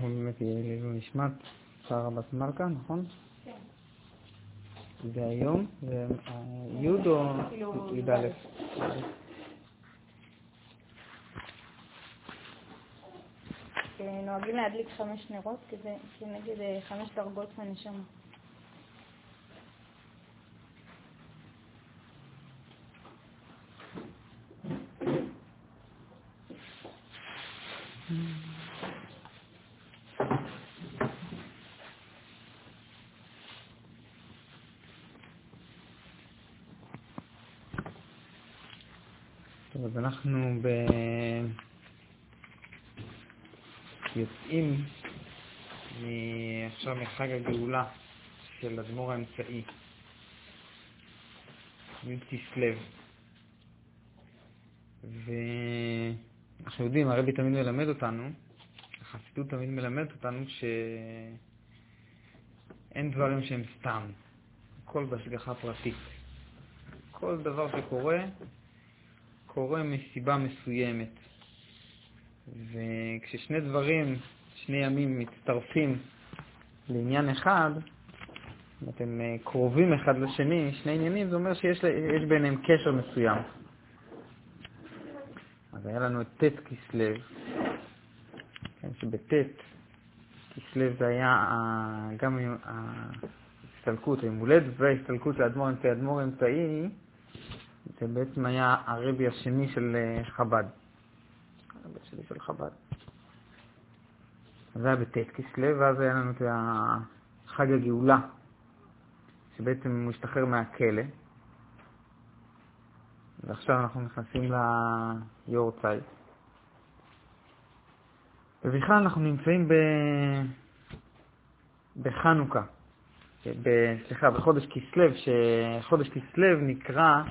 כל באמת יהיה לעילוי נשמת שרה בת מלכה, נכון? כן. זה היום? זה י' או כאילו, י"א? נוהגים להדליק חמש נרות כזה- כנגד אה, חמש דרגות מהנשמה. טוב, אז אנחנו ב... יוצאים עכשיו מחג הגאולה של אדמו"ר האמצעי, י' כסלו. ואנחנו יודעים, הרבי תמיד מלמד אותנו, החסידות תמיד מלמדת אותנו שאין דברים שהם סתם, הכל בהשגחה פרטית. כל דבר שקורה, קורה מסיבה מסוימת. וכששני דברים, שני ימים מצטרפים לעניין אחד, אם אתם אה, קרובים אחד לשני, שני עניינים, זה אומר שיש ביניהם קשר מסוים. אז היה לנו את ט' כסלו, כן, שבט' כסלו זה היה ה- גם ההסתלקות, היום הולדת וההסתלקות לאדמו"ר אמצעי. אדמו"ר אמצעי זה בעצם היה הרבי השני של אה, חב"ד. הרבי השני של חב"ד. זה היה בט' כסלו, ואז היה לנו את חג הגאולה, שבעצם הוא השתחרר מהכלא. ועכשיו אנחנו נכנסים ליורצייט. ובכלל אנחנו נמצאים ב... בחנוכה, ב... סליחה, בחודש כסלו, שחודש כסלו נקרא,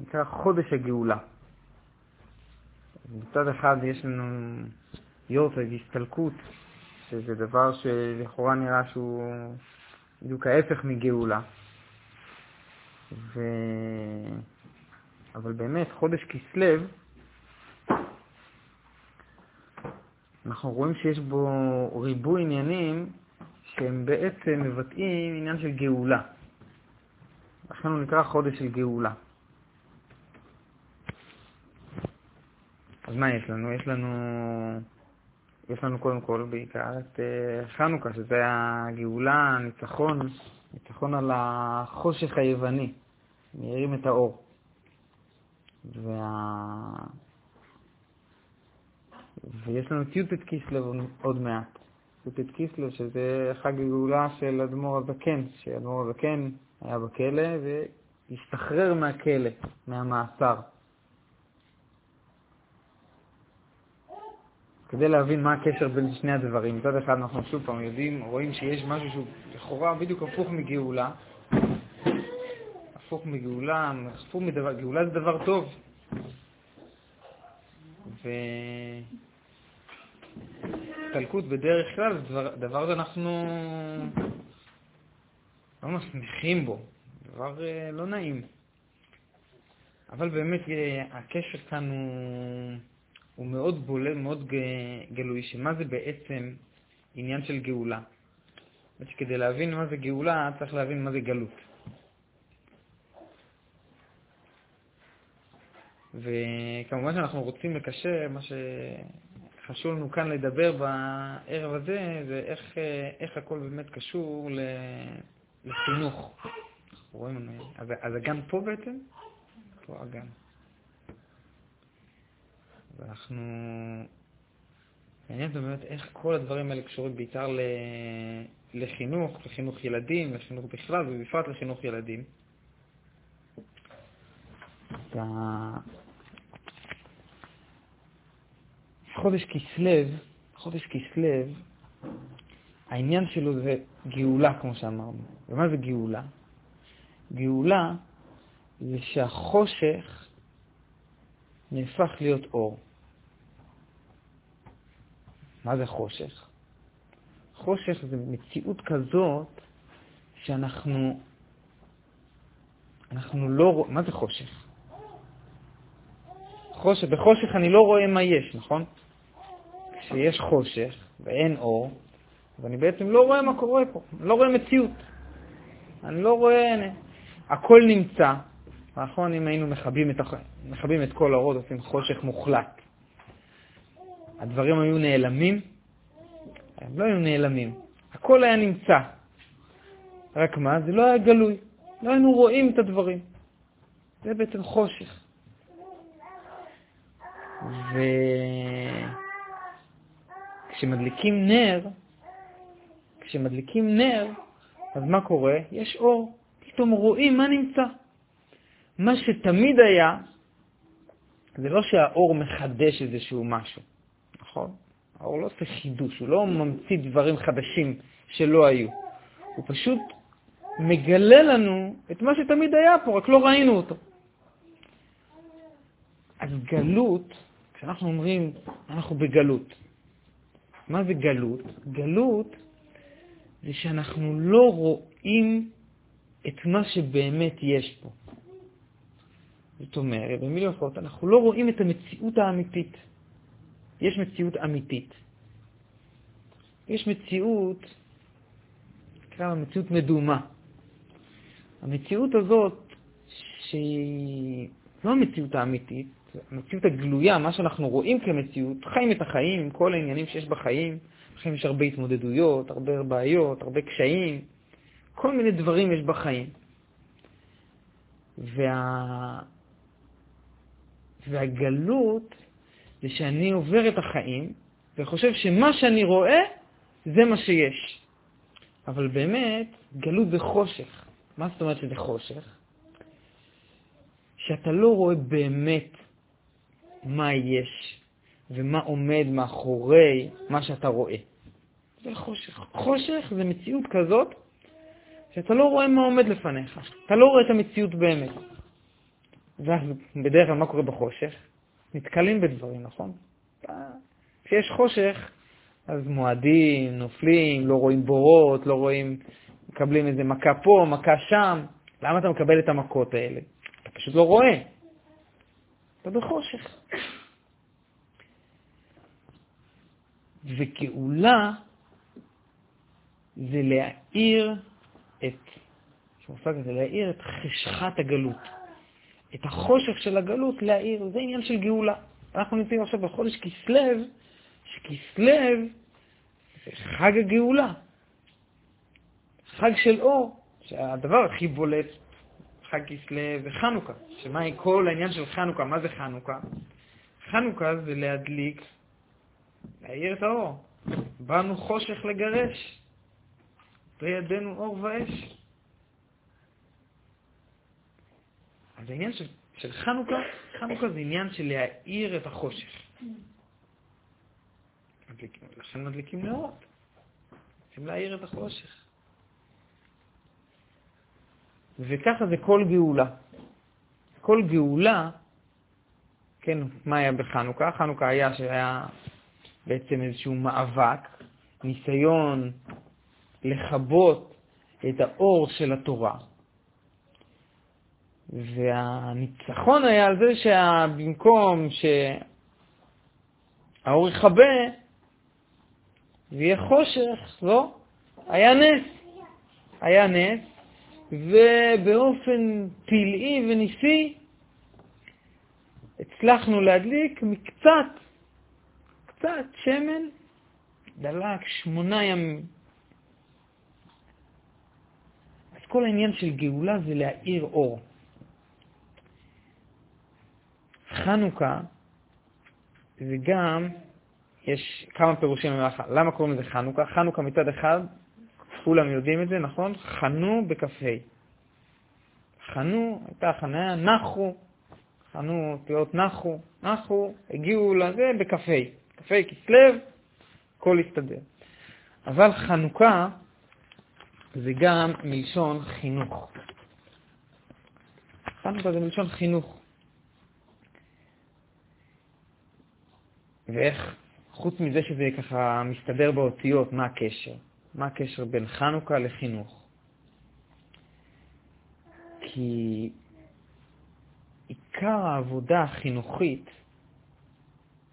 נקרא חודש הגאולה. מצד אחד יש לנו יורצייט, הסתלקות, שזה דבר שלכאורה נראה שהוא בדיוק ההפך מגאולה. ו... אבל באמת, חודש כסלו, אנחנו רואים שיש בו ריבוי עניינים שהם בעצם מבטאים עניין של גאולה. לכן הוא נקרא חודש של גאולה. אז מה יש לנו? יש לנו, יש לנו קודם כל בעיקר את אה, חנוכה, שזה הגאולה, הניצחון, ניצחון על החושך היווני, מאירים את האור. וה... ויש לנו את י"ט כסלו עוד מעט. י"ט כסלו, שזה חג הגאולה של אדמו"ר הזקן, שאדמו"ר הזקן היה בכלא והשתחרר מהכלא, מהמאסר. כדי להבין מה הקשר בין שני הדברים, מצד אחד אנחנו שוב פעם יודעים, רואים שיש משהו שהוא לכאורה בדיוק הפוך מגאולה, הפוך מגאולה, הפוך מדבר, גאולה זה דבר טוב. והסתלקות בדרך כלל זה דבר, דבר שאנחנו לא משמחים בו, דבר אה, לא נעים. אבל באמת אה, הקשר כאן הוא, הוא מאוד בולט, מאוד גלוי, שמה זה בעצם עניין של גאולה. כדי להבין מה זה גאולה צריך להבין מה זה גלות. וכמובן שאנחנו רוצים לקשר, מה שחשוב לנו כאן לדבר בערב הזה, זה איך, איך הכל באמת קשור ל- לחינוך. אנחנו רואים, אז, אז הגן פה בעצם? פה הגן. ואנחנו... העניין זה באמת איך כל הדברים האלה קשורים בעיקר ל... לחינוך, לחינוך ילדים, לחינוך בכלל, ובפרט לחינוך ילדים. חודש כסלו, חודש כסלו, העניין שלו זה גאולה, כמו שאמרנו. ומה זה גאולה? גאולה זה שהחושך נהפך להיות אור. מה זה חושך? חושך זה מציאות כזאת שאנחנו אנחנו לא רואים, מה זה חושך? חושך, בחושך אני לא רואה מה יש, נכון? שיש חושך ואין אור, ואני בעצם לא רואה מה קורה פה, אני לא רואה מציאות. אני לא רואה, אני... הכל נמצא. נכון, אם היינו מכבים את, הח... מכבים את כל האורות, עושים חושך מוחלט. הדברים היו נעלמים? הם לא היו נעלמים. הכל היה נמצא. רק מה? זה לא היה גלוי. לא היינו רואים את הדברים. זה בעצם חושך. וכשמדליקים נר, כשמדליקים נר, אז מה קורה? יש אור. פתאום רואים מה נמצא. מה שתמיד היה, זה לא שהאור מחדש איזשהו משהו, נכון? האור לא עושה חידוש, הוא לא ממציא דברים חדשים שלא היו. הוא פשוט מגלה לנו את מה שתמיד היה פה, רק לא ראינו אותו. אז גלות, כשאנחנו אומרים, אנחנו בגלות, מה זה גלות? גלות זה שאנחנו לא רואים את מה שבאמת יש פה. זאת אומרת, במילים אחרות, אנחנו לא רואים את המציאות האמיתית. יש מציאות אמיתית. יש מציאות, נקרא מציאות מדומה. המציאות הזאת, שהיא לא המציאות האמיתית, המציאות הגלויה, מה שאנחנו רואים כמציאות, חיים את החיים כל העניינים שיש בחיים. בחיים יש הרבה התמודדויות, הרבה בעיות, הרבה קשיים, כל מיני דברים יש בחיים. וה... והגלות זה שאני עובר את החיים וחושב שמה שאני רואה זה מה שיש. אבל באמת, גלות זה חושך. מה זאת אומרת שזה חושך? שאתה לא רואה באמת מה יש ומה עומד מאחורי מה שאתה רואה. זה חושך. חושך זה מציאות כזאת שאתה לא רואה מה עומד לפניך. אתה לא רואה את המציאות באמת. ואז בדרך כלל מה קורה בחושך? נתקלים בדברים, נכון? כשיש חושך, אז מועדים, נופלים, לא רואים בורות, לא רואים, מקבלים איזה מכה פה, מכה שם. למה אתה מקבל את המכות האלה? אתה פשוט לא רואה. אתה בחושך. וגאולה זה להאיר את, שמושג הזה, להאיר את חשכת הגלות. את החושך של הגלות להאיר, זה עניין של גאולה. אנחנו נמצאים עכשיו בחודש כסלו, שכסלו זה חג הגאולה, חג של אור, שהדבר הכי בולט, חג כסלו וחנוכה, שמה כל העניין של חנוכה, מה זה חנוכה? חנוכה זה להדליק, להאיר את האור. באנו חושך לגרש, בידינו אור ואש. אז העניין של, של חנוכה, חנוכה זה עניין של להאיר את החושך. לכן מדליקים נרות. רוצים להאיר את החושך. וככה זה כל גאולה. כל גאולה, כן, מה היה בחנוכה? חנוכה היה שהיה בעצם איזשהו מאבק, ניסיון לכבות את האור של התורה. והניצחון היה על זה שבמקום שהאור יכבה ויהיה חושך, לא, היה נס. היה נס, ובאופן פלאי וניסי הצלחנו להדליק מקצת, קצת שמן, דלק שמונה ימים. אז כל העניין של גאולה זה להאיר אור. חנוכה זה גם, יש כמה פירושים במלאכה. למה קוראים לזה חנוכה? חנוכה מצד אחד, כולם יודעים את זה, נכון? חנו בכ"ה. חנו, הייתה חניה, נחו, חנו אותיות נחו, נחו, הגיעו לזה בכ"ה. כ"ה כסלו, הכל הסתדר. אבל חנוכה זה גם מלשון חינוך. חנוכה זה מלשון חינוך. ואיך, חוץ מזה שזה ככה מסתדר באותיות, מה הקשר? מה הקשר בין חנוכה לחינוך? כי עיקר העבודה החינוכית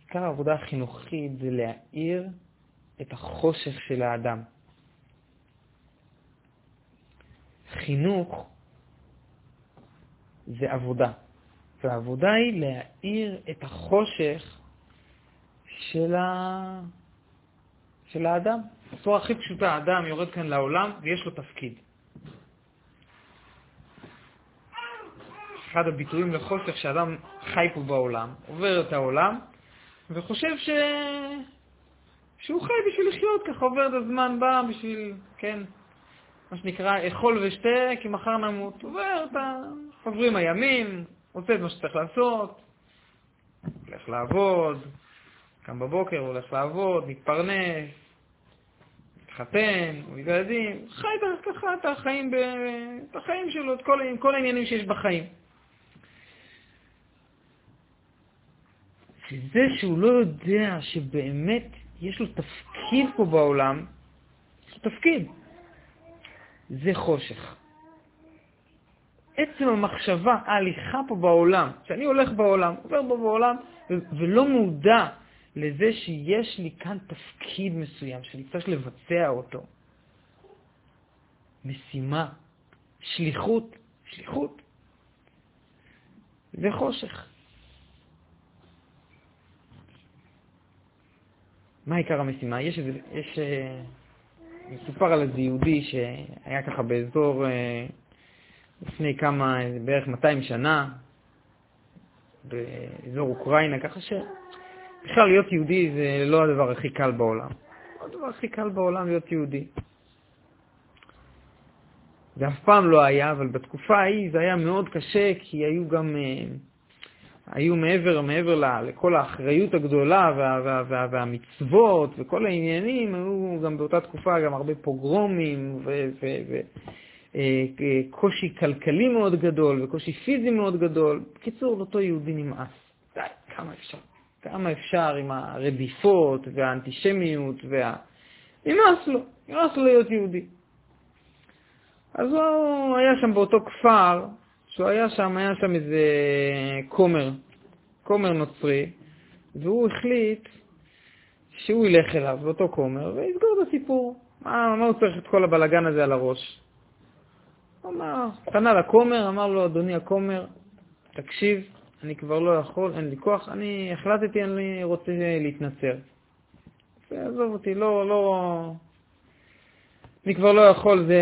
עיקר העבודה החינוכית זה להאיר את החושך של האדם. חינוך זה עבודה, והעבודה היא להאיר את החושך של, ה... של האדם. בצורה הכי פשוטה, האדם יורד כאן לעולם ויש לו תפקיד. אחד הביטויים לחושך שאדם חי פה בעולם, עובר את העולם, וחושב ש... שהוא חי בשביל לחיות, ככה עובר את הזמן, בא בשביל, כן, מה שנקרא, אכול ושתה, כי מחר נמות. עובר, אתה, עוברים הימים, עושה את מה שצריך לעשות, הולך לעבוד, קם בבוקר, הולך לעבוד, מתפרנס, מתחתן, הוא ילדים, חי ככה את החיים, ב... את החיים שלו, את כל, כל העניינים שיש בחיים. שזה שהוא לא יודע שבאמת יש לו תפקיד פה בעולם, יש לו תפקיד. זה חושך. עצם המחשבה, ההליכה פה בעולם, שאני הולך בעולם, עובר בו בעולם, ולא מודע לזה שיש לי כאן תפקיד מסוים, שאני צריך לבצע אותו. משימה, שליחות, שליחות. זה חושך. מה עיקר המשימה? יש איזה, יש, אה, מסופר על איזה יהודי שהיה ככה באזור, אה, לפני כמה, בערך 200 שנה, באזור אוקראינה, ככה שבכלל להיות יהודי זה לא הדבר הכי קל בעולם. לא הדבר הכי קל בעולם להיות יהודי. זה אף פעם לא היה, אבל בתקופה ההיא זה היה מאוד קשה, כי היו גם... היו מעבר, מעבר לכל האחריות הגדולה וה, וה, וה, והמצוות וכל העניינים, היו גם באותה תקופה גם הרבה פוגרומים וקושי אה, כלכלי מאוד גדול וקושי פיזי מאוד גדול. בקיצור, לאותו יהודי נמאס. די, כמה אפשר? כמה אפשר עם הרדיפות והאנטישמיות וה... נמאס לו, נמאס לו להיות יהודי. אז הוא היה שם באותו כפר, שהוא היה שם, היה שם איזה כומר, כומר נוצרי, והוא החליט שהוא ילך אליו, באותו כומר, ויסגור את הסיפור. מה, מה הוא צריך את כל הבלגן הזה על הראש? הוא אמר, פנה לכומר, אמר לו, אדוני הכומר, תקשיב, אני כבר לא יכול, אין לי כוח, אני החלטתי, אני רוצה להתנצר. עזוב אותי, לא, לא, אני כבר לא יכול, זה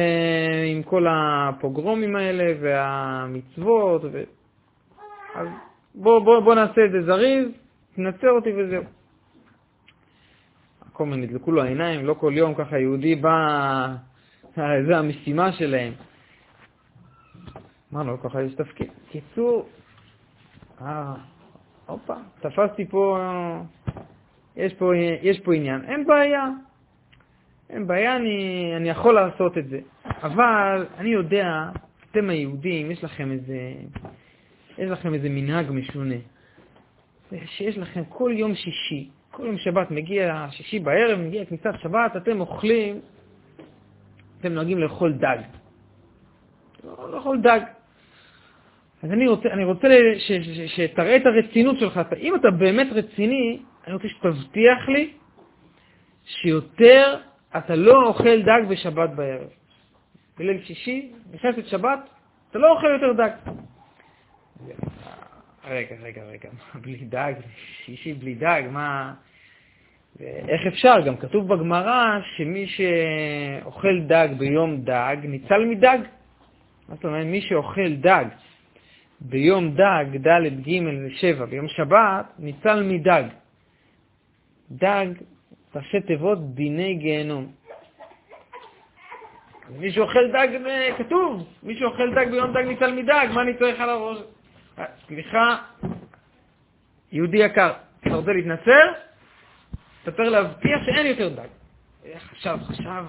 עם כל הפוגרומים האלה והמצוות, ו... אז בוא, בוא, בוא נעשה את זה זריז, תנצר אותי וזהו. כל מיני נדלקו לו העיניים, לא כל יום ככה יהודי בא, זה המשימה שלהם. אמרנו, ככה יש תפקיד. קיצור, אה, הופה, תפסתי פה, יש פה, יש פה עניין. אין בעיה, אין בעיה, אני, אני יכול לעשות את זה. אבל אני יודע, אתם היהודים, יש לכם איזה, יש לכם איזה מנהג משונה. שיש לכם כל יום שישי, כל יום שבת מגיע, שישי בערב, מגיע כניסת שבת, אתם אוכלים, אתם נוהגים לאכול דג. לא לאכול דג. אז אני רוצה, אני רוצה שתראה את הרצינות שלך. אם אתה באמת רציני, אני רוצה שתבטיח לי שיותר אתה לא אוכל דג בשבת בערב. בליל שישי, נכנסת שבת, אתה לא אוכל יותר דג. רגע, רגע, רגע, בלי דג? שישי בלי דג, מה... איך אפשר? גם כתוב בגמרא שמי שאוכל דג ביום דג, ניצל מדג. זאת אומרת? מי שאוכל דג ביום דג, ד' ג' ושבע, ביום שבת, ניצל מדג. דג ראשי תיבות דיני גיהנום. מי שאוכל דג, כתוב, מי שאוכל דג ביום דג ניצל מדג, מה אני צריך על הראש? אה, סליחה, יהודי יקר, אתה רוצה להתנצר? אתה צריך להבטיח שאין יותר דג. חשב, חשב,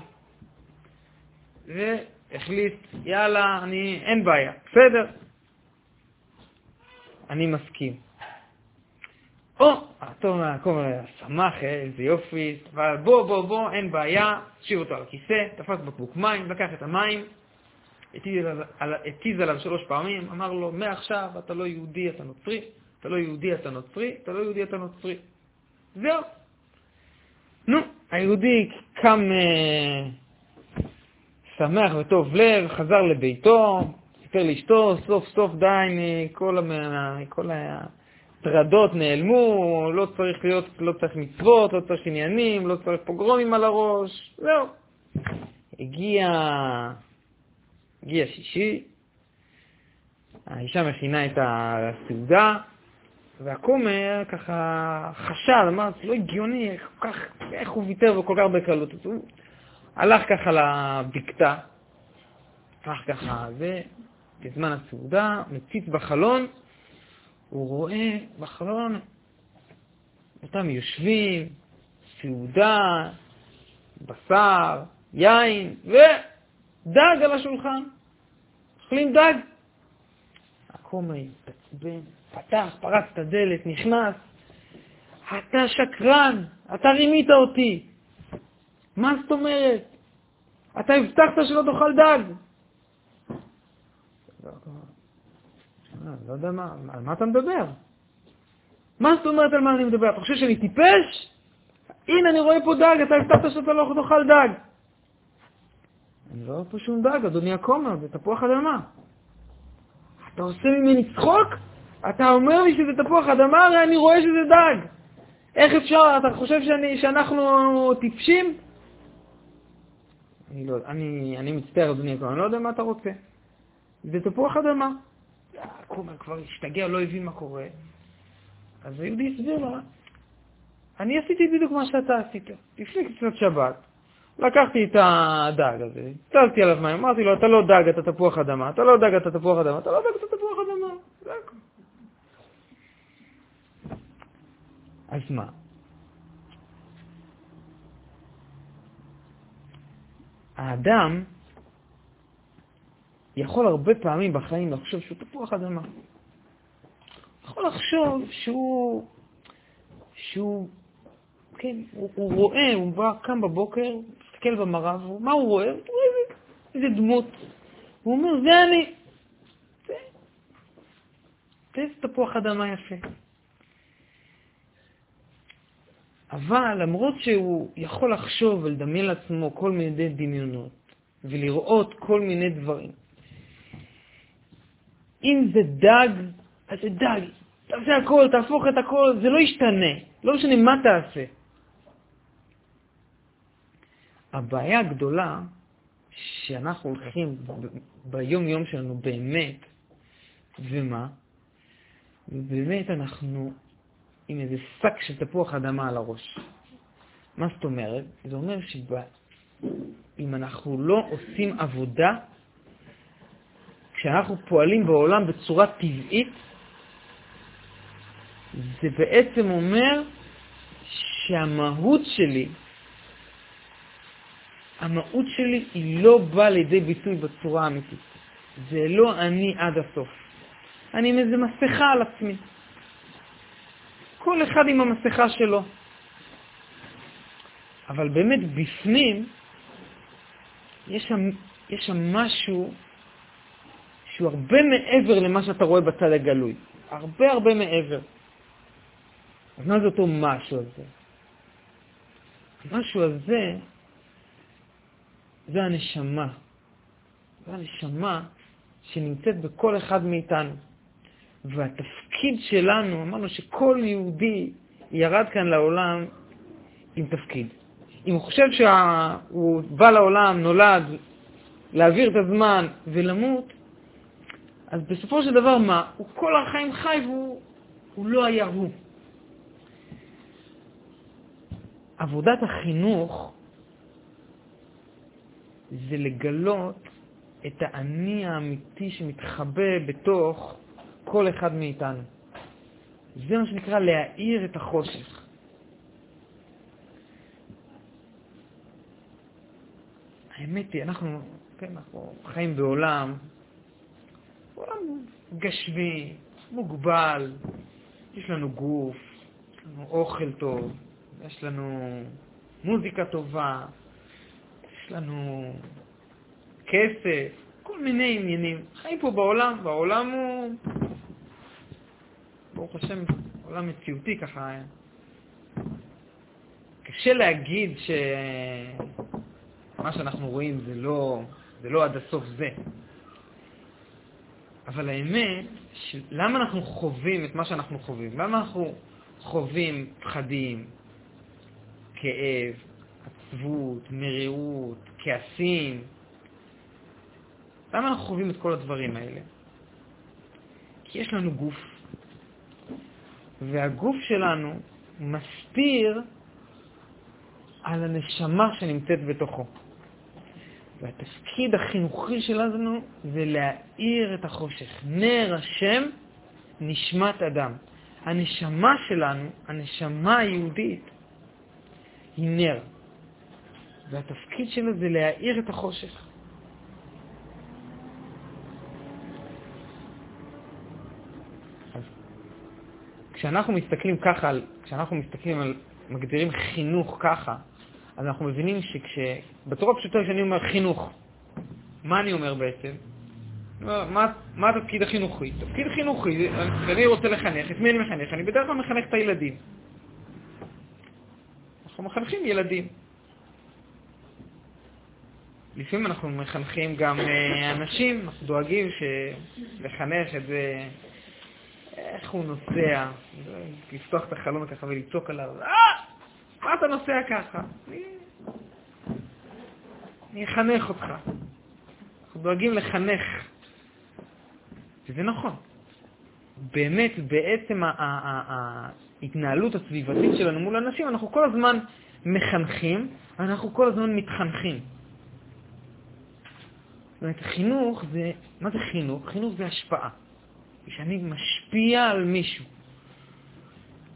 והחליט, יאללה, אני, אין בעיה, בסדר. אני מסכים. או, הטוב מהכומר שמח, איזה יופי, אבל בוא, בוא, בוא, אין בעיה, תשאיר אותו על הכיסא, תפס בקבוק מים, לקח את המים, התיז עליו שלוש פעמים, אמר לו, מעכשיו אתה לא יהודי, אתה נוצרי, אתה לא יהודי, אתה נוצרי, אתה לא יהודי, אתה נוצרי. זהו. נו, היהודי קם אה, שמח וטוב לב, חזר לביתו, סיפר לאשתו, סוף סוף די מכל כל הטרדות נעלמו, לא צריך להיות, לא צריך מצוות, לא צריך עניינים, לא צריך פוגרומים על הראש, זהו. הגיע, הגיע שישי, האישה מכינה את הסעודה, והכומר ככה חשד, אמר, זה לא הגיוני, איך, כך, איך הוא ויתר בכל כך בקלות. הוא הלך ככה לבקתה, הלך ככה, ובזמן הסעודה, מציץ בחלון, הוא רואה בחלון אותם יושבים, סעודה, בשר, יין ודג על השולחן. אוכלים דג. הכומר התעצבן, פתח, פרץ את הדלת, נכנס. אתה שקרן, אתה רימית אותי. מה זאת אומרת? אתה הבטחת שלא תאכל דג. לא יודע מה, על מה אתה מדבר? מה זאת אומרת על מה אני מדבר? אתה חושב שאני טיפש? הנה, אני רואה פה דג, אתה הבטחת שאתה לא תאכל דג. אני לא רואה פה שום דג, אדוני הכומר, זה תפוח אדמה. אתה עושה ממני צחוק? אתה אומר לי שזה תפוח אדמה, הרי אני רואה שזה דג. איך אפשר, אתה חושב שאני, שאנחנו טיפשים? אני, לא, אני, אני מצטער, אדוני הכומר, אני לא יודע מה אתה רוצה. זה תפוח אדמה. הכומר כבר השתגע, לא הבין מה קורה. אז היהודי הסביר לו, אני עשיתי בדיוק מה שאתה עשית. לפני קצת שבת, לקחתי את הדג הזה, הצלתי עליו מים, אמרתי לו, אתה לא דג, אתה תפוח אדמה, אתה לא דג, אתה תפוח אדמה, אתה לא דג, אתה תפוח אדמה. אז מה? האדם יכול הרבה פעמים בחיים לחשוב שהוא תפוח אדמה. יכול לחשוב שהוא, שהוא, כן, הוא, הוא רואה, הוא בא, קם בבוקר, מסתכל במראה, מה הוא רואה? הוא רואה איזה דמות. הוא אומר, זה אני. זה, איזה תפוח אדמה יפה. אבל למרות שהוא יכול לחשוב ולדמיין לעצמו כל מיני דמיונות ולראות כל מיני דברים, אם זה דג, אז זה דג. תעשה הכל, תהפוך את הכל, זה לא ישתנה. לא משנה מה תעשה. הבעיה הגדולה שאנחנו הולכים ביום-יום שלנו באמת, ומה? באמת אנחנו עם איזה שק של תפוח אדמה על הראש. מה זאת אומרת? זה אומר שאם אנחנו לא עושים עבודה, כשאנחנו פועלים בעולם בצורה טבעית, זה בעצם אומר שהמהות שלי, המהות שלי היא לא באה לידי ביטוי בצורה האמיתית. זה לא אני עד הסוף. אני עם איזה מסכה על עצמי. כל אחד עם המסכה שלו. אבל באמת בפנים יש שם, יש שם משהו שהוא הרבה מעבר למה שאתה רואה בצד הגלוי. הרבה הרבה מעבר. אז מה זה אותו משהו הזה? המשהו הזה זה הנשמה. זה הנשמה שנמצאת בכל אחד מאיתנו. והתפקיד שלנו, אמרנו שכל יהודי ירד כאן לעולם עם תפקיד. אם הוא חושב שהוא בא לעולם, נולד, להעביר את הזמן ולמות, אז בסופו של דבר מה? הוא כל החיים חי והוא לא היה הוא. עבודת החינוך זה לגלות את האני האמיתי שמתחבא בתוך כל אחד מאיתנו. זה מה שנקרא להאיר את החושך. האמת היא, אנחנו, כן, אנחנו חיים בעולם, עולם גשמי, מוגבל, יש לנו גוף, יש לנו אוכל טוב, יש לנו מוזיקה טובה, יש לנו כסף, כל מיני עניינים. חיים פה בעולם, והעולם הוא, ברוך השם, עולם מציאותי ככה. קשה להגיד שמה שאנחנו רואים זה לא, זה לא עד הסוף זה. אבל האמת, למה אנחנו חווים את מה שאנחנו חווים? למה אנחנו חווים פחדים, כאב, עצבות, מרירות, כעסים? למה אנחנו חווים את כל הדברים האלה? כי יש לנו גוף, והגוף שלנו מסתיר על הנשמה שנמצאת בתוכו. והתפקיד החינוכי שלנו זה להאיר את החושך. נר השם נשמת אדם. הנשמה שלנו, הנשמה היהודית, היא נר. והתפקיד שלו זה להאיר את החושך. אז כשאנחנו מסתכלים ככה, כשאנחנו מסתכלים על, מגדירים חינוך ככה, אז אנחנו מבינים שכשבצורה פשוטה כשאני אומר חינוך, מה אני אומר בעצם? מה, מה התפקיד החינוכי? תפקיד חינוכי, כשאני רוצה לחנך, את מי אני מחנך? אני בדרך כלל מחנך את הילדים. אנחנו מחנכים ילדים. לפעמים אנחנו מחנכים גם אה, אנשים, אנחנו דואגים לחנך את זה, איך הוא נוסע, לפתוח את החלום ככה ולצעוק עליו, אה! מה אתה נוסע ככה? אני אחנך אותך. אנחנו דואגים לחנך. וזה נכון. באמת, בעצם ההתנהלות הסביבתית שלנו מול אנשים, אנחנו כל הזמן מחנכים, אנחנו כל הזמן מתחנכים. זאת אומרת, חינוך זה, מה זה חינוך? חינוך זה השפעה. כשאני משפיע על מישהו.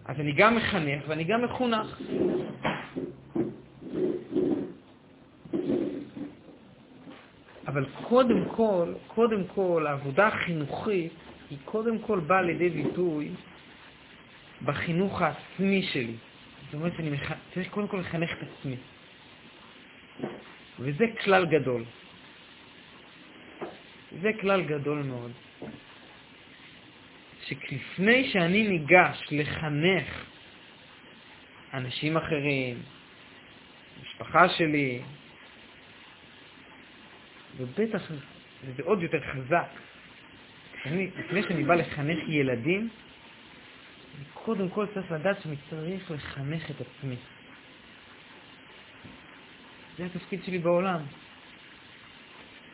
אז אני גם מחנך ואני גם מחונך. אבל קודם כל, קודם כל, העבודה החינוכית היא קודם כל באה לידי ביטוי בחינוך העצמי שלי. זאת אומרת שאני מח... צריך קודם כל לחנך את עצמי. וזה כלל גדול. זה כלל גדול מאוד. שלפני שאני ניגש לחנך אנשים אחרים, משפחה שלי, ובטח, וזה עוד יותר חזק, כשאני, לפני שאני בא לחנך ילדים, אני קודם כל צריך לדעת שאני צריך לחנך את עצמי. זה התפקיד שלי בעולם.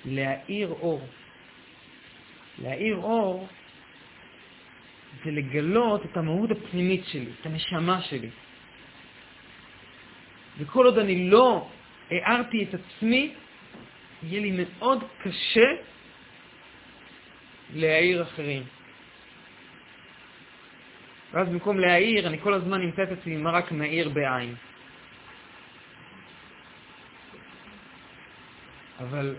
להאיר אור. להאיר אור זה לגלות את המהות הפנימית שלי, את הנשמה שלי. וכל עוד אני לא הארתי את עצמי, יהיה לי מאוד קשה להעיר אחרים. ואז במקום להעיר, אני כל הזמן נמצא את עצמי מה רק מעיר בעין. אבל,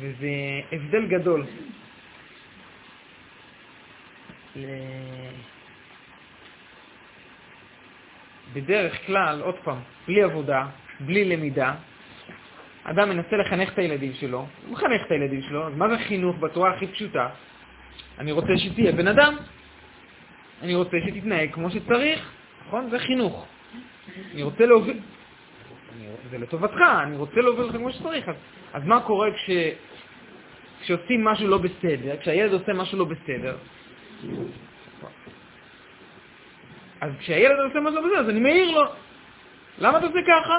וזה הבדל גדול. בדרך כלל, עוד פעם, בלי עבודה, בלי למידה, אדם מנסה לחנך את הילדים שלו, הוא מחנך את הילדים שלו, אז מה זה חינוך בצורה הכי פשוטה? אני רוצה שתהיה בן אדם, אני רוצה שתתנהג כמו שצריך, נכון? זה חינוך. אני רוצה להוביל, זה לטובתך, אני רוצה להוביל לך כמו שצריך. אז, אז מה קורה כש, כשעושים משהו לא בסדר, כשהילד עושה משהו לא בסדר? אז כשהילד עושה משהו בסדר, אז אני מעיר לו, למה אתה עושה ככה?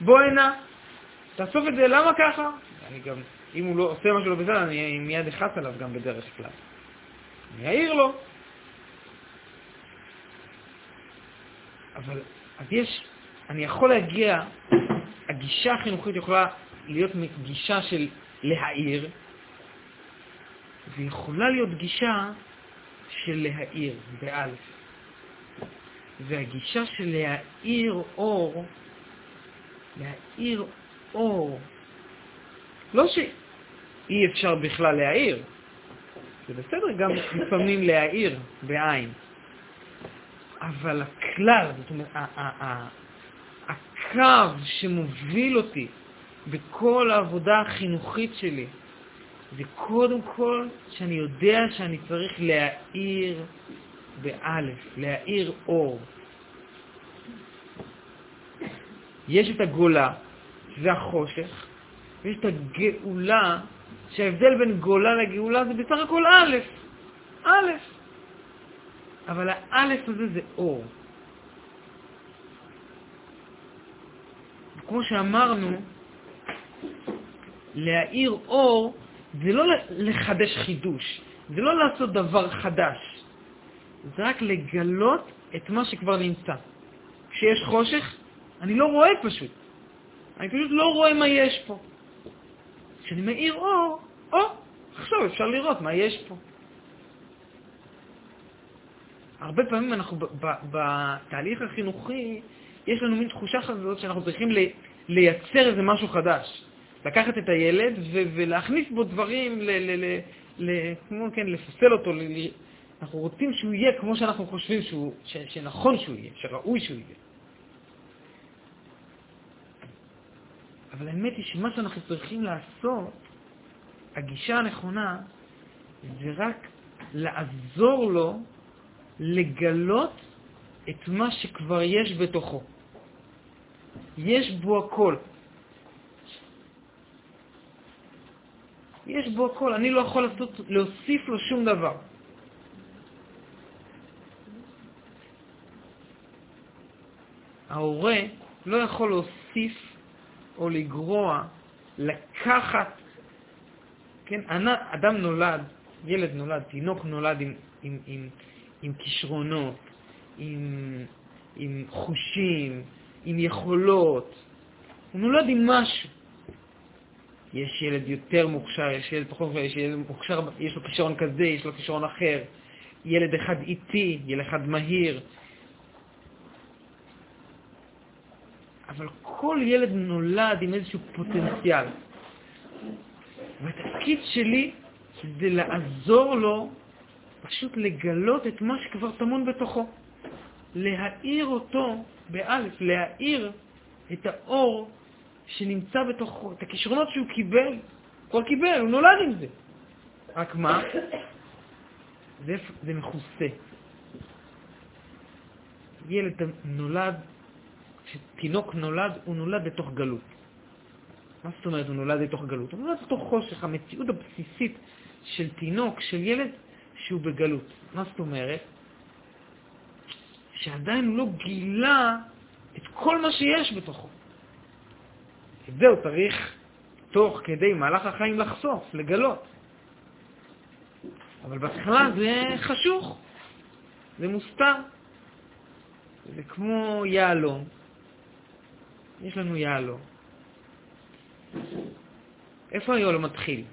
בוא הנה, תאסוף את זה, למה ככה? אני גם, אם הוא לא עושה משהו לא בסדר, אני מיד אכעס עליו גם בדרך כלל. אני אעיר לו. אבל, אז יש, אני יכול להגיע, הגישה החינוכית יכולה להיות גישה של להעיר, ויכולה להיות גישה של להעיר, באלף. והגישה של להעיר אור, להעיר אור, לא שאי אפשר בכלל להעיר, זה בסדר גם לפעמים להעיר בעין, אבל הכלל, זאת אומרת, הקו שמוביל אותי בכל העבודה החינוכית שלי, זה קודם כל שאני יודע שאני צריך להאיר באלף, להאיר אור. יש את הגולה, שזה החושך, ויש את הגאולה, שההבדל בין גולה לגאולה זה בסך הכל א', א'. אבל האלף הזה זה אור. כמו שאמרנו, להאיר אור זה לא לחדש חידוש, זה לא לעשות דבר חדש, זה רק לגלות את מה שכבר נמצא. כשיש חושך, אני לא רואה פשוט. אני פשוט לא רואה מה יש פה. כשאני מאיר אור, או, עכשיו אפשר לראות מה יש פה. הרבה פעמים אנחנו, בתהליך החינוכי, יש לנו מין תחושה כזאת שאנחנו צריכים לייצר איזה משהו חדש. לקחת את הילד ולהכניס בו דברים, כמו כן, לפסל אותו. אנחנו רוצים שהוא יהיה כמו שאנחנו חושבים שהוא, שנכון שהוא יהיה, שראוי שהוא יהיה. אבל האמת היא שמה שאנחנו צריכים לעשות, הגישה הנכונה, זה רק לעזור לו לגלות את מה שכבר יש בתוכו. יש בו הכל. יש בו הכל, אני לא יכול לעשות, להוסיף לו שום דבר. ההורה לא יכול להוסיף או לגרוע, לקחת, כן, אדם נולד, ילד נולד, תינוק נולד עם, עם, עם, עם כישרונות, עם, עם חושים, עם יכולות. הוא נולד עם משהו. יש ילד יותר מוכשר, יש ילד פחות מוכשר, יש ילד מוכשר, יש לו כישרון כזה, יש לו כישרון אחר. ילד אחד איטי, ילד אחד מהיר. אבל כל ילד נולד עם איזשהו פוטנציאל. והתפקיד שלי זה לעזור לו פשוט לגלות את מה שכבר טמון בתוכו. להאיר אותו, באלף, להאיר את האור שנמצא בתוכו, את הכישרונות שהוא קיבל. כבר קיבל, הוא נולד עם זה. רק מה? זה, זה מכוסה. ילד נולד, כשתינוק נולד, הוא נולד לתוך גלות. מה זאת אומרת הוא נולד לתוך גלות? הוא נולד לתוך חושך, המציאות הבסיסית של תינוק, של ילד, שהוא בגלות. מה זאת אומרת? שעדיין הוא לא גילה את כל מה שיש בתוכו. את זה הוא צריך תוך כדי מהלך החיים לחשוף, לגלות. אבל בהתחלה זה חשוך, זה מוסתר. זה כמו יהלום. יש לנו יהלום. איפה היהלום מתחיל?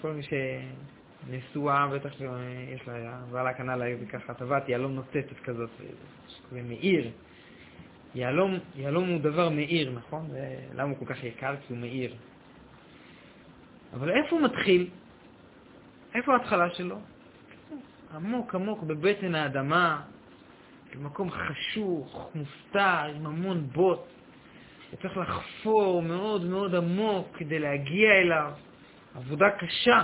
כל מי נשואה, בטח יש לה, בעלה קנה לה ככה טבעת יהלום נוצצת כזאת, זה מאיר. יהלום, יהלום הוא דבר מאיר, נכון? למה הוא כל כך יקר? כי הוא מאיר. אבל איפה הוא מתחיל? איפה ההתחלה שלו? עמוק עמוק בבטן האדמה, במקום חשוך, מוסתר, עם המון בוט. וצריך לחפור מאוד מאוד עמוק כדי להגיע אליו. עבודה קשה.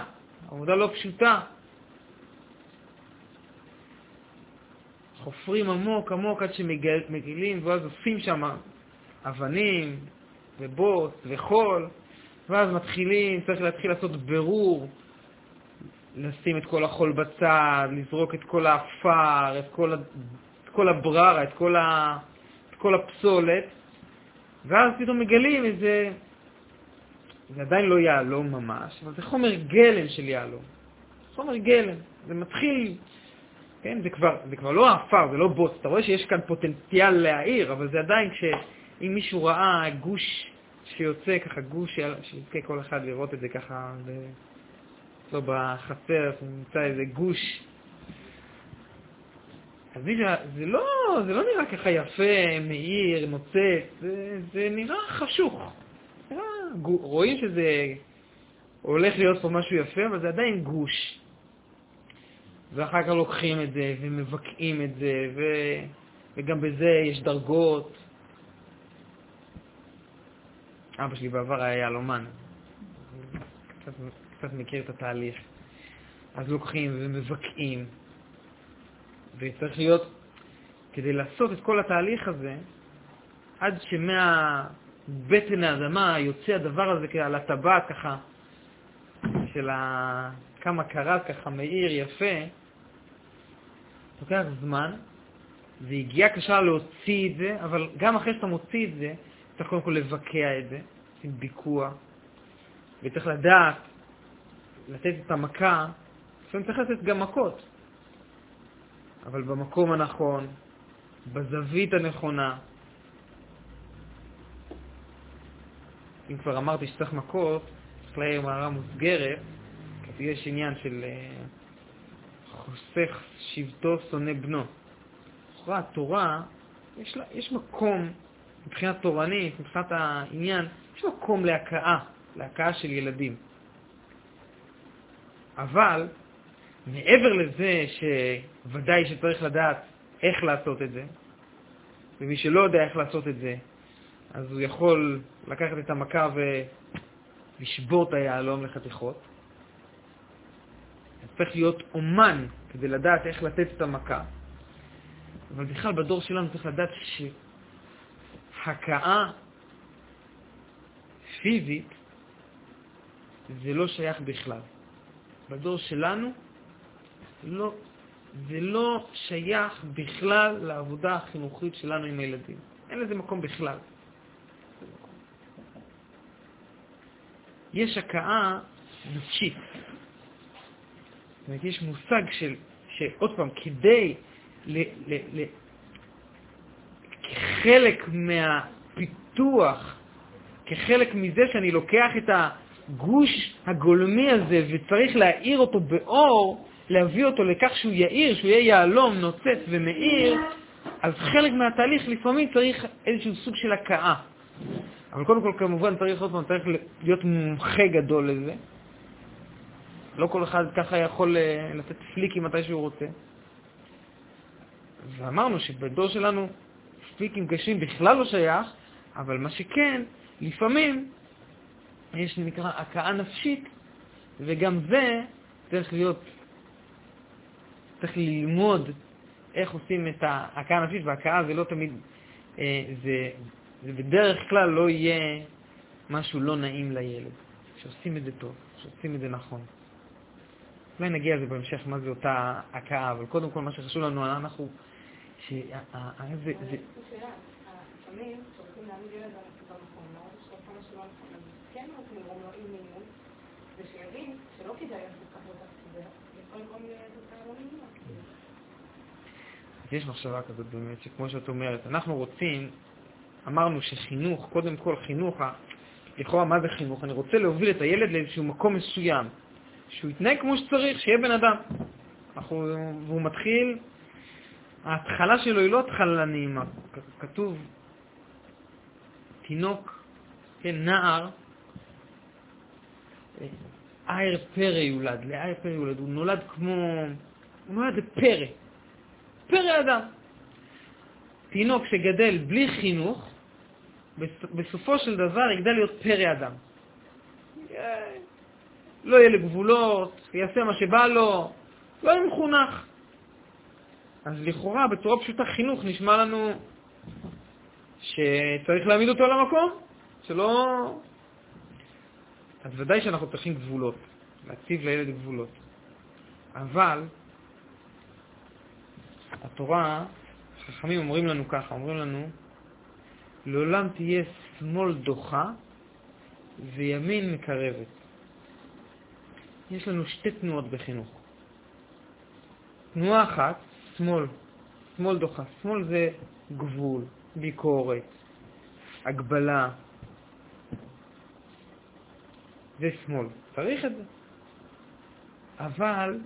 עבודה לא פשוטה. חופרים עמוק עמוק עד שמגילים, ואז עושים שם אבנים ובוט וחול, ואז מתחילים, צריך להתחיל לעשות ברור, לשים את כל החול בצד, לזרוק את כל האפר, את כל, כל הבררה, את כל, ה, את כל הפסולת, ואז פתאום מגלים איזה זה עדיין לא יהלום ממש, אבל זה חומר גלם של יהלום. חומר גלם. זה מתחיל, כן, זה כבר, זה כבר לא עפר, זה לא בוץ. אתה רואה שיש כאן פוטנציאל להעיר, אבל זה עדיין כש... אם מישהו ראה גוש שיוצא, ככה גוש, שיזכה כל אחד לראות את זה ככה, לא בחצר, נמצא איזה גוש. אז זה לא, זה לא נראה ככה יפה, מאיר, נוצץ, זה, זה נראה חשוך. רואים שזה הולך להיות פה משהו יפה, אבל זה עדיין גוש. ואחר כך לוקחים את זה ומבקעים את זה, ו... וגם בזה יש דרגות. אבא שלי בעבר היה יהלומן, קצת, קצת מכיר את התהליך. אז לוקחים ומבקעים, וצריך להיות, כדי לעשות את כל התהליך הזה, עד שמהבטן האדמה יוצא הדבר הזה על הטבעת ככה, של ה... כמה קרה ככה מאיר יפה, לוקח זמן, זה הגיע קשה להוציא את זה, אבל גם אחרי שאתה מוציא את זה, צריך קודם כל לבקע את זה, עושים ביקוע, וצריך לדעת לתת את המכה, לפעמים צריך לתת גם מכות, אבל במקום הנכון, בזווית הנכונה. אם כבר אמרתי שצריך מכות, צריך להעיר מערה מוסגרת, יש עניין של אה, חוסך שבטו שונא בנו. לכאורה התורה, יש, לה, יש מקום מבחינה תורנית, מבחינת העניין, יש מקום להכאה, להכאה של ילדים. אבל מעבר לזה שוודאי שצריך לדעת איך לעשות את זה, ומי שלא יודע איך לעשות את זה, אז הוא יכול לקחת את המכה ולשבור את היהלום לחתיכות. צריך להיות אומן כדי לדעת איך לתת את המכה. אבל בכלל בדור שלנו צריך לדעת שהכאה פיזית זה לא שייך בכלל. בדור שלנו לא, זה לא שייך בכלל לעבודה החינוכית שלנו עם הילדים. אין לזה מקום בכלל. יש הכאה נפשית. אומרת, יש מושג של, שעוד פעם, כדי, ל, ל, ל, כחלק מהפיתוח, כחלק מזה שאני לוקח את הגוש הגולמי הזה וצריך להאיר אותו באור, להביא אותו לכך שהוא יאיר, שהוא יהיה יהלום, נוצץ ומאיר, אז חלק מהתהליך לפעמים צריך איזשהו סוג של הכאה. אבל קודם כל, כמובן, צריך עוד פעם, צריך להיות מומחה גדול לזה. לא כל אחד ככה יכול אה, לתת פליקים מתי שהוא רוצה. ואמרנו שבדור שלנו פליקים קשים בכלל לא שייך, אבל מה שכן, לפעמים יש נקרא הכאה נפשית, וגם זה צריך להיות, צריך ללמוד איך עושים את ההכאה הנפשית, וההכאה זה לא תמיד, אה, זה, זה בדרך כלל לא יהיה משהו לא נעים לילד, שעושים את זה טוב, שעושים את זה נכון. אולי נגיע לזה בהמשך, מה זה אותה הכאה, אבל קודם כל מה שחשוב לנו, אנחנו... זה... אז יש מחשבה כזאת באמת, שכמו שאת אומרת, אנחנו רוצים, אמרנו שחינוך, קודם כל חינוך, לכאורה מה זה חינוך? אני רוצה להוביל את הילד לאיזשהו מקום מסוים. שהוא יתנהג כמו שצריך, שיהיה בן אדם. אנחנו, והוא מתחיל, ההתחלה שלו היא לא התחלה נעימה. כתוב, תינוק, כן, נער, אייר פרא יולד, לאייר פרא יולד, הוא נולד כמו, הוא נולד לפרא, פרא אדם. תינוק שגדל בלי חינוך, בסופו של דבר יגדל להיות פרא אדם. לא יהיה לגבולות, יעשה מה שבא לו, לא יהיה מחונך. אז לכאורה, בצורה פשוטה, חינוך נשמע לנו שצריך להעמיד אותו על המקום, שלא... אז ודאי שאנחנו צריכים גבולות, להציב לילד גבולות. אבל התורה, חכמים אומרים לנו ככה, אומרים לנו, לעולם תהיה שמאל דוחה וימין מקרבת. יש לנו שתי תנועות בחינוך. תנועה אחת, שמאל, שמאל דוחה. שמאל זה גבול, ביקורת, הגבלה. זה שמאל. צריך את זה. אבל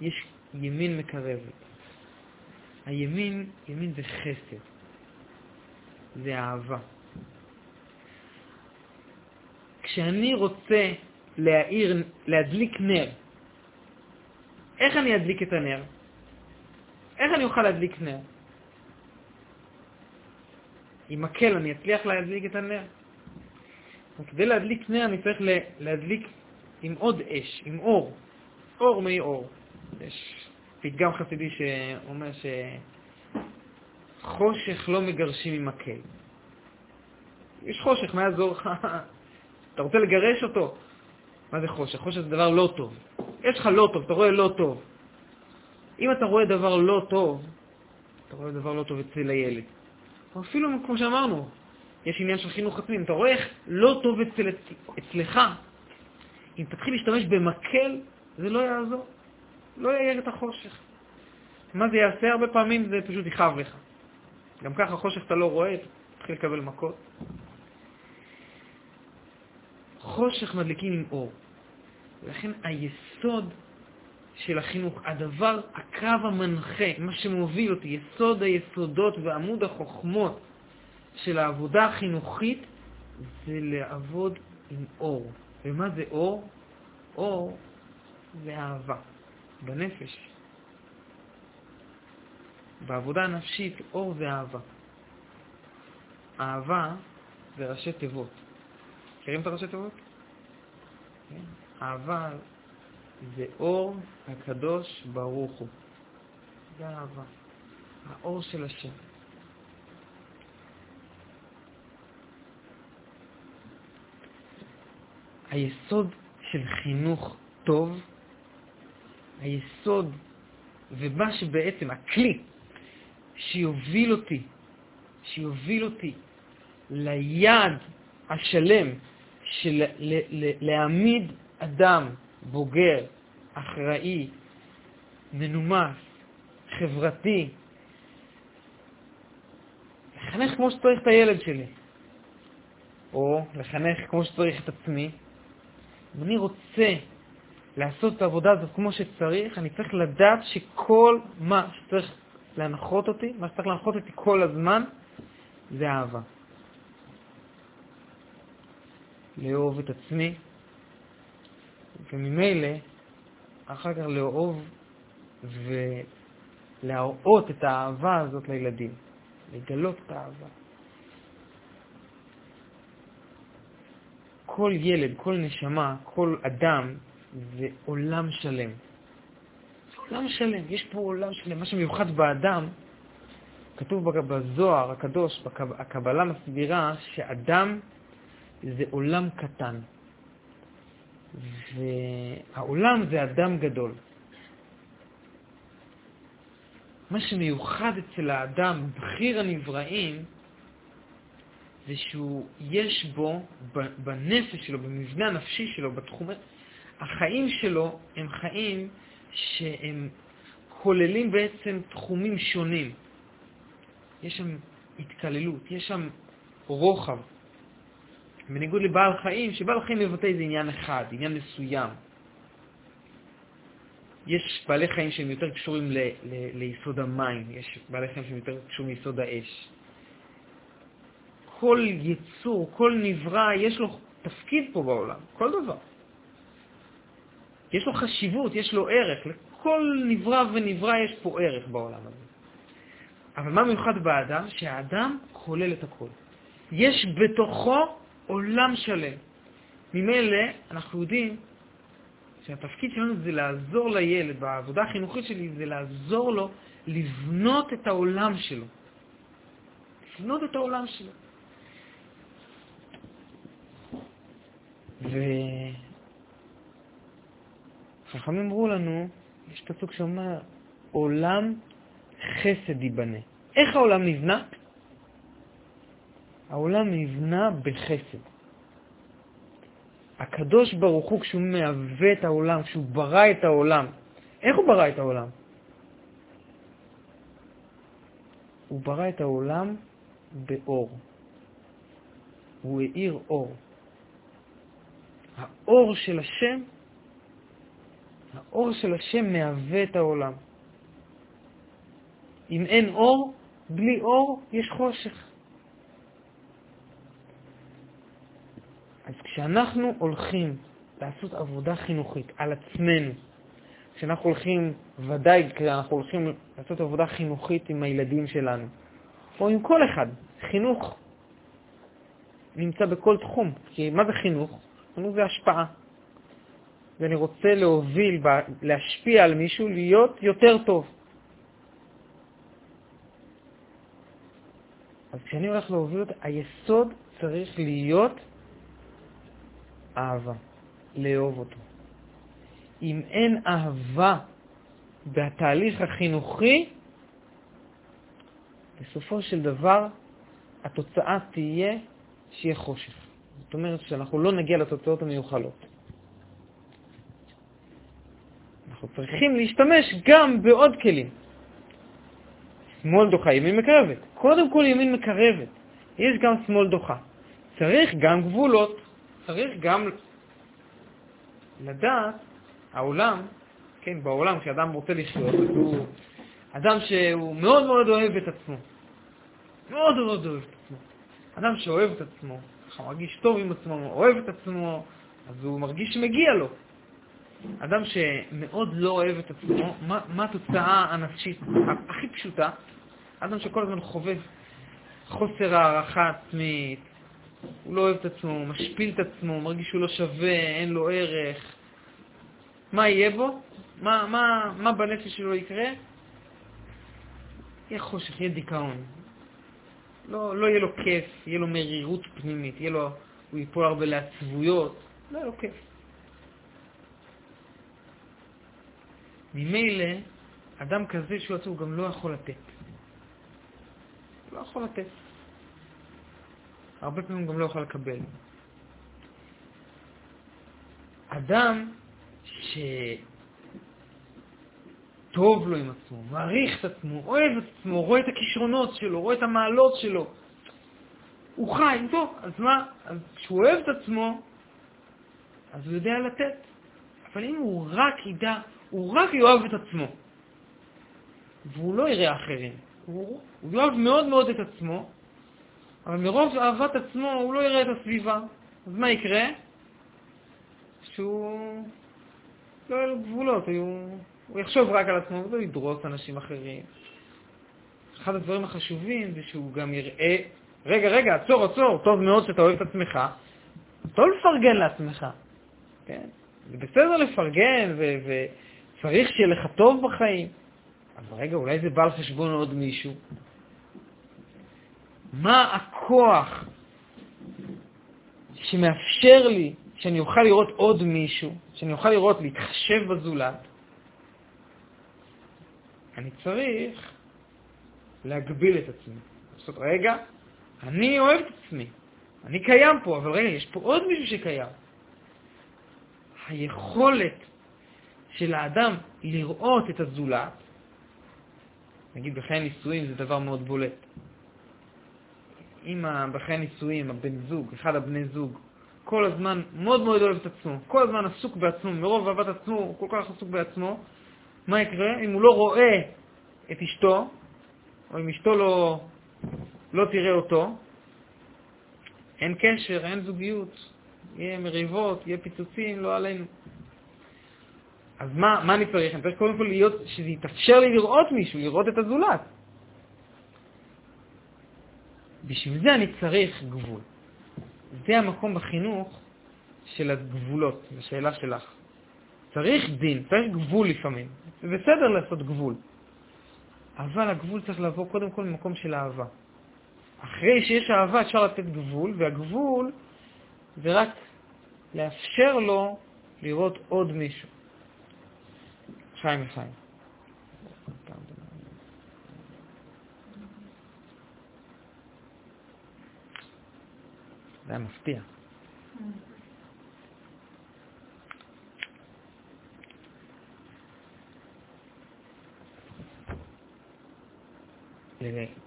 יש ימין מקרבת. הימין, ימין זה חסד, זה אהבה. כשאני רוצה להאיר, להדליק נר. איך אני אדליק את הנר? איך אני אוכל להדליק נר? עם מקל אני אצליח להדליק את הנר? כדי להדליק נר אני צריך להדליק עם עוד אש, עם אור, אור מי אור. יש פתגם חסידי שאומר חושך לא מגרשים עם מקל. יש חושך, מה יעזור לך? אתה רוצה לגרש אותו? מה זה חושך? חושך זה דבר לא טוב. יש לך לא טוב, אתה רואה לא טוב. אם אתה רואה דבר לא טוב, אתה רואה דבר לא טוב אצל הילד. או אפילו, כמו שאמרנו, יש עניין של חינוך עצמי. אם אתה רואה איך לא טוב אצל, אצלך, אם תתחיל להשתמש במקל, זה לא יעזור. לא יאיר את החושך. מה זה יעשה? הרבה פעמים זה פשוט יכאב לך. גם ככה חושך אתה לא רואה, תתחיל לקבל מכות. חושך מדליקים עם אור. ולכן היסוד של החינוך, הדבר, הקו המנחה, מה שמוביל אותי, יסוד היסודות ועמוד החוכמות של העבודה החינוכית, זה לעבוד עם אור. ומה זה אור? אור זה אהבה, בנפש. בעבודה הנפשית, אור זה אהבה. אהבה זה ראשי תיבות. מכירים את הראשי תיבות? כן. אהבה זה אור הקדוש ברוך הוא. זה אהבה. האור של השם. היסוד של חינוך טוב, היסוד ומה שבעצם, הכלי שיוביל אותי, שיוביל אותי ליעד השלם של להעמיד אדם בוגר, אחראי, מנומס, חברתי, לחנך כמו שצריך את הילד שלי, או לחנך כמו שצריך את עצמי. אם אני רוצה לעשות את העבודה הזאת כמו שצריך, אני צריך לדעת שכל מה שצריך להנחות אותי, מה שצריך להנחות אותי כל הזמן, זה אהבה. לאהוב את עצמי, וממילא אחר כך לאהוב ולהראות את האהבה הזאת לילדים, לגלות את האהבה. כל ילד, כל נשמה, כל אדם, זה עולם שלם. זה עולם שלם, יש פה עולם שלם. מה שמיוחד באדם, כתוב בזוהר הקדוש, הקבלה מסבירה שאדם זה עולם קטן. והעולם זה אדם גדול. מה שמיוחד אצל האדם, בחיר הנבראים, זה שהוא, יש בו, בנפש שלו, במבנה הנפשי שלו, בתחום... החיים שלו הם חיים שהם כוללים בעצם תחומים שונים. יש שם התקללות, יש שם רוחב. בניגוד לבעל חיים, שבעל חיים מבטא איזה עניין אחד, עניין מסוים. יש בעלי חיים שהם יותר קשורים ל, ל, ליסוד המים, יש בעלי חיים שהם יותר קשורים ליסוד האש. כל יצור, כל נברא, יש לו תפקיד פה בעולם, כל דבר. יש לו חשיבות, יש לו ערך. לכל נברא ונברא יש פה ערך בעולם הזה. אבל מה מיוחד באדם? שהאדם כולל את הכל. יש בתוכו עולם שלם. ממילא אנחנו יודעים שהתפקיד שלנו זה לעזור לילד, בעבודה החינוכית שלי זה לעזור לו לבנות את העולם שלו. לבנות את העולם שלו. וחכמים אמרו לנו, יש פסוק שאומר, עולם חסד ייבנה. איך העולם נבנה? העולם נבנה בחסד. הקדוש ברוך הוא, כשהוא מהווה את העולם, כשהוא ברא את העולם, איך הוא ברא את העולם? הוא ברא את העולם באור. הוא האיר אור. האור של השם, האור של השם מהווה את העולם. אם אין אור, בלי אור יש חושך. אז כשאנחנו הולכים לעשות עבודה חינוכית על עצמנו, כשאנחנו הולכים, ודאי כשאנחנו הולכים לעשות עבודה חינוכית עם הילדים שלנו, או עם כל אחד, חינוך נמצא בכל תחום, כי מה זה חינוך? חינוך זה השפעה. ואני רוצה להוביל, להשפיע על מישהו להיות יותר טוב. אז כשאני הולך להוביל היסוד צריך להיות אהבה, לאהוב אותו. אם אין אהבה בתהליך החינוכי, בסופו של דבר התוצאה תהיה שיהיה חושך. זאת אומרת שאנחנו לא נגיע לתוצאות המיוחלות. אנחנו צריכים להשתמש גם בעוד כלים. שמאל דוחה, ימין מקרבת. קודם כל ימין מקרבת. יש גם שמאל דוחה. צריך גם גבולות. צריך גם לדעת, העולם, כן, בעולם, כשאדם רוצה לחיות, הוא אדם שהוא מאוד מאוד אוהב את עצמו. מאוד מאוד אוהב את עצמו. אדם שאוהב את עצמו, ככה מרגיש טוב עם עצמו, אוהב את עצמו, אז הוא מרגיש שמגיע לו. אדם שמאוד לא אוהב את עצמו, מה, מה התוצאה הנפשית הכי פשוטה? אדם שכל הזמן חווה חוסר הערכה עצמית, הוא לא אוהב את עצמו, הוא משפיל את עצמו, הוא מרגיש שהוא לא שווה, אין לו ערך. מה יהיה בו? מה, מה, מה בנפש שלו יקרה? יהיה חושך, יהיה דיכאון. לא, לא יהיה לו כיף, יהיה לו מרירות פנימית, יהיה לו, הוא ייפול הרבה לעצבויות, לא יהיה לו כיף. ממילא, אדם כזה שהוא עצוב גם לא יכול לתת. לא יכול לתת. הרבה פעמים גם לא יכול לקבל. אדם שטוב לו עם עצמו, מעריך את עצמו, אוהב את עצמו, רואה את הכישרונות שלו, רואה את המעלות שלו, הוא חי, טוב, אז מה? אז כשהוא אוהב את עצמו, אז הוא יודע לתת. אבל אם הוא רק ידע, הוא רק יאהב את עצמו, והוא לא יראה אחרים, הוא, הוא יאהב מאוד מאוד את עצמו, אבל מרוב אהבת עצמו הוא לא יראה את הסביבה. אז מה יקרה? שהוא לא יהיו לו גבולות, הוא, הוא יחשוב רק על עצמו ולא ידרוס אנשים אחרים. אחד הדברים החשובים זה שהוא גם יראה, רגע, רגע, עצור, עצור, טוב מאוד שאתה אוהב את עצמך, טוב לפרגן לעצמך, כן? זה בסדר לפרגן וצריך שיהיה לך טוב בחיים, אבל רגע, אולי זה בא על חשבון עוד מישהו. מה הכוח שמאפשר לי שאני אוכל לראות עוד מישהו, שאני אוכל לראות, להתחשב בזולת, אני צריך להגביל את עצמי. לעשות, רגע, אני אוהב את עצמי, אני קיים פה, אבל רגע, יש פה עוד מישהו שקיים. היכולת של האדם לראות את הזולת, נגיד בחיי נישואים זה דבר מאוד בולט. אם בחיי נישואים, הבן זוג, אחד הבני זוג, כל הזמן מאוד מאוד אוהב את עצמו, כל הזמן עסוק בעצמו, מרוב אהבת עצמו, הוא כל כך עסוק בעצמו, מה יקרה אם הוא לא רואה את אשתו, או אם אשתו לא, לא תראה אותו? אין קשר, אין זוגיות, יהיה מריבות, יהיה פיצוצים, לא עלינו. אז מה, מה אני צריך? אני צריך קודם כל להיות, שזה יתאפשר לי לראות מישהו, לראות את הזולת. בשביל זה אני צריך גבול. זה המקום בחינוך של הגבולות, זו שאלה שלך. צריך דין, צריך גבול לפעמים. זה בסדר לעשות גבול. אבל הגבול צריך לבוא קודם כל ממקום של אהבה. אחרי שיש אהבה אפשר לתת גבול, והגבול זה רק לאפשר לו לראות עוד מישהו. חיים וחיים. זה היה מפתיע.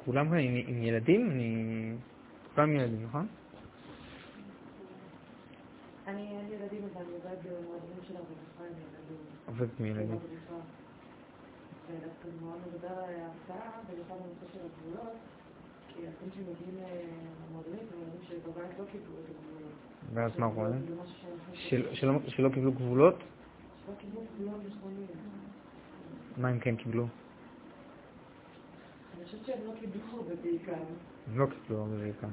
כולם כאן עם, עם ילדים? אני... כולם ילדים, נכון? אני אין ילדים, אבל אני עובדת במועדונים של הרווחה עם ילדים. עובדת עם ילדים. ודווקא מאוד מדבר על ההרצאה, במיוחד בנושא של הגבולות, כי אתם שמגיעים למועדונים, הם אומרים שבבית לא קיבלו את הגבולות. ואז מה רואים? שלא- קיבלו גבולות? שלא קיבלו גבולות נכונים. מה הם כן קיבלו? אני חושבת שהם לא קיבלו בעיקר. הם לא קיבלו בעיקר.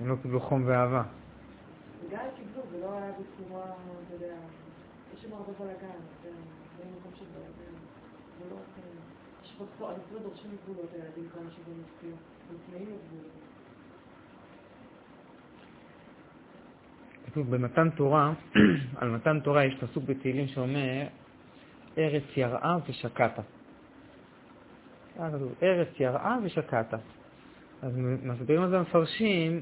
הם לא קיבלו חום ואהבה. הם קיבלו, זה לא היה בצורה, אתה יודע, יש שם הרבה בלאגן, זה זה מקום של בלאגן. לא דורשים גבולות הילדים כמה שזה מפתיע, הם צמאים לגבולות. כתוב במתן תורה, על מתן תורה יש פסוק בתהילים שאומר, ארץ יראה ושקעת. ארץ יראה ושקעת. אז מסבירים על זה המפרשים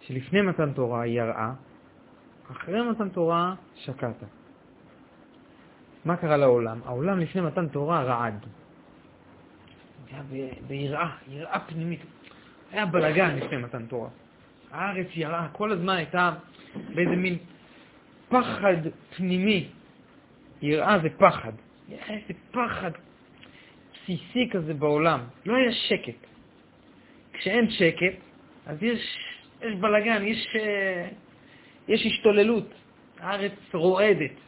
שלפני מתן תורה היא יראה, אחרי מתן תורה שקעת. מה קרה לעולם? העולם לפני מתן תורה רעד. היה ביראה, יראה פנימית. היה בלגן לפני מתן תורה. הארץ יראה, כל הזמן הייתה באיזה מין פחד פנימי. יראה זה פחד. היה איזה פחד בסיסי כזה בעולם. לא היה שקט. כשאין שקט, אז יש, יש בלגן, יש, אה, יש השתוללות. הארץ רועדת.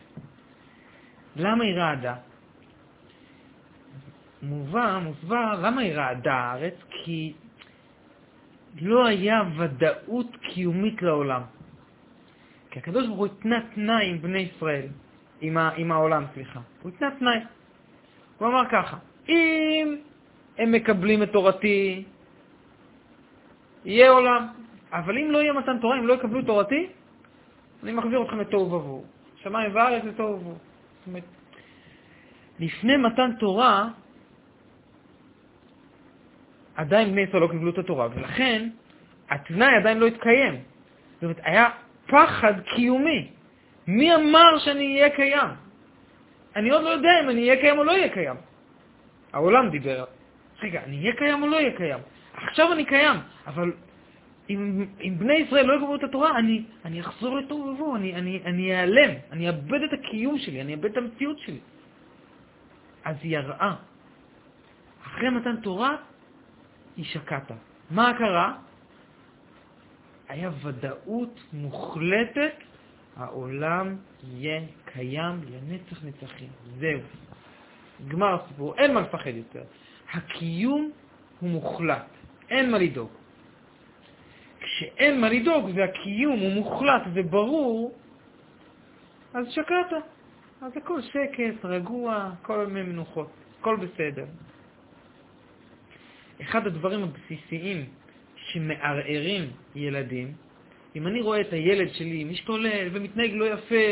למה היא רעדה? מובא, מוסבר, למה היא רעדה הארץ? כי לא היה ודאות קיומית לעולם. כי הקדוש ברוך הוא התנה תנאי עם בני ישראל, עם, ה, עם העולם, סליחה. הוא התנה תנאי. הוא אמר ככה, אם הם מקבלים את תורתי, יהיה עולם. אבל אם לא יהיה מתן תורה, אם לא יקבלו תורתי, אני מחזיר אתכם לתוהו ובוהו. שמיים וארץ לתוהו ובוהו. זאת אומרת, לפני מתן תורה, עדיין בני ישראל לא קיבלו את התורה, ולכן התנאי עדיין לא התקיים. זאת אומרת, היה פחד קיומי. מי אמר שאני אהיה קיים? אני עוד לא יודע אם אני אהיה קיים או לא אהיה קיים. העולם דיבר, רגע, אני אהיה קיים או לא אהיה קיים? עכשיו אני קיים, אבל אם, אם בני ישראל לא יקבלו את התורה, אני, אני אחזור לתוהו ובוהו, אני, אני, אני אעלם, אני אאבד את הקיום שלי, אני אאבד את המציאות שלי. אז היא יראה. אחרי מתן תורה, היא שקטה. מה קרה? היה ודאות מוחלטת, העולם יהיה קיים לנצח נצחים. זהו. גמר הסיפור, אין מה לפחד יותר. הקיום הוא מוחלט, אין מה לדאוג. כשאין מה לדאוג והקיום הוא מוחלט וברור, אז שקעת. אז הכל שקט, רגוע, כל ימי מנוחות, הכל בסדר. אחד הדברים הבסיסיים שמערערים ילדים, אם אני רואה את הילד שלי משתולל ומתנהג לא יפה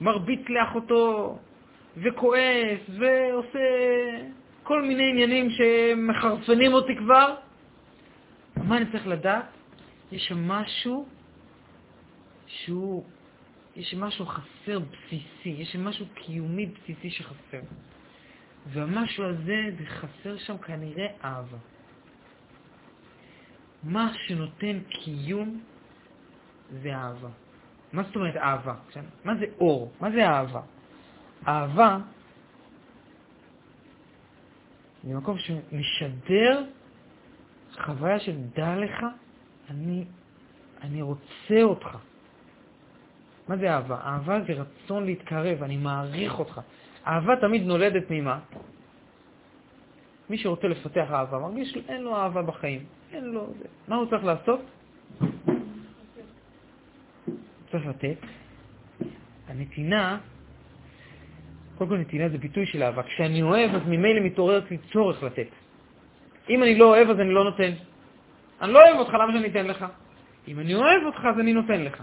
ומרביץ לאחותו וכועס ועושה כל מיני עניינים שמחרפנים אותי כבר, מה אני צריך לדעת? יש שם משהו שהוא, יש שם משהו חסר בסיסי, יש שם משהו קיומי בסיסי שחסר. והמשהו הזה, זה חסר שם כנראה אהבה. מה שנותן קיום זה אהבה. מה זאת אומרת אהבה? מה זה אור? מה זה אהבה? אהבה זה מקום שמשדר חוויה של דע לך, אני, אני רוצה אותך. מה זה אהבה? אהבה זה רצון להתקרב, אני מעריך אותך. אהבה תמיד נולדת ממה? מי שרוצה לפתח אהבה, מרגיש אין לו אהבה בחיים, אין לו... מה הוא צריך לעשות? צריך לתת. הנתינה, קודם כל נתינה זה ביטוי של אהבה. כשאני אוהב, אז ממילא מתעורר אצלי צורך לתת. אם אני לא אוהב, אז אני לא נותן. אני לא אוהב אותך, למה שאני אתן לך? אם אני אוהב אותך, אז אני נותן לך.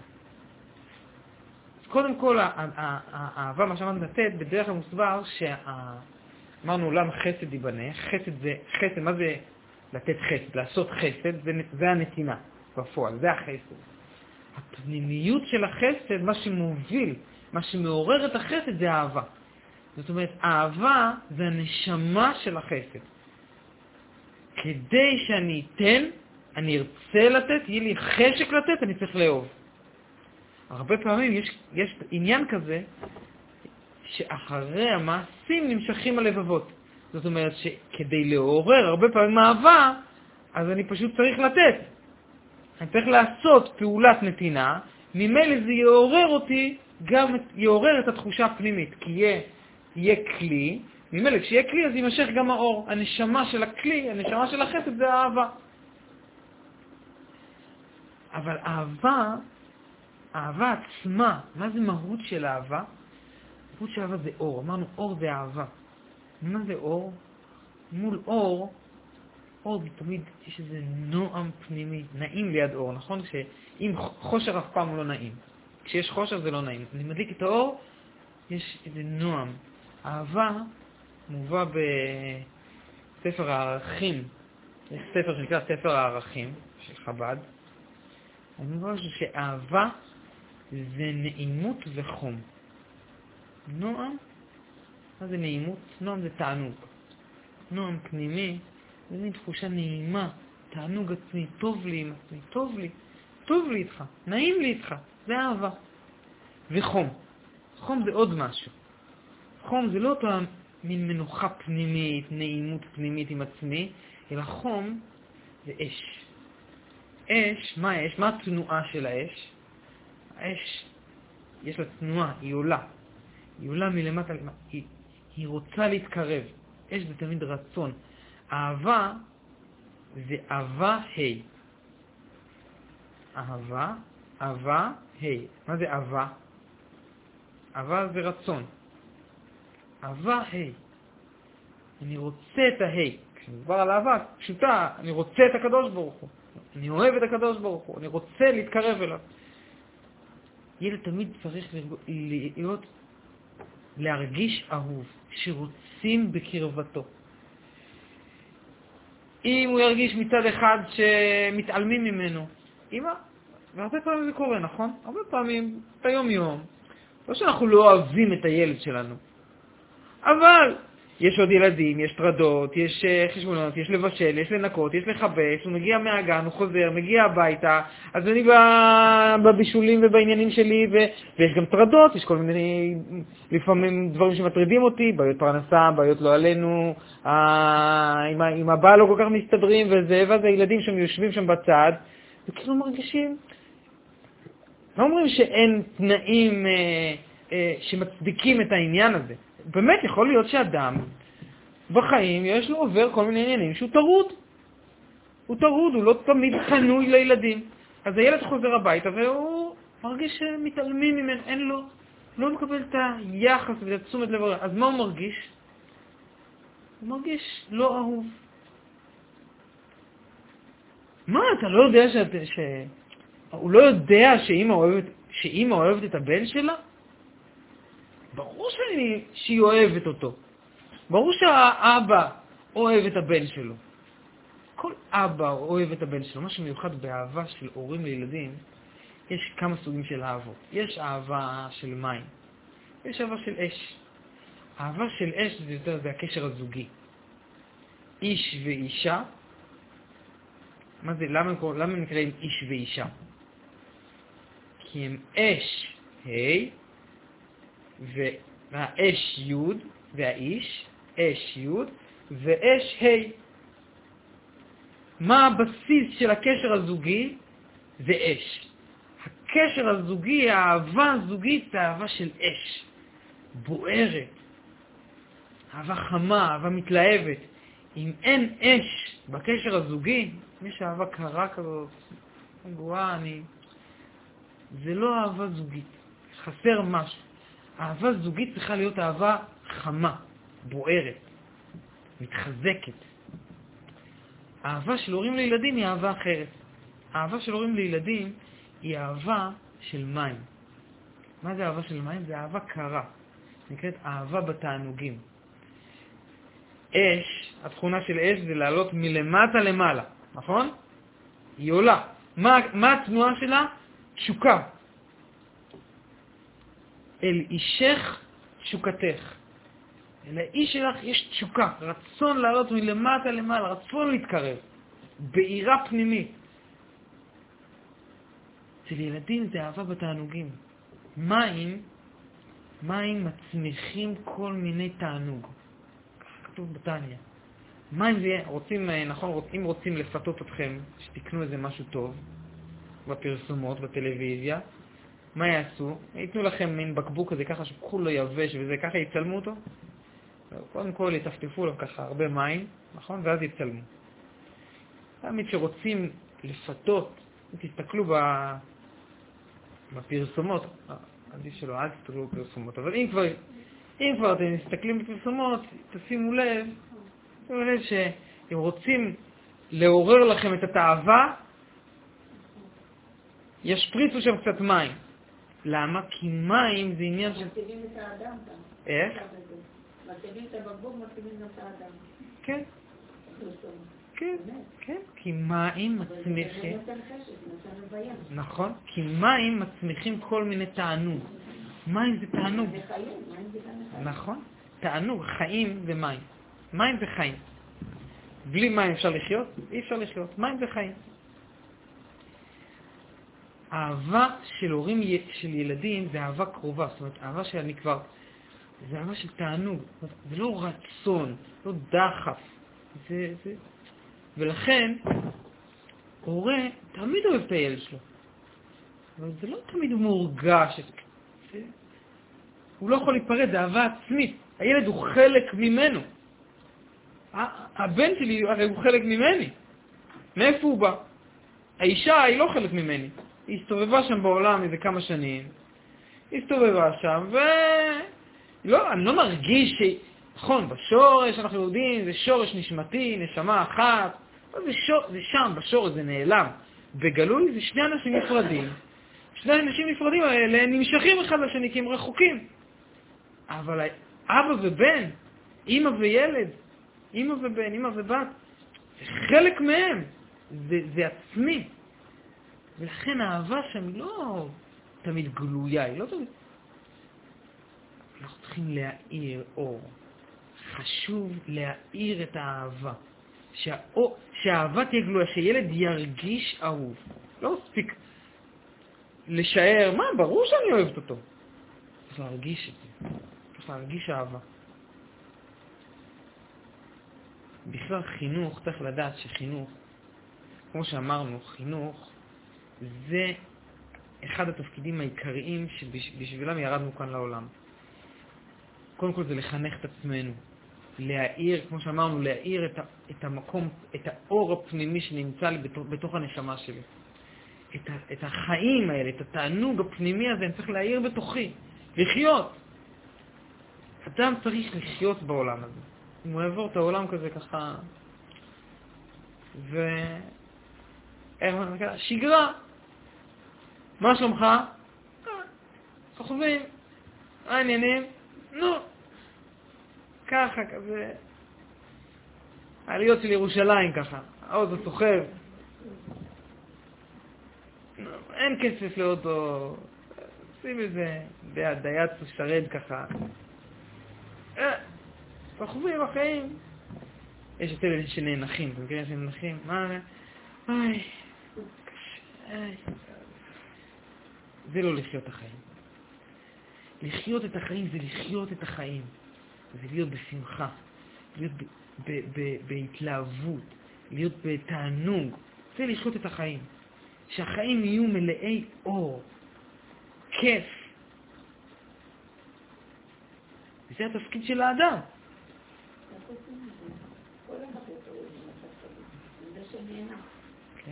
קודם כל, האהבה, מה שאמרנו לתת, בדרך כלל מוסבר שאמרנו עולם חסד ייבנה, חסד זה, חסד, מה זה לתת חסד? לעשות חסד, זה, זה הנתינה בפועל, זה החסד. הפנימיות של החסד, מה שמוביל, מה שמעורר את החסד זה אהבה. זאת אומרת, אהבה זה הנשמה של החסד. כדי שאני אתן, אני ארצה לתת, יהיה לי חשק לתת, אני צריך לאהוב. הרבה פעמים יש, יש עניין כזה שאחרי המעשים נמשכים הלבבות. זאת אומרת שכדי לעורר הרבה פעמים אהבה, אז אני פשוט צריך לתת. אני צריך לעשות פעולת נתינה, ממילא זה יעורר אותי, גם יעורר את התחושה הפנימית, כי יהיה, יהיה כלי, ממילא כשיהיה כלי אז יימשך גם האור. הנשמה של הכלי, הנשמה של החסד זה האהבה. אבל אהבה אהבה עצמה, מה זה מהות של אהבה? דמות של אהבה זה אור. אמרנו, אור זה אהבה. מה זה אור? מול אור, אור זה תמיד, יש איזה נועם פנימי, נעים ליד אור, נכון? שאם חושר אף פעם לא נעים. כשיש חושר זה לא נעים. אני מדליק את האור, יש איזה נועם. אהבה מובא בספר הערכים, יש ספר שנקרא ספר הערכים של חב"ד. אני אומר שאהבה זה נעימות וחום. נועם, מה זה נעימות? נועם זה תענוג. נועם פנימי, זה מין תחושה נעימה, תענוג עצמי, טוב לי עם עצמי, טוב לי, טוב לי איתך, נעים לי איתך, זה אהבה. וחום. חום זה עוד משהו. חום זה לא אותה מין מנוחה פנימית, נעימות פנימית עם עצמי, אלא חום זה אש. אש, מה אש? מה התנועה של האש? האש, יש לה תנועה, היא עולה. היא עולה מלמטה למטה, היא, היא רוצה להתקרב. אש זה תמיד רצון. אהבה זה אהבה ה'. אהבה, אהבה ה'. מה זה אהבה? אהבה זה רצון. אהבה ה'. אני רוצה את הה'. כשמדובר על אהבה פשוטה, אני רוצה את הקדוש ברוך הוא. אני אוהב את הקדוש ברוך הוא, אני רוצה להתקרב אליו. ילד תמיד צריך להיות, להרגיש אהוב, שרוצים בקרבתו. אם הוא ירגיש מצד אחד שמתעלמים ממנו, אמא, והרבה פעמים זה קורה, נכון? הרבה פעמים, ביום-יום, לא שאנחנו לא אוהבים את הילד שלנו, אבל יש עוד ילדים, יש טרדות, יש אה, חשבונות, יש לבשל, יש לנקות, יש לכבש, הוא מגיע מהגן, הוא חוזר, מגיע הביתה, אז אני בבישולים ובעניינים שלי, ו... ויש גם טרדות, יש כל מיני, לפעמים דברים שמטרידים אותי, בעיות פרנסה, בעיות לא עלינו, עם, עם הבעל לא כל כך מסתדרים וזה, ואז הילדים שם יושבים שם בצד, וכאילו מרגישים, לא אומרים שאין תנאים אה, אה, שמצדיקים את העניין הזה. באמת יכול להיות שאדם בחיים יש לו עובר כל מיני עניינים שהוא טרוד. הוא טרוד, הוא לא תמיד פנוי לילדים. אז הילד חוזר הביתה והוא מרגיש שמתעלמים ממנו, אין לו, לא מקבל את היחס ואת תשומת לב. אז מה הוא מרגיש? הוא מרגיש לא אהוב. מה, אתה לא יודע שאת, ש... הוא לא יודע שאימא אוהבת, שאימא אוהבת את הבן שלה? ברור שאני, שהיא אוהבת אותו. ברור שהאבא אוהב את הבן שלו. כל אבא אוהב את הבן שלו. מה שמיוחד באהבה של הורים לילדים, יש כמה סוגים של אהבות. יש אהבה של מים, יש אהבה של אש. אהבה של אש זה יותר, זה הקשר הזוגי. איש ואישה, מה זה, למה, למה הם נקראים איש ואישה? כי הם אש, ה', והאש י' והאיש, אש י' ואש ה'. מה הבסיס של הקשר הזוגי? זה אש. הקשר הזוגי, האהבה הזוגית, זה אהבה של אש, בוערת, אהבה חמה, אהבה מתלהבת. אם אין אש בקשר הזוגי, יש אהבה קרה כזאת, גרועה, אני... זה לא אהבה זוגית, חסר משהו. אהבה זוגית צריכה להיות אהבה חמה, בוערת, מתחזקת. אהבה של הורים לילדים היא אהבה אחרת. אהבה של הורים לילדים היא אהבה של מים. מה זה אהבה של מים? זה אהבה קרה. נקראת אהבה בתענוגים. אש, התכונה של אש זה לעלות מלמטה למעלה, נכון? היא עולה. מה, מה התנועה שלה? תשוקה. אל אישך תשוקתך. אל האיש שלך יש תשוקה, רצון לעלות מלמטה למעלה, רצון להתקרב, בעירה פנימית. אצל ילדים זה אהבה בתענוגים. מים, מים מצמיחים כל מיני תענוג. ככה כתוב בתניא. מים זה, רוצים, נכון, אם רוצים לפתות אתכם, שתקנו איזה משהו טוב בפרסומות, בטלוויזיה, מה יעשו? ייתנו לכם מין בקבוק כזה ככה שכולו יבש וזה, ככה יצלמו אותו. קודם כל יטפטפו לו ככה הרבה מים, נכון? ואז יצלמו. תמיד כשרוצים לפתות, תסתכלו בפרסומות, עדיף שלא, אל תסתכלו בפרסומות, אבל אם כבר אם כבר אתם מסתכלים בפרסומות, תשימו לב, שימו לב שאם רוצים לעורר לכם את התאווה, ישפריצו שם קצת מים. למה? כי מים זה עניין של... מציבים את האדם. איך? מציבים את הבקבוק, מציבים גם את האדם. כן, כן, כן, כי מים מצמיחים. נכון, כי מים מצמיחים כל מיני תענוג. מים זה תענוג? נכון? תענוג, חיים זה מים. מים זה חיים. בלי מים אפשר לחיות? אי אפשר לחיות. מים זה חיים. אהבה של הורים, של ילדים זה אהבה קרובה, זאת אומרת, אהבה שאני כבר, זה אהבה של תענוג, זה לא רצון, לא דחף. זה, זה... ולכן, הורה תמיד אוהב את הילד שלו, אבל זה לא תמיד מורגש. זה... הוא לא יכול להיפרד, זה אהבה עצמית. הילד הוא חלק ממנו. הבן שלי הרי הוא חלק ממני. מאיפה הוא בא? האישה היא לא חלק ממני. היא הסתובבה שם בעולם איזה כמה שנים, הסתובבה שם, ו... לא, אני לא מרגיש ש... נכון, בשורש אנחנו יודעים, זה שורש נשמתי, נשמה אחת, זה, שור... זה שם, בשורש, זה נעלם. בגלוי זה שני אנשים נפרדים. שני אנשים נפרדים האלה נמשכים אחד לשני כי הם רחוקים. אבל אבא ובן, אימא וילד, אימא ובן, אימא ובת, זה חלק מהם, זה, זה עצמי. ולכן האהבה שם היא לא תמיד גלויה, היא לא תמיד... אנחנו צריכים להאיר אור. חשוב להאיר את האהבה. שהאור, שהאהבה תהיה גלויה, שילד ירגיש אהוב. לא מספיק לשער, מה, ברור שאני אוהבת אותו. צריך להרגיש את זה. צריך להרגיש אהבה. בכלל חינוך, צריך לדעת שחינוך, כמו שאמרנו, חינוך זה אחד התפקידים העיקריים שבשבילם ירדנו כאן לעולם. קודם כל זה לחנך את עצמנו, להאיר, כמו שאמרנו, להאיר את, את המקום, את האור הפנימי שנמצא לי בתוך, בתוך הנשמה שלי. את, ה, את החיים האלה, את התענוג הפנימי הזה, אני צריך להאיר בתוכי, לחיות. אדם צריך לחיות בעולם הזה. אם הוא יעבור את העולם כזה ככה, ו... שגרה. מה שלומך? "אה, סוחבים. מה העניינים? נו. ככה, כזה. העליות של ירושלים ככה, העוז הסוחב. נו, אין כסף לאוטו, שים איזה דייץ שרד ככה. אה, סוחבים החיים. יש את אלה שנאנחים, אתם מכירים שנאנחים? מה? איי, קשה, איי. זה לא לחיות את החיים. לחיות את החיים זה לחיות את החיים. זה להיות בשמחה, להיות בהתלהבות, להיות בתענוג. זה לחיות את החיים. שהחיים יהיו מלאי אור, כיף. זה התפקיד של האדם. כן.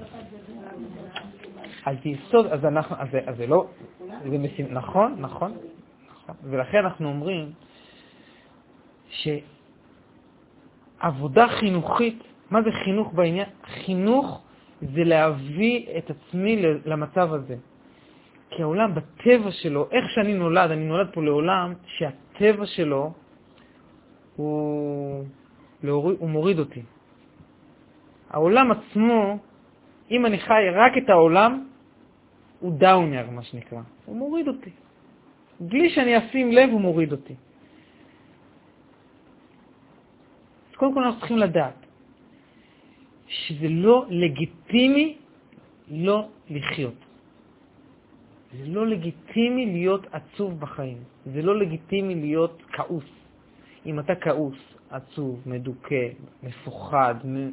השאלה איך עושים את זה כדי להגיע למצב. או. כל אחד זה על יסוד, אז אנחנו, אז זה, לא, זה משימ... נכון, נכון, נכון. ולכן אנחנו אומרים שעבודה חינוכית, מה זה חינוך בעניין? חינוך זה להביא את עצמי למצב הזה. כי העולם בטבע שלו, איך שאני נולד, אני נולד פה לעולם שהטבע שלו הוא, הוא מוריד אותי. העולם עצמו, אם אני חי רק את העולם, הוא דאונר, מה שנקרא. הוא מוריד אותי. בלי שאני אשים לב, הוא מוריד אותי. אז קודם כל אנחנו צריכים לדעת שזה לא לגיטימי לא לחיות. זה לא לגיטימי להיות עצוב בחיים. זה לא לגיטימי להיות כעוס. אם אתה כעוס, עצוב, מדוכא, מפוחד, מ...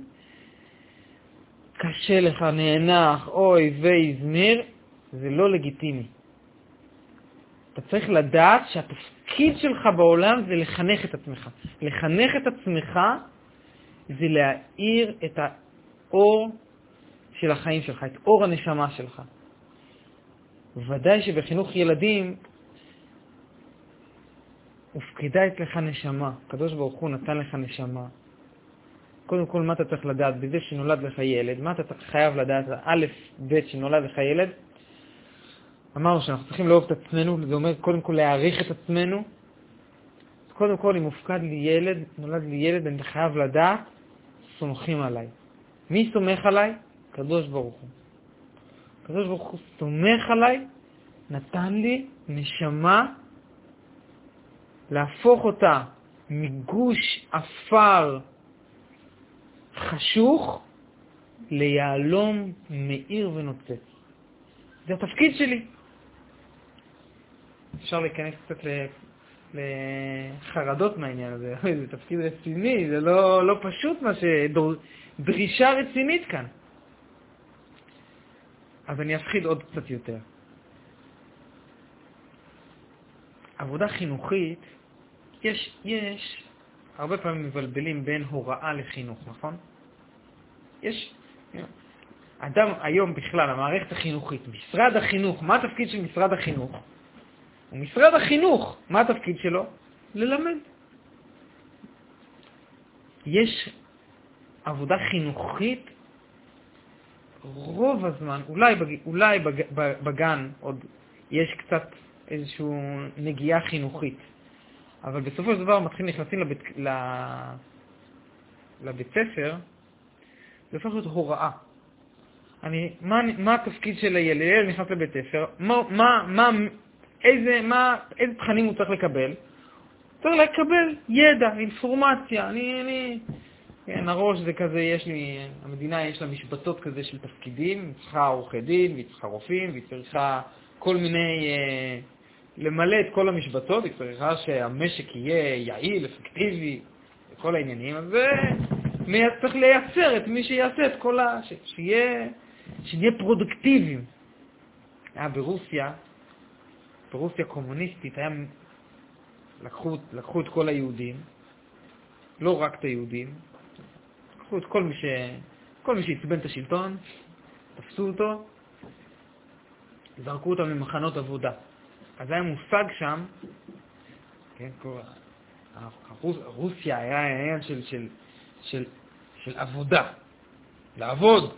קשה לך, נאנח, אוי והזמיר, זה לא לגיטימי. אתה צריך לדעת שהתפקיד שלך בעולם זה לחנך את עצמך. לחנך את עצמך זה להאיר את האור של החיים שלך, את אור הנשמה שלך. ודאי שבחינוך ילדים הופקדה אצלך נשמה. הקדוש ברוך הוא נתן לך נשמה. קודם כל, מה אתה צריך לדעת? בזה שנולד לך ילד, מה אתה חייב לדעת? א', ב', שנולד לך ילד, אמרנו שאנחנו צריכים לאהוב את עצמנו, זה אומר קודם כל להעריך את עצמנו. קודם כל, אם מופקד לי ילד, נולד לי ילד, אני חייב לדעת, סומכים עליי. מי סומך עליי? הקדוש ברוך הוא. הקדוש ברוך הוא סומך עליי, נתן לי נשמה להפוך אותה מגוש עפר חשוך ליהלום מאיר ונוצץ. זה התפקיד שלי. אפשר להיכנס קצת לחרדות מהעניין הזה, זה תפקיד רציני, זה לא, לא פשוט מה ש... דרישה רצינית כאן. אז אני אפחיד עוד קצת יותר. עבודה חינוכית, יש, יש, הרבה פעמים מבלבלים בין הוראה לחינוך, נכון? יש, אדם היום בכלל, המערכת החינוכית, משרד החינוך, מה התפקיד של משרד החינוך? ומשרד החינוך, מה התפקיד שלו? ללמד. יש עבודה חינוכית רוב הזמן, אולי, בג, אולי בג, בגן עוד יש קצת איזושהי נגיעה חינוכית, אבל בסופו של דבר מתחילים נכנסים לבית, לבית ספר, זה הופך להיות הוראה. אני, מה, מה התפקיד של הילד? ילד נכנס לבית ספר, מה, מה, מה, איזה, מה, איזה תכנים הוא צריך לקבל? צריך לקבל ידע, אינפורמציה. אני, אני, כן, הראש זה כזה, יש לי, המדינה יש לה משבצות כזה של תפקידים, היא צריכה עורכי דין, והיא צריכה רופאים, והיא צריכה כל מיני, אה, למלא את כל המשבצות, היא צריכה שהמשק יהיה יעיל, אפקטיבי, כל העניינים, אז צריך לייצר את מי שיעשה את כל ה... שיהיה, שנהיה פרודוקטיביים. היה ברוסיה, ברוסיה קומוניסטית, היה, לקחו, לקחו את כל היהודים, לא רק את היהודים, לקחו את כל מי, ש... כל מי שעצבן את השלטון, תפסו אותו, זרקו אותם למחנות עבודה. אז היה מושג שם, כן, כל... רוסיה היה עניין של, של, של, של עבודה, לעבוד,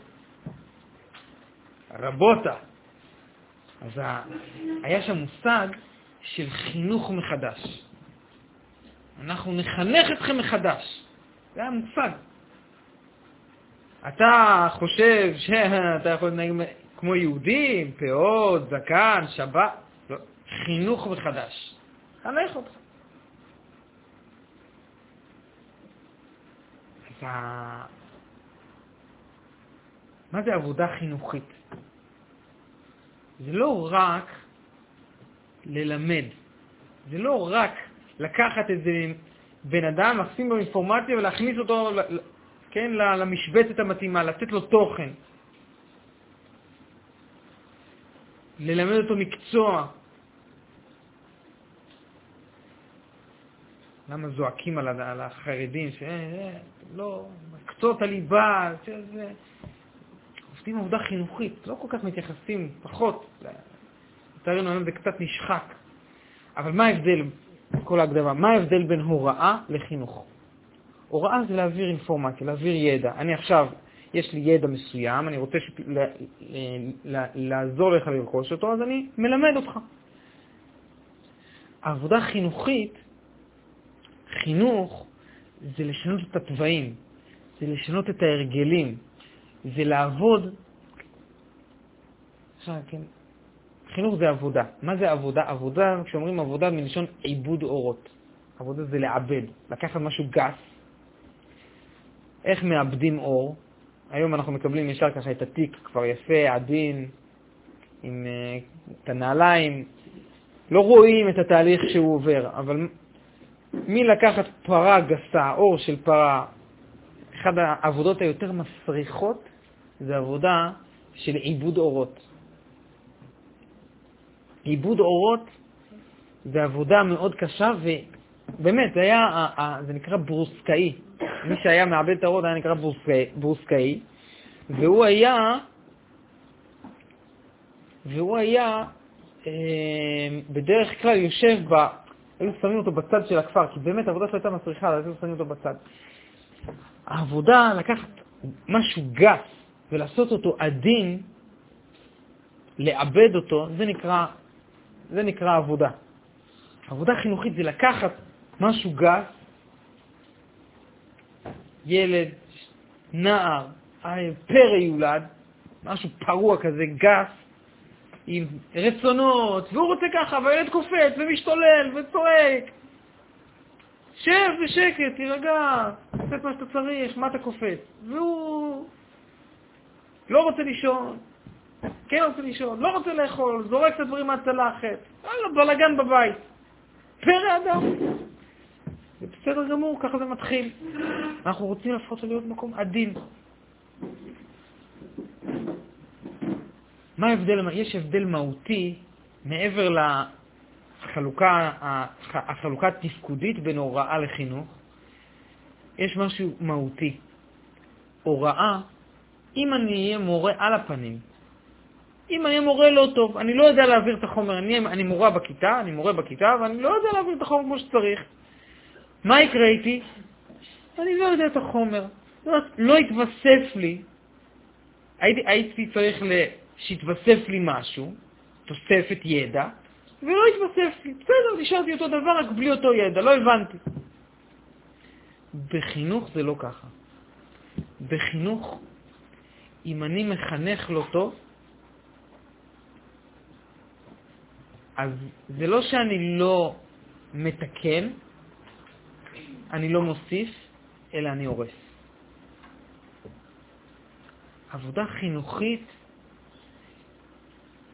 רבותה. אז היה שם מושג של חינוך מחדש. אנחנו נחנך אתכם מחדש. זה היה מושג. אתה חושב שאתה יכול להתנהג כמו יהודים, פאות, זקן, שבת, לא, חינוך מחדש. חנך אותך. מה זה עבודה חינוכית? זה לא רק ללמד, זה לא רק לקחת איזה בן אדם, לשים לו אינפורמציה ולהכניס אותו כן, למשבצת המתאימה, לתת לו תוכן. ללמד אותו מקצוע. למה זועקים על החרדים, שלא, מקצועות הליבה, שזה... עובדים עבודה חינוכית, לא כל כך מתייחסים, פחות. לצערנו היום זה קצת נשחק. אבל מה ההבדל, כל ההקדמה, מה ההבדל בין הוראה לחינוך? הוראה זה להעביר אינפורמציה, להעביר ידע. אני עכשיו, יש לי ידע מסוים, אני רוצה ש... לה... לה... לעזור לך לרכוש אותו, אז אני מלמד אותך. העבודה חינוכית, חינוך, זה לשנות את התוואים, זה לשנות את ההרגלים, זה לעבוד. כן, חינוך זה עבודה. מה זה עבודה? עבודה, כשאומרים עבודה, מלשון עיבוד אורות. עבודה זה לעבד, לקחת משהו גס, איך מאבדים אור? היום אנחנו מקבלים ישר ככה את התיק כבר יפה, עדין, עם uh, את הנעליים. לא רואים את התהליך שהוא עובר, אבל מלקחת פרה גסה, אור של פרה, אחת העבודות היותר מסריחות זה עבודה של עיבוד אורות. עיבוד אורות זה עבודה מאוד קשה, ובאמת, זה זה נקרא ברוסקאי. מי שהיה מעבד את הרוד היה נקרא ברוסקאי, והוא היה, והוא היה אה, בדרך כלל יושב ב... היו שמים אותו בצד של הכפר, כי באמת העבודה שלו הייתה מצריכה, אז היו שמים אותו בצד. העבודה, לקחת משהו גס ולעשות אותו עדין, לעבד אותו, זה נקרא, זה נקרא עבודה. עבודה חינוכית זה לקחת משהו גס, ילד, נער, פרא יולד, משהו פרוע כזה, גס, עם רצונות, והוא רוצה ככה, והילד קופץ ומשתולל וצועק. שב בשקט, תירגע, תעשה את מה שאתה צריך, מה אתה קופץ? והוא לא רוצה לישון, כן רוצה לישון, לא רוצה לאכול, זורק את הדברים מהצלחת, לו בלאגן בבית. פרא אדם. זה בסדר גמור, ככה זה מתחיל. אנחנו רוצים להפוך להיות מקום עדין. מה ההבדל? יש הבדל מהותי מעבר לחלוקה התפקודית בין הוראה לחינוך. יש משהו מהותי. הוראה, אם אני אהיה מורה על הפנים, אם אני מורה לא טוב, אני לא יודע להעביר את החומר, אני, אני מורה בכיתה, אני מורה בכיתה, ואני לא יודע להעביר את החומר כמו שצריך. מה יקרה איתי? אני לא יודע את החומר. לא, לא התווסף לי, הייתי, הייתי צריך שיתווסף לי משהו, תוספת ידע, ולא התווסף לי. בסדר, נשארתי אותו דבר, רק בלי אותו ידע, לא הבנתי. בחינוך זה לא ככה. בחינוך, אם אני מחנך לא טוב, אז זה לא שאני לא מתקן, אני לא מוסיף, אלא אני הורס. עבודה חינוכית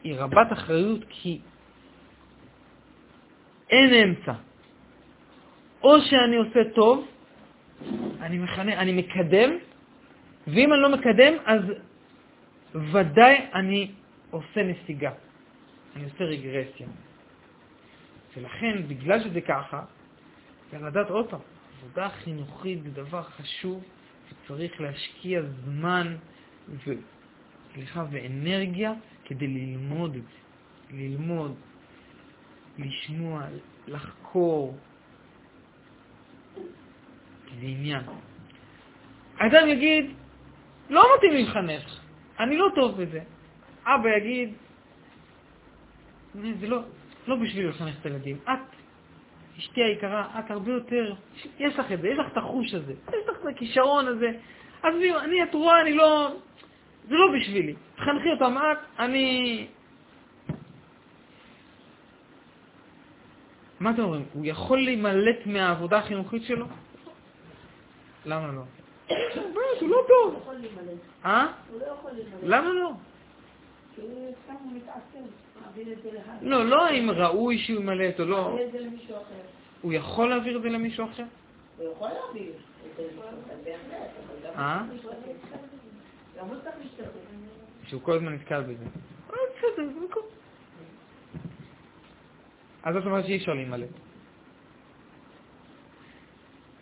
היא רבת אחריות כי אין אמצע. או שאני עושה טוב, אני, מכנה, אני מקדם, ואם אני לא מקדם, אז ודאי אני עושה נסיגה. אני עושה רגרסיה. ולכן, בגלל שזה ככה, צריך לדעת עוד פעם, עבודה חינוכית זה דבר חשוב, וצריך להשקיע זמן ו... סליחה, ואנרגיה כדי ללמוד את זה. ללמוד, לשמוע, לחקור. זה עניין. אדם יגיד, לא מתאים לי לחנך, אני לא טוב בזה. אבא יגיד, זה לא, לא בשביל לחנך את הילדים. את, אשתי היקרה, את הרבה יותר, יש לך את זה, יש לך את החוש הזה, יש לך את הכישרון הזה. עזבי, אני, את רואה, אני לא, זה לא בשבילי. תחנכי אותם את, אני... מה אתם אומרים? הוא יכול להימלט מהעבודה החינוכית שלו? למה לא? הוא לא טוב. אה? למה לא? לא, לא האם ראוי שהוא ימלט או לא. הוא יכול להעביר את זה למישהו אחר? הוא יכול להעביר. אה? שהוא כל הזמן נתקל בזה. אה, בסדר, זה מקום. אז זאת אומרת שאי אפשר להימלט.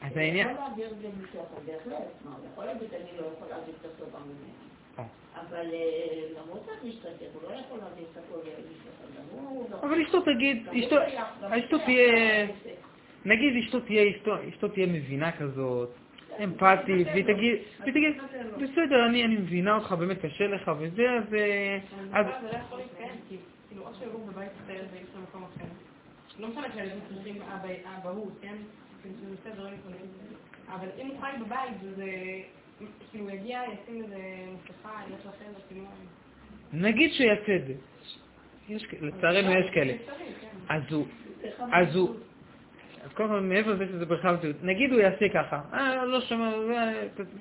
אז העניין... יכול להעביר את זה למישהו אחר, בהחלט. הוא יכול להגיד, אני לא יכול להעביר את הטובה ממני. אה. אבל הוא צריך להשתתף, הוא לא יכול להעביר את הכל למישהו אחר. אבל אשתו תגיד, אשתו תהיה, נגיד אשתו תהיה, אשתו תהיה מבינה כזאת, אמפתית, והיא תגיד, והיא תגיד, בסדר, אני מבינה אותך, באמת קשה לך וזה, אז... אז... זה לא יכול להתקיים, כי כאילו, או שהוא בבית אחר ויש לו מקום אחר. לא משנה שהילדים צריכים אבהות, כן? כאילו, זה בסדר, לא יכולים. אבל אם הוא חי בבית, וזה... כאילו, הוא יגיע, ישים איזה מסכה, ילך לחדר, כאילו... נגיד שיעשה את זה. לצערנו יש כאלה. אז הוא... אז כל, מעבר לזה שזה בריכה מציאות, נגיד הוא יעשה ככה, אה, לא שומע,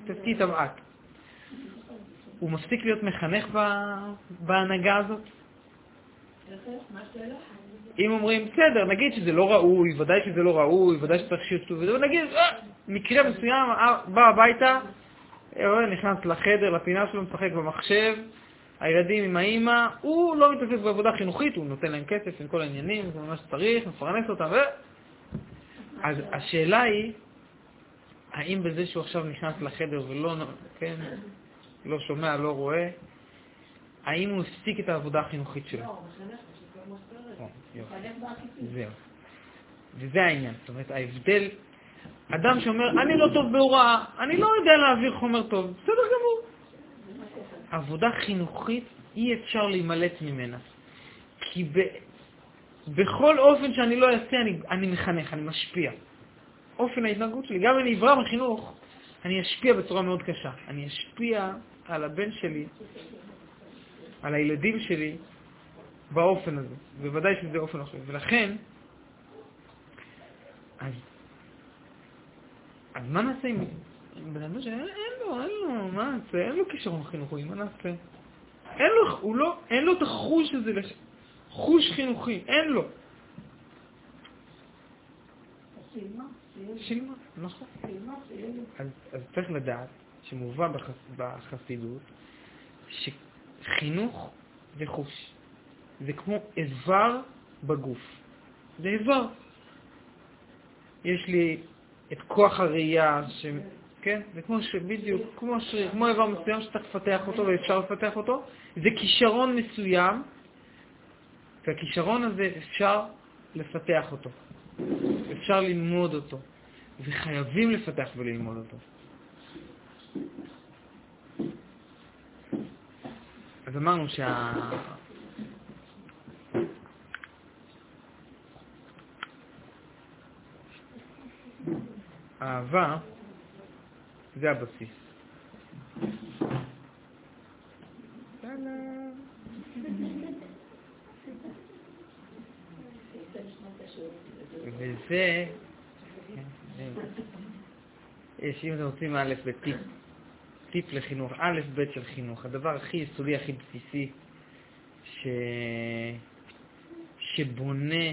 תסקי את המעט. הוא מפסיק להיות מחנך בהנהגה הזאת? אם אומרים, בסדר, נגיד שזה לא ראוי, ודאי שזה לא ראוי, ודאי שצריך שיוצאו, ונגיד, אה, מקרה מסוים, אה, בא הביתה, אה, נכנס לחדר, לפינה שלו, משחק במחשב, הילדים עם האימא, הוא לא מתעסק בעבודה חינוכית, הוא נותן להם כסף עם כל העניינים, זה מה שצריך, מפרנס אותם, ו... אז השאלה היא, האם בזה שהוא עכשיו נכנס לחדר ולא כן, לא שומע, לא רואה, האם הוא הפסיק את העבודה החינוכית שלו? לא. זהו. וזה העניין. זאת אומרת, ההבדל, אדם שאומר, אני לא טוב בהוראה, אני לא יודע להעביר חומר טוב, בסדר גמור. עבודה חינוכית, אי אפשר להימלט ממנה. כי בכל אופן שאני לא אעשה, אני, אני מחנך, אני משפיע. אופן ההתנהגות שלי, גם אם אני אברא בחינוך, אני אשפיע בצורה מאוד קשה. אני אשפיע על הבן שלי, על הילדים שלי, באופן הזה. בוודאי שזה אופן אחר. ולכן, אז, אז מה נעשה עם בן אדם שאין לו, אין לו, מה נעשה? אין לו כישרון חינוכי, מה נעשה? אין לו, הוא לא, אין לו את החוש הזה, חוש חינוכי, אין לו. שילמה, נכון. אז, צריך לדעת שמובא בחס, בחסידות שחינוך זה חוש. זה כמו איבר בגוף. זה איבר. יש לי את כוח הראייה, ש... כן? זה כמו שבדיוק, כמו, ש... כמו איבר מסוים שצריך לפתח אותו ואפשר לפתח אותו. זה כישרון מסוים, והכישרון הזה אפשר לפתח אותו. אפשר ללמוד אותו, וחייבים לפתח וללמוד אותו. אז אמרנו שה... אהבה זה הבסיס. וזה, יש, אם אתם רוצים א' בטיפ, טיפ לחינוך, א' ב' של חינוך, הדבר הכי יסודי, הכי בסיסי, ש... שבונה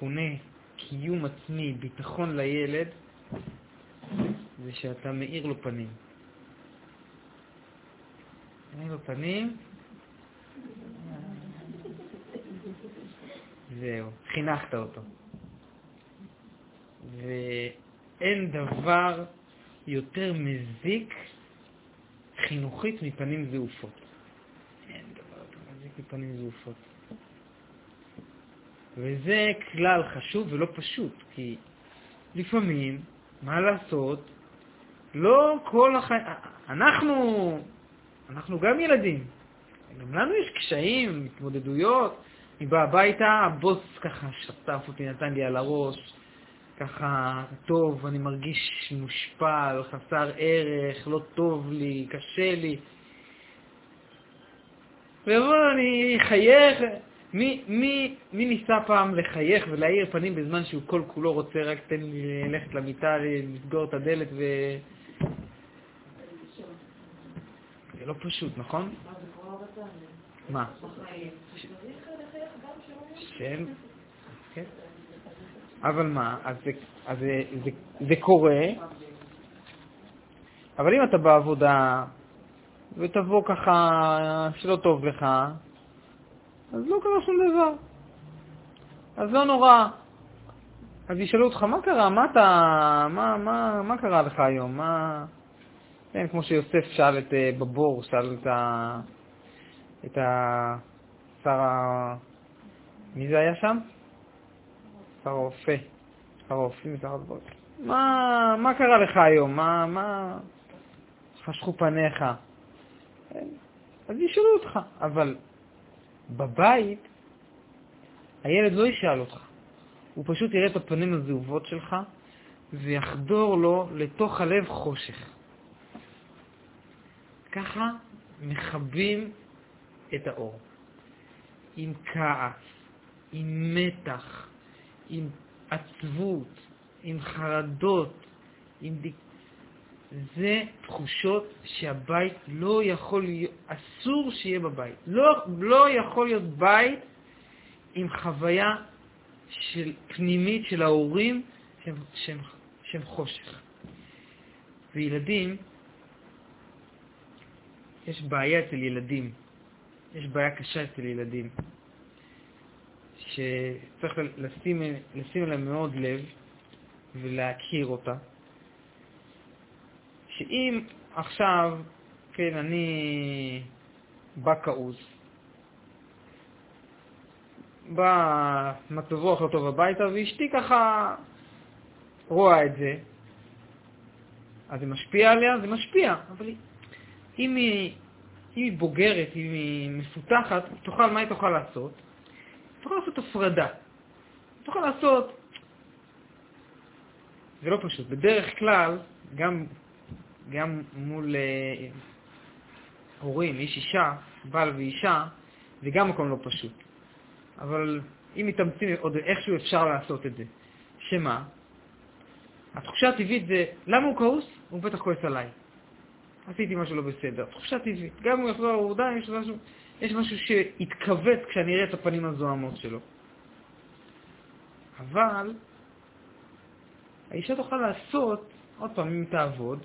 בונה קיום עצמי, ביטחון לילד, זה שאתה מאיר לו פנים. מאיר לו פנים, זהו, חינכת אותו. ואין דבר יותר מזיק חינוכית מפנים זעופות. אין דבר יותר מזיק מפנים זעופות. וזה כלל חשוב ולא פשוט, כי לפעמים, מה לעשות, לא כל החיים... אנחנו, אנחנו גם ילדים. גם לנו יש קשיים, התמודדויות. אני בא הביתה, הבוס ככה שטף אותי, נתן לי על הראש, ככה, טוב, אני מרגיש מושפל, חסר ערך, לא טוב לי, קשה לי. ויבוא, אני אחייך. מי, מי, מי ניסה פעם לחייך ולהאיר פנים בזמן שהוא כל כולו רוצה רק תן לי ללכת למיטה, לסגור את הדלת ו... זה לא פשוט, נכון? מה? כן, כן. אבל מה, אז, זה, אז זה, זה, זה קורה, אבל אם אתה בעבודה ותבוא ככה שלא טוב לך, אז לא קרה שום דבר. אז לא נורא. אז ישאלו אותך, מה קרה? מה אתה... מה, מה, מה קרה לך היום? מה... כן, כמו שיוסף שאל את... אה, בבור, שאל את ה... את ה... שר ה... מי זה היה שם? שר האופה. שר האופים ושר הדברות. מה, מה קרה לך היום? מה... מה... חשכו פניך. כן. אז ישאלו אותך, אבל בבית הילד לא ישאל אותך, הוא פשוט יראה את הפנים הזהובות שלך ויחדור לו לתוך הלב חושך. ככה מכבים את האור. עם כעס, עם מתח, עם עצבות, עם חרדות, עם דיק... זה תחושות שהבית לא יכול להיות, אסור שיהיה בבית. לא, לא יכול להיות בית עם חוויה של, פנימית של ההורים שהם, שהם, שהם חושך. וילדים, יש בעיה אצל ילדים, יש בעיה קשה אצל ילדים, שצריך לשים, לשים עליהם מאוד לב ולהכיר אותה. שאם עכשיו, כן, אני בא כעוס, בא מצב רוח לא טוב הביתה, ואשתי ככה רואה את זה, אז זה משפיע עליה? זה משפיע, אבל אם היא, אם היא בוגרת, אם היא מפותחת, תוכל, מה היא תוכל לעשות? תוכל לעשות הפרדה. תוכל לעשות... זה לא פשוט. בדרך כלל, גם, גם מול אה, הורים, איש אישה, בעל ואישה, זה גם מקום לא פשוט. אבל אם מתאמצים, עוד איכשהו אפשר לעשות את זה. שמה? התחושה הטבעית זה, למה הוא כעוס? הוא בטח כועס עליי. עשיתי משהו לא בסדר. תחושה טבעית. גם אם הוא יחזור לעבודה, יש משהו, יש משהו שהתכווץ כשאני אראה את הפנים הזוהמות שלו. אבל האישה תוכל לעשות, עוד פעם, אם תעבוד,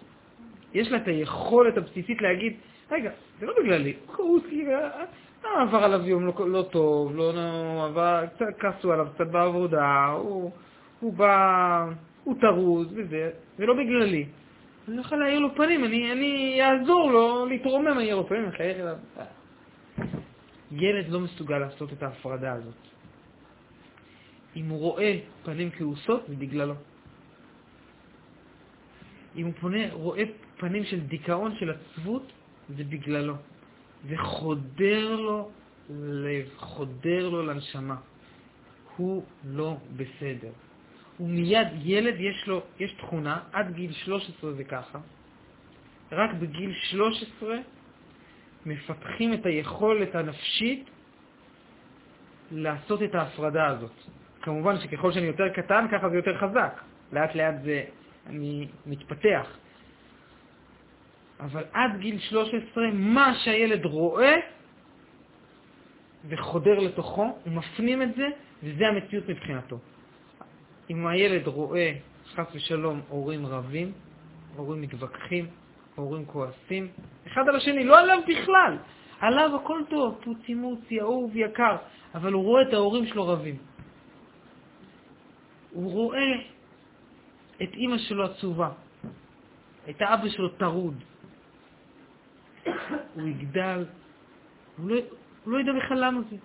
יש לה את היכולת הבסיסית להגיד, רגע, זה לא בגללי, הוא כעוס, כי אה, עבר עליו יום לא, לא טוב, לא, לא עבר, קצת כעסו עליו קצת בעבודה, הוא, הוא בא, הוא טרוז וזה, זה לא בגללי. אני יכול להעיר לו פנים, אני, אני אעזור לו להתרומם, אני אעיר לו פנים, אני אחייך אליו. ילד לא מסוגל לעשות את ההפרדה הזאת. אם הוא רואה פנים כעוסות, זה בגללו. אם הוא פונה, רואה פנים של דיכאון, של עצבות, זה בגללו. זה חודר לו לב, חודר לו לנשמה. הוא לא בסדר. הוא מיד, ילד יש לו, יש תכונה, עד גיל 13 זה ככה, רק בגיל 13 מפתחים את היכולת הנפשית לעשות את ההפרדה הזאת. כמובן שככל שאני יותר קטן, ככה זה יותר חזק. לאט לאט זה, אני מתפתח. אבל עד גיל 13, מה שהילד רואה וחודר לתוכו, הוא מפנים את זה, וזה המציאות מבחינתו. אם הילד רואה, חס ושלום, הורים רבים, הורים מתווכחים, הורים כועסים, אחד על השני, לא עליו בכלל. עליו הכל טוב, פוצי מוצי, אהוב, יקר, אבל הוא רואה את ההורים שלו רבים. הוא רואה את אימא שלו עצובה, את האבא שלו טרוד. הוא יגדל, הוא לא, הוא לא ידע בכלל למה זה.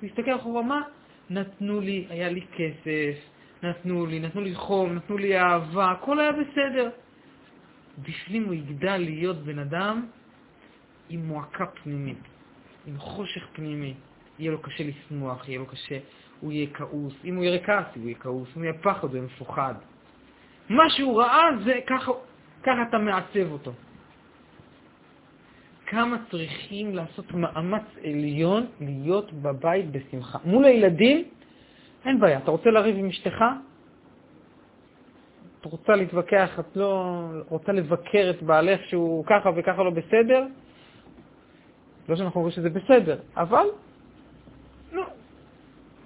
הוא יסתכל אחורה, מה? נתנו לי, היה לי כסף, נתנו לי, נתנו לי חום, נתנו לי אהבה, הכל היה בסדר. בפנים הוא יגדל להיות בן אדם עם מועקה פנימית, עם חושך פנימי. יהיה לו קשה לשמוח, יהיה לו קשה, הוא יהיה כעוס. אם הוא יראה כעס, הוא יהיה כעוס. הוא יהיה פחד, הוא יהיה מפוחד. מה שהוא ראה, זה ככה, ככה אתה מעצב אותו. כמה צריכים לעשות מאמץ עליון להיות בבית בשמחה. מול הילדים, אין בעיה. אתה רוצה לריב עם אשתך? את רוצה להתווכח, את לא רוצה לבקר את בעלך שהוא ככה וככה לא בסדר? לא שאנחנו אומרים שזה בסדר, אבל לא,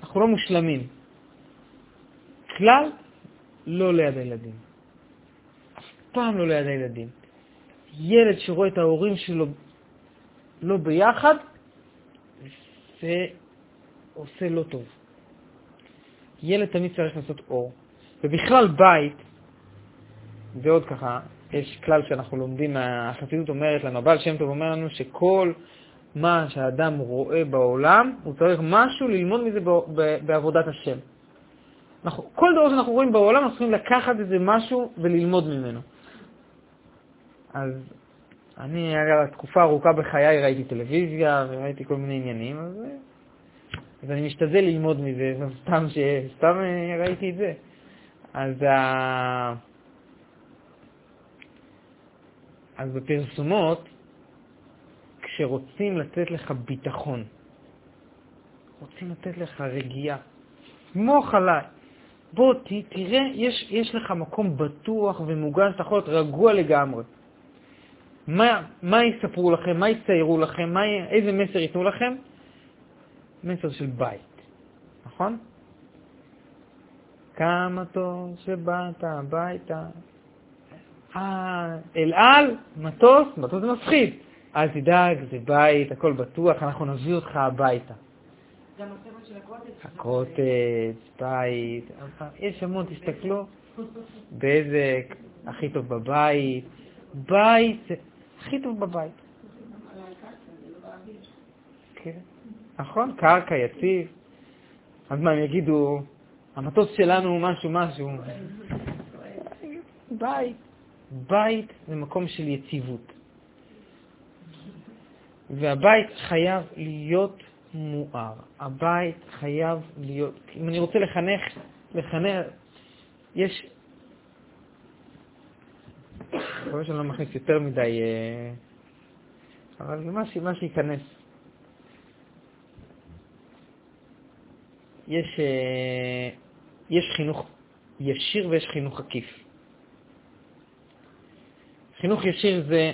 אנחנו לא מושלמים. כלל, לא ליד הילדים. אף פעם לא ליד הילדים. ילד שרואה את ההורים שלו לא ביחד, זה עושה לא טוב. ילד תמיד צריך לעשות אור. ובכלל בית, ועוד ככה, יש כלל שאנחנו לומדים, החסידות אומרת לנו, הבעל שם טוב אומר לנו שכל מה שהאדם רואה בעולם, הוא צריך משהו ללמוד מזה בעבודת השם. אנחנו, כל דבר שאנחנו רואים בעולם, אנחנו צריכים לקחת איזה משהו וללמוד ממנו. אז אני, אגב, תקופה ארוכה בחיי ראיתי טלוויזיה וראיתי כל מיני עניינים, אז, אז אני משתדל ללמוד מזה, סתם, ש... סתם אה, ראיתי את זה. אז, ה... אז בפרסומות, כשרוצים לתת לך ביטחון, רוצים לתת לך רגיעה, סמוך עליי. בוא, ת, תראה, יש, יש לך מקום בטוח ומוגן שאתה יכול להיות רגוע לגמרי. מה, מה יספרו לכם, מה יציירו לכם, מה, איזה מסר ייתנו לכם? מסר של בית, נכון? כמה טוב שבאת הביתה. אל על, מטוס, מטוס זה מפחיד. אל תדאג, זה בית, הכל בטוח, אנחנו נביא אותך הביתה. גם הצוות של הקוטג'. הקוטג', בית, יש המון, תסתכלו, בזק, הכי טוב בבית, בית הכי טוב בבית. כן, נכון, קרקע יציב. אז מה, הם יגידו, המטוס שלנו הוא משהו משהו. בית. בית זה מקום של יציבות. והבית חייב להיות מואר. הבית חייב להיות, אם אני רוצה לחנך, לחנך, יש... מקווה שאני לא מכניס יותר מדי, אה, אבל מה שייכנס. יש, אה, יש חינוך ישיר ויש חינוך עקיף. חינוך ישיר זה,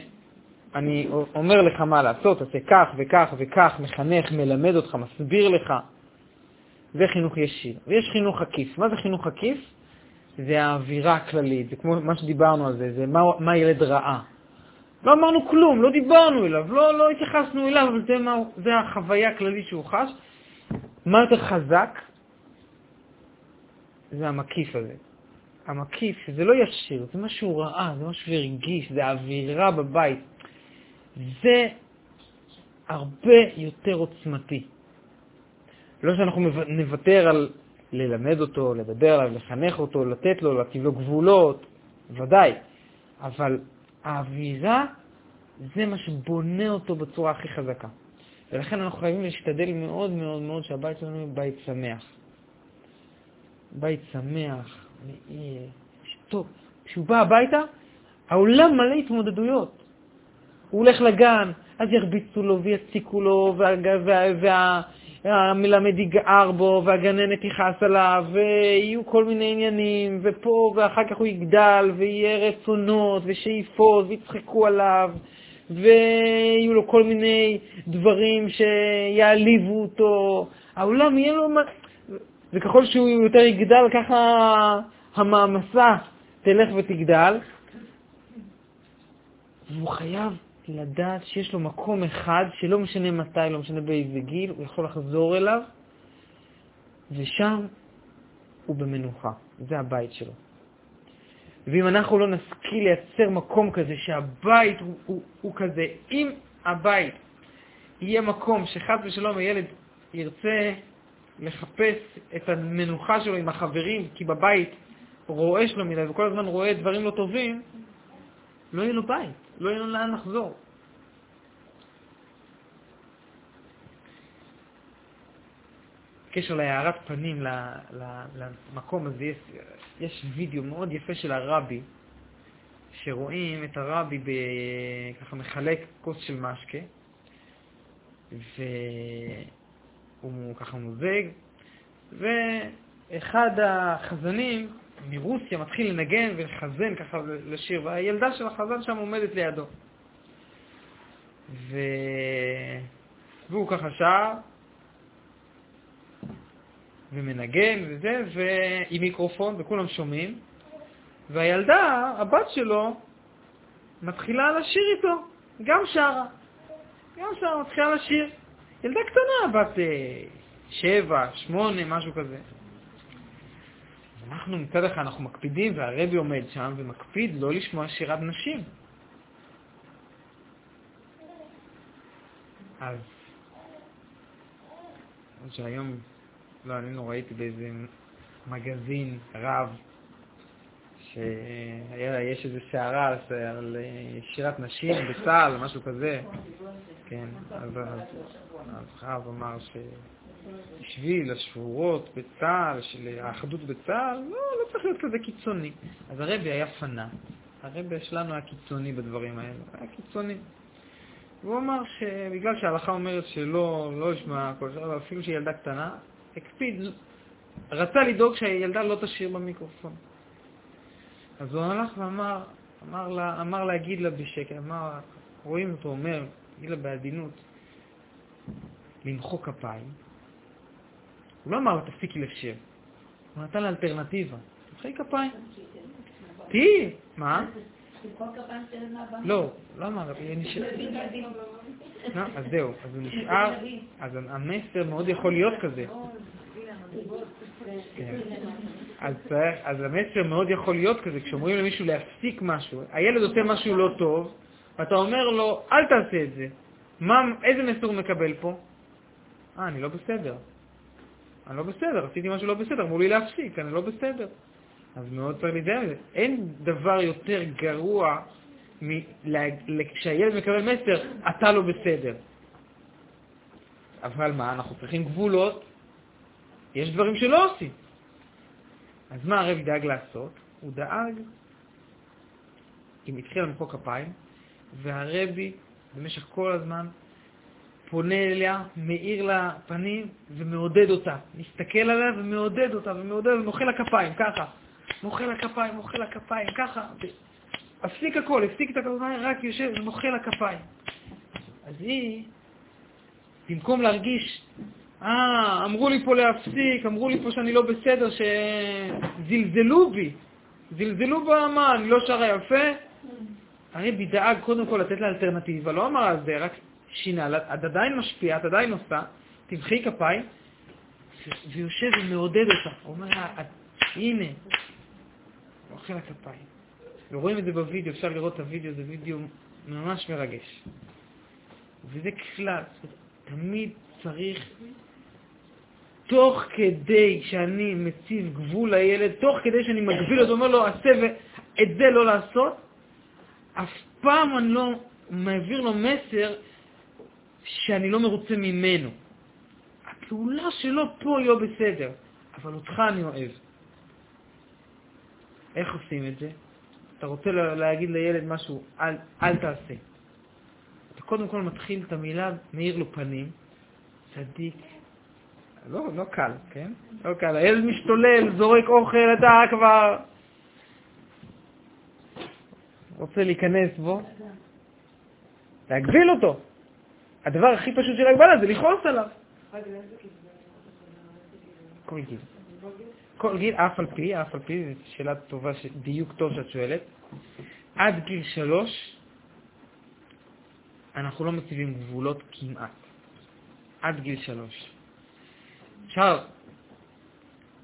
אני אומר לך מה לעשות, תעשה כך וכך וכך, מחנך, מלמד אותך, מסביר לך. זה חינוך ישיר. ויש חינוך עקיף. מה זה חינוך עקיף? זה האווירה הכללית, זה כמו מה שדיברנו על זה, זה מה, מה ילד ראה. לא אמרנו כלום, לא דיברנו אליו, לא, לא התייחסנו אליו, אבל זה, מה, זה החוויה הכללית שהוא חש. מה יותר חזק? זה המקיף הזה. המקיף, זה לא ישיר, זה מה שהוא ראה, זה מה שהוא הרגיש, זה האווירה בבית. זה הרבה יותר עוצמתי. לא שאנחנו נוותר על ללמד אותו, לדבר עליו, לחנך אותו, לתת לו, להציב לו גבולות, ודאי, אבל האווירה זה מה שבונה אותו בצורה הכי חזקה. ולכן אנחנו חייבים להשתדל מאוד מאוד מאוד שהבית שלנו יהיה בית שמח. בית שמח, טוב. כשהוא בא הביתה, העולם מלא התמודדויות. הוא הולך לגן, אז ירביצו לו ויציקו לו, והמלמד יגער בו, והגננת יכעס עליו, ויהיו כל מיני עניינים, ופה, ואחר כך הוא יגדל, ויהיה רצונות ושאיפות, ויצחקו עליו, ויהיו לו כל מיני דברים שיעליבו אותו. העולם יהיה לו... וככל שהוא יותר יגדל, ככה המעמסה תלך ותגדל. והוא חייב לדעת שיש לו מקום אחד, שלא משנה מתי, לא משנה באיזה גיל, הוא יכול לחזור אליו, ושם הוא במנוחה. זה הבית שלו. ואם אנחנו לא נשכיל לייצר מקום כזה, שהבית הוא, הוא, הוא כזה, אם הבית יהיה מקום שחס ושלום הילד ירצה לחפש את המנוחה שלו עם החברים, כי בבית רועש לו מדי וכל הזמן רואה דברים לא טובים, לא יהיה לו בית, לא יהיה לו לאן לחזור. בקשר להערת פנים למקום הזה, יש, יש וידאו מאוד יפה של הרבי, שרואים את הרבי ב, ככה מחלק כוס של משקה, והוא ככה מוזג, ואחד החזנים מרוסיה מתחיל לנגן ולחזן ככה לשיר, והילדה של החזן שם עומדת לידו. ו... והוא ככה שר, ומנגן וזה, ועם מיקרופון, וכולם שומעים, והילדה, הבת שלו, מתחילה לשיר איתו, גם שרה. גם שרה, מתחילה לשיר. ילדה קטנה, בת אה, שבע, שמונה, משהו כזה. אנחנו מצד אחד אנחנו מקפידים, והרבי עומד שם ומקפיד לא לשמוע שירת נשים. אז, שהיום, לא, אני לא ראיתי באיזה מגזין רב, שיש איזו סערה על אה, שירת נשים בצה"ל, משהו כזה. כן, אז הרב אמר ש... בשביל השבורות בצה"ל, של האחדות בצה"ל, לא, לא צריך להיות כזה קיצוני. אז הרבי היה פנה. הרבי שלנו היה קיצוני בדברים האלה, היה קיצוני. והוא אמר שבגלל שההלכה אומרת שלא לא ישמע הכל, אפילו שהיא ילדה קטנה, הקפיד, רצה לדאוג שהילדה לא תשאיר במיקרופון. אז הוא הלך ואמר, אמר, לה, אמר להגיד לה בשקט, אמר, רואים אותו אומר, גיד לה בעדינות, למחוא כפיים, הוא לא אמר לה תפסיקי לשיר, הוא נתן לה אלטרנטיבה. תמחאי כפיים. תהיי, מה? לא, לא אמר. לא, אז זהו, אז הוא נשאר, אז המסר מאוד יכול להיות כזה. כן. אז המסר מאוד יכול להיות כזה, כשאומרים למישהו להפסיק משהו, הילד עושה משהו לא טוב, ואתה אומר לו, אל תעשה את זה. איזה מסר הוא מקבל פה? אה, אני לא בסדר. אני לא בסדר, עשיתי משהו לא בסדר, אמרו לי להפסיק, אני לא בסדר. אז מאוד צריך להיזהר מזה. אין דבר יותר גרוע כשהילד מקבל מסר, אתה לא בסדר. אבל מה, אנחנו צריכים גבולות, יש דברים שלא עושים. אז מה הרב דאג לעשות? הוא דאג, אם התחיל למחוא כפיים, והרבי במשך כל הזמן פונה אליה, מאיר לה פנים ומעודד אותה. מסתכל עליה ומעודד אותה, ומעודד, ומוחא לה כפיים, ככה. מוחא לה כפיים, מוחא לה כפיים, ככה. הפסיק הכל, הפסיק את הכל, רק יושב ומוחא לה כפיים. אז היא, במקום להרגיש, אה, אמרו לי פה להפסיק, אמרו לי פה שאני לא בסדר, שזלזלו בי, זלזלו באמה, אני לא שרה יפה, הרבי דאג קודם כל לתת לה אלטרנטיבה, לא אמר על זה, רק שינה את עדיין משפיעה, את עדיין עושה, תמחאי כפיים, ויושב ומעודד אותה. אומר לה, הנה, אוכל הכפיים. ורואים את זה בווידאו, אפשר לראות את הווידאו, זה וידאו ממש מרגש. וזה כלל, תמיד צריך, תוך כדי שאני מציב גבול לילד, תוך כדי שאני מגביל אותו, אומר לו, עשה ואת זה לא לעשות, אף פעם אני לא מעביר לו מסר שאני לא מרוצה ממנו. הפעולה שלו פה היא לא בסדר, אבל אותך אני אוהב. איך עושים את זה? אתה רוצה להגיד לילד משהו, אל, אל תעשה. אתה קודם כל מתחיל את המילה, מאיר לו פנים, צדיק. לא, לא קל, כן? לא קל. הילד משתולל, זורק אוכל, אתה כבר רוצה להיכנס בו, להגביל אותו. הדבר הכי פשוט של הגבלה זה לכעוס עליו. כל גיל. כל גיל, אף על פי, אף על פי, זו שאלה טובה, דיוק טוב שאת שואלת. עד גיל שלוש אנחנו לא מציבים גבולות כמעט. עד גיל שלוש. אפשר,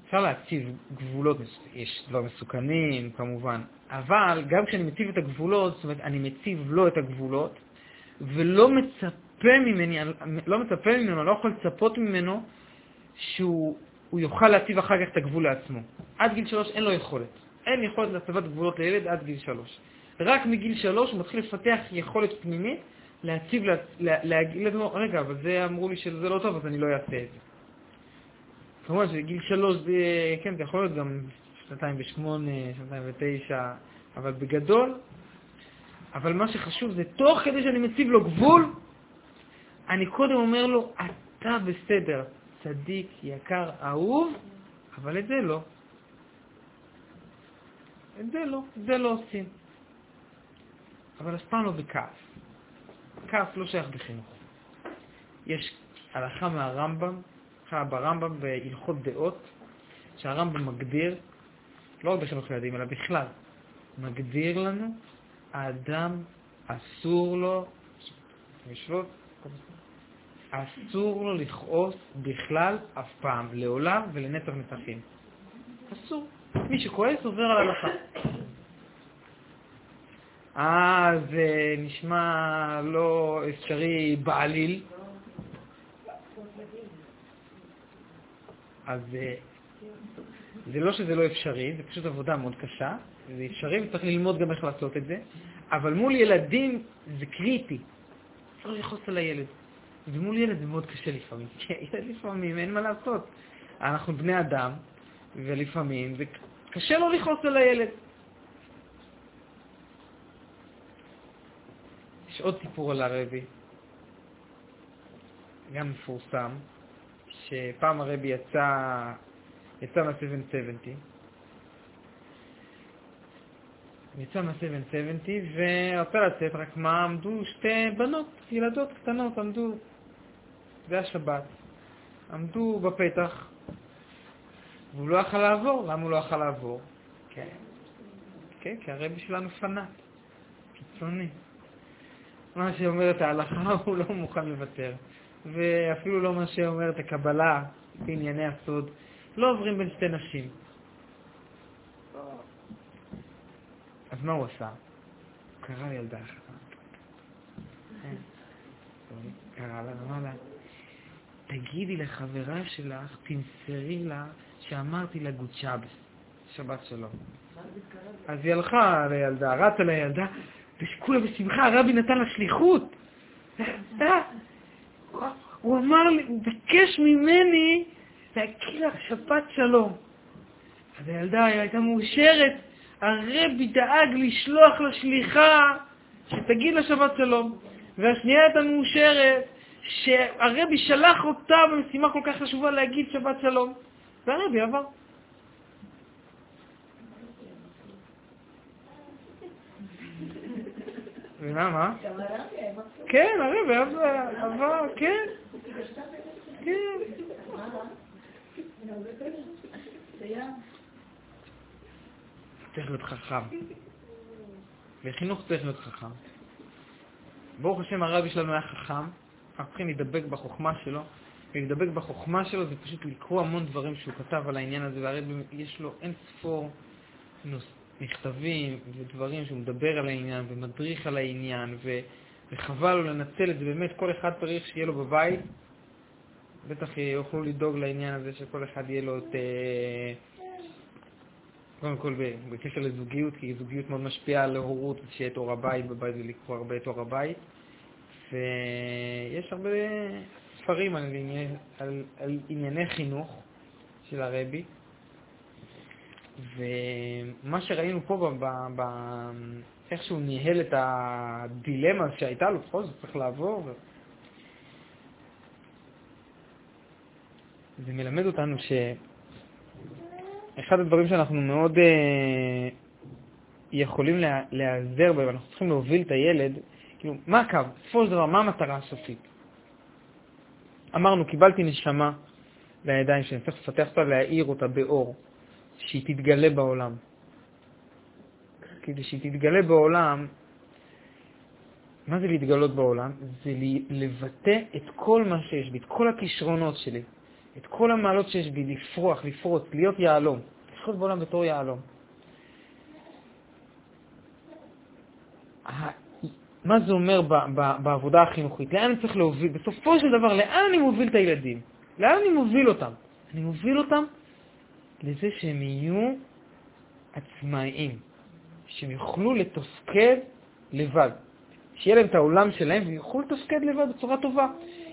אפשר להציב גבולות, יש דברים מסוכנים כמובן, אבל גם כשאני מציב את הגבולות, זאת אומרת, אני מציב לו את הגבולות, ולא מצפה ממני, לא מצפה ממנו, לא יכול לצפות ממנו שהוא יוכל להציב אחר כך את הגבול לעצמו. עד גיל שלוש אין לו יכולת. אין יכולת להצבת גבולות לילד עד גיל שלוש. רק מגיל שלוש הוא מתחיל לפתח יכולת פנימית להציב, להגיד לעצמו, רגע, אבל זה אמרו לי שזה לא טוב, אז אני לא אעשה את זה. כמובן שגיל שלוש זה, כן, זה יכול להיות גם שנתיים ושמונה, שנתיים ותשע, אבל בגדול, אבל מה שחשוב זה תוך כדי שאני מציב לו גבול, אני קודם אומר לו, אתה בסדר, צדיק, יקר, אהוב, אבל את זה לא. את זה לא, את זה לא עושים. אבל אף פעם לא בכעס. כעס לא שייך בחינוך. יש הלכה מהרמב"ם, הלכה ברמב"ם בהלכות דעות, שהרמב"ם מגדיר, לא רק בחינוך ילדים, אלא בכלל, מגדיר לנו, האדם אסור לו, לשלוט, אסור לו לכעוס בכלל אף פעם, לעולם ולנצח נצחים. אסור. מי שכועס עובר על הלכה. אה, זה נשמע לא אפשרי בעליל. אז אה, זה לא שזה לא אפשרי, זה פשוט עבודה מאוד קשה, זה אפשרי וצריך ללמוד גם איך לעשות את זה, אבל מול ילדים זה קריטי. צריך לכעוס על הילד. ומול ילד זה מאוד קשה לפעמים, כי ילד לפעמים אין מה לעשות. אנחנו בני אדם, ולפעמים זה קשה לו לכעוס על הילד. יש עוד סיפור על הרבי, גם מפורסם, שפעם הרבי יצא, יצא מה-770, יצא מה-770 ורצה לצאת, רק מה, עמדו שתי בנות, ילדות קטנות, עמדו, זה השבת, עמדו בפתח, והוא לא יכל לעבור. למה הוא לא יכל לעבור? כן, כן, כי הרבי שלנו פנאט, קיצוני. מה שאומרת ההלכה הוא לא מוכן לוותר, ואפילו לא מה שאומרת הקבלה בענייני הסוד. לא עוברים בין שתי נשים. אז מה הוא עשה? הוא קרא לילדה אחת. קרא לה, אמר לה, תגידי לחברה שלך, תמסרי לה שאמרתי לה גוד שבס, שבת שלום. אז היא הלכה לילדה, רצה לילדה, וכולה בשמחה, הרבי נתן לה שליחות. הוא אמר לי, הוא ביקש ממני להכיר לך שבת שלום. אז הילדה הייתה מאושרת, הרבי דאג לשלוח לה שליחה שתגיד לה שבת שלום. והשנייה הייתה מאושרת שהרבי שלח אותה במשימה כל כך חשובה להגיד שבת שלום. והרבי עבר. מבינה מה? כן, הרבי עבר, כן. כן. צריך להיות חכם. וחינוך צריך להיות חכם. ברוך השם הרבי שלנו היה חכם, אנחנו צריכים להידבק בחוכמה שלו, ולהידבק בחוכמה שלו זה פשוט לקרוא המון דברים שהוא כתב על העניין הזה, והרבי יש לו אין ספור מכתבים ודברים שהוא מדבר על העניין ומדריך על העניין, ו... וחבל לו לנצל את זה, באמת כל אחד צריך שיהיה לו בבית, בטח יוכלו לדאוג לעניין הזה שכל אחד יהיה לו את... אה, קודם כל בקשר לזוגיות, כי זוגיות מאוד משפיעה על הורות, שיהיה את אור הבית בבית ולקרוא הרבה את אור הבית. ויש הרבה ספרים על, ענייני, על, על ענייני חינוך של הרבי. ומה שראינו פה, ב, ב, איך שהוא ניהל את הדילמה שהייתה לו, בכל זאת צריך לעבור. זה מלמד אותנו ש... אחד הדברים שאנחנו מאוד אה, יכולים לה, להיעזר בהם, אנחנו צריכים להוביל את הילד, כאילו, מה הקו? בסופו של דבר, מה המטרה הסופית? אמרנו, קיבלתי נשמה לידיים שאני צריך לפתח אותה, להאיר אותה באור, שהיא תתגלה בעולם. כדי שהיא תתגלה בעולם, מה זה להתגלות בעולם? זה לבטא את כל מה שיש בי, את כל הכישרונות שלי, את כל המעלות שיש בי, לפרוח, לפרוץ, להיות יהלום, לחיות בעולם בתור יהלום. מה זה אומר בעבודה החינוכית? לאן אני צריך להוביל? בסופו של דבר, לאן אני מוביל את הילדים? לאן אני מוביל אותם? אני מוביל אותם לזה שהם יהיו עצמאיים, שהם יוכלו לתפקד לבד, שיהיה להם את העולם שלהם ויוכלו לתפקד לבד בצורה טובה.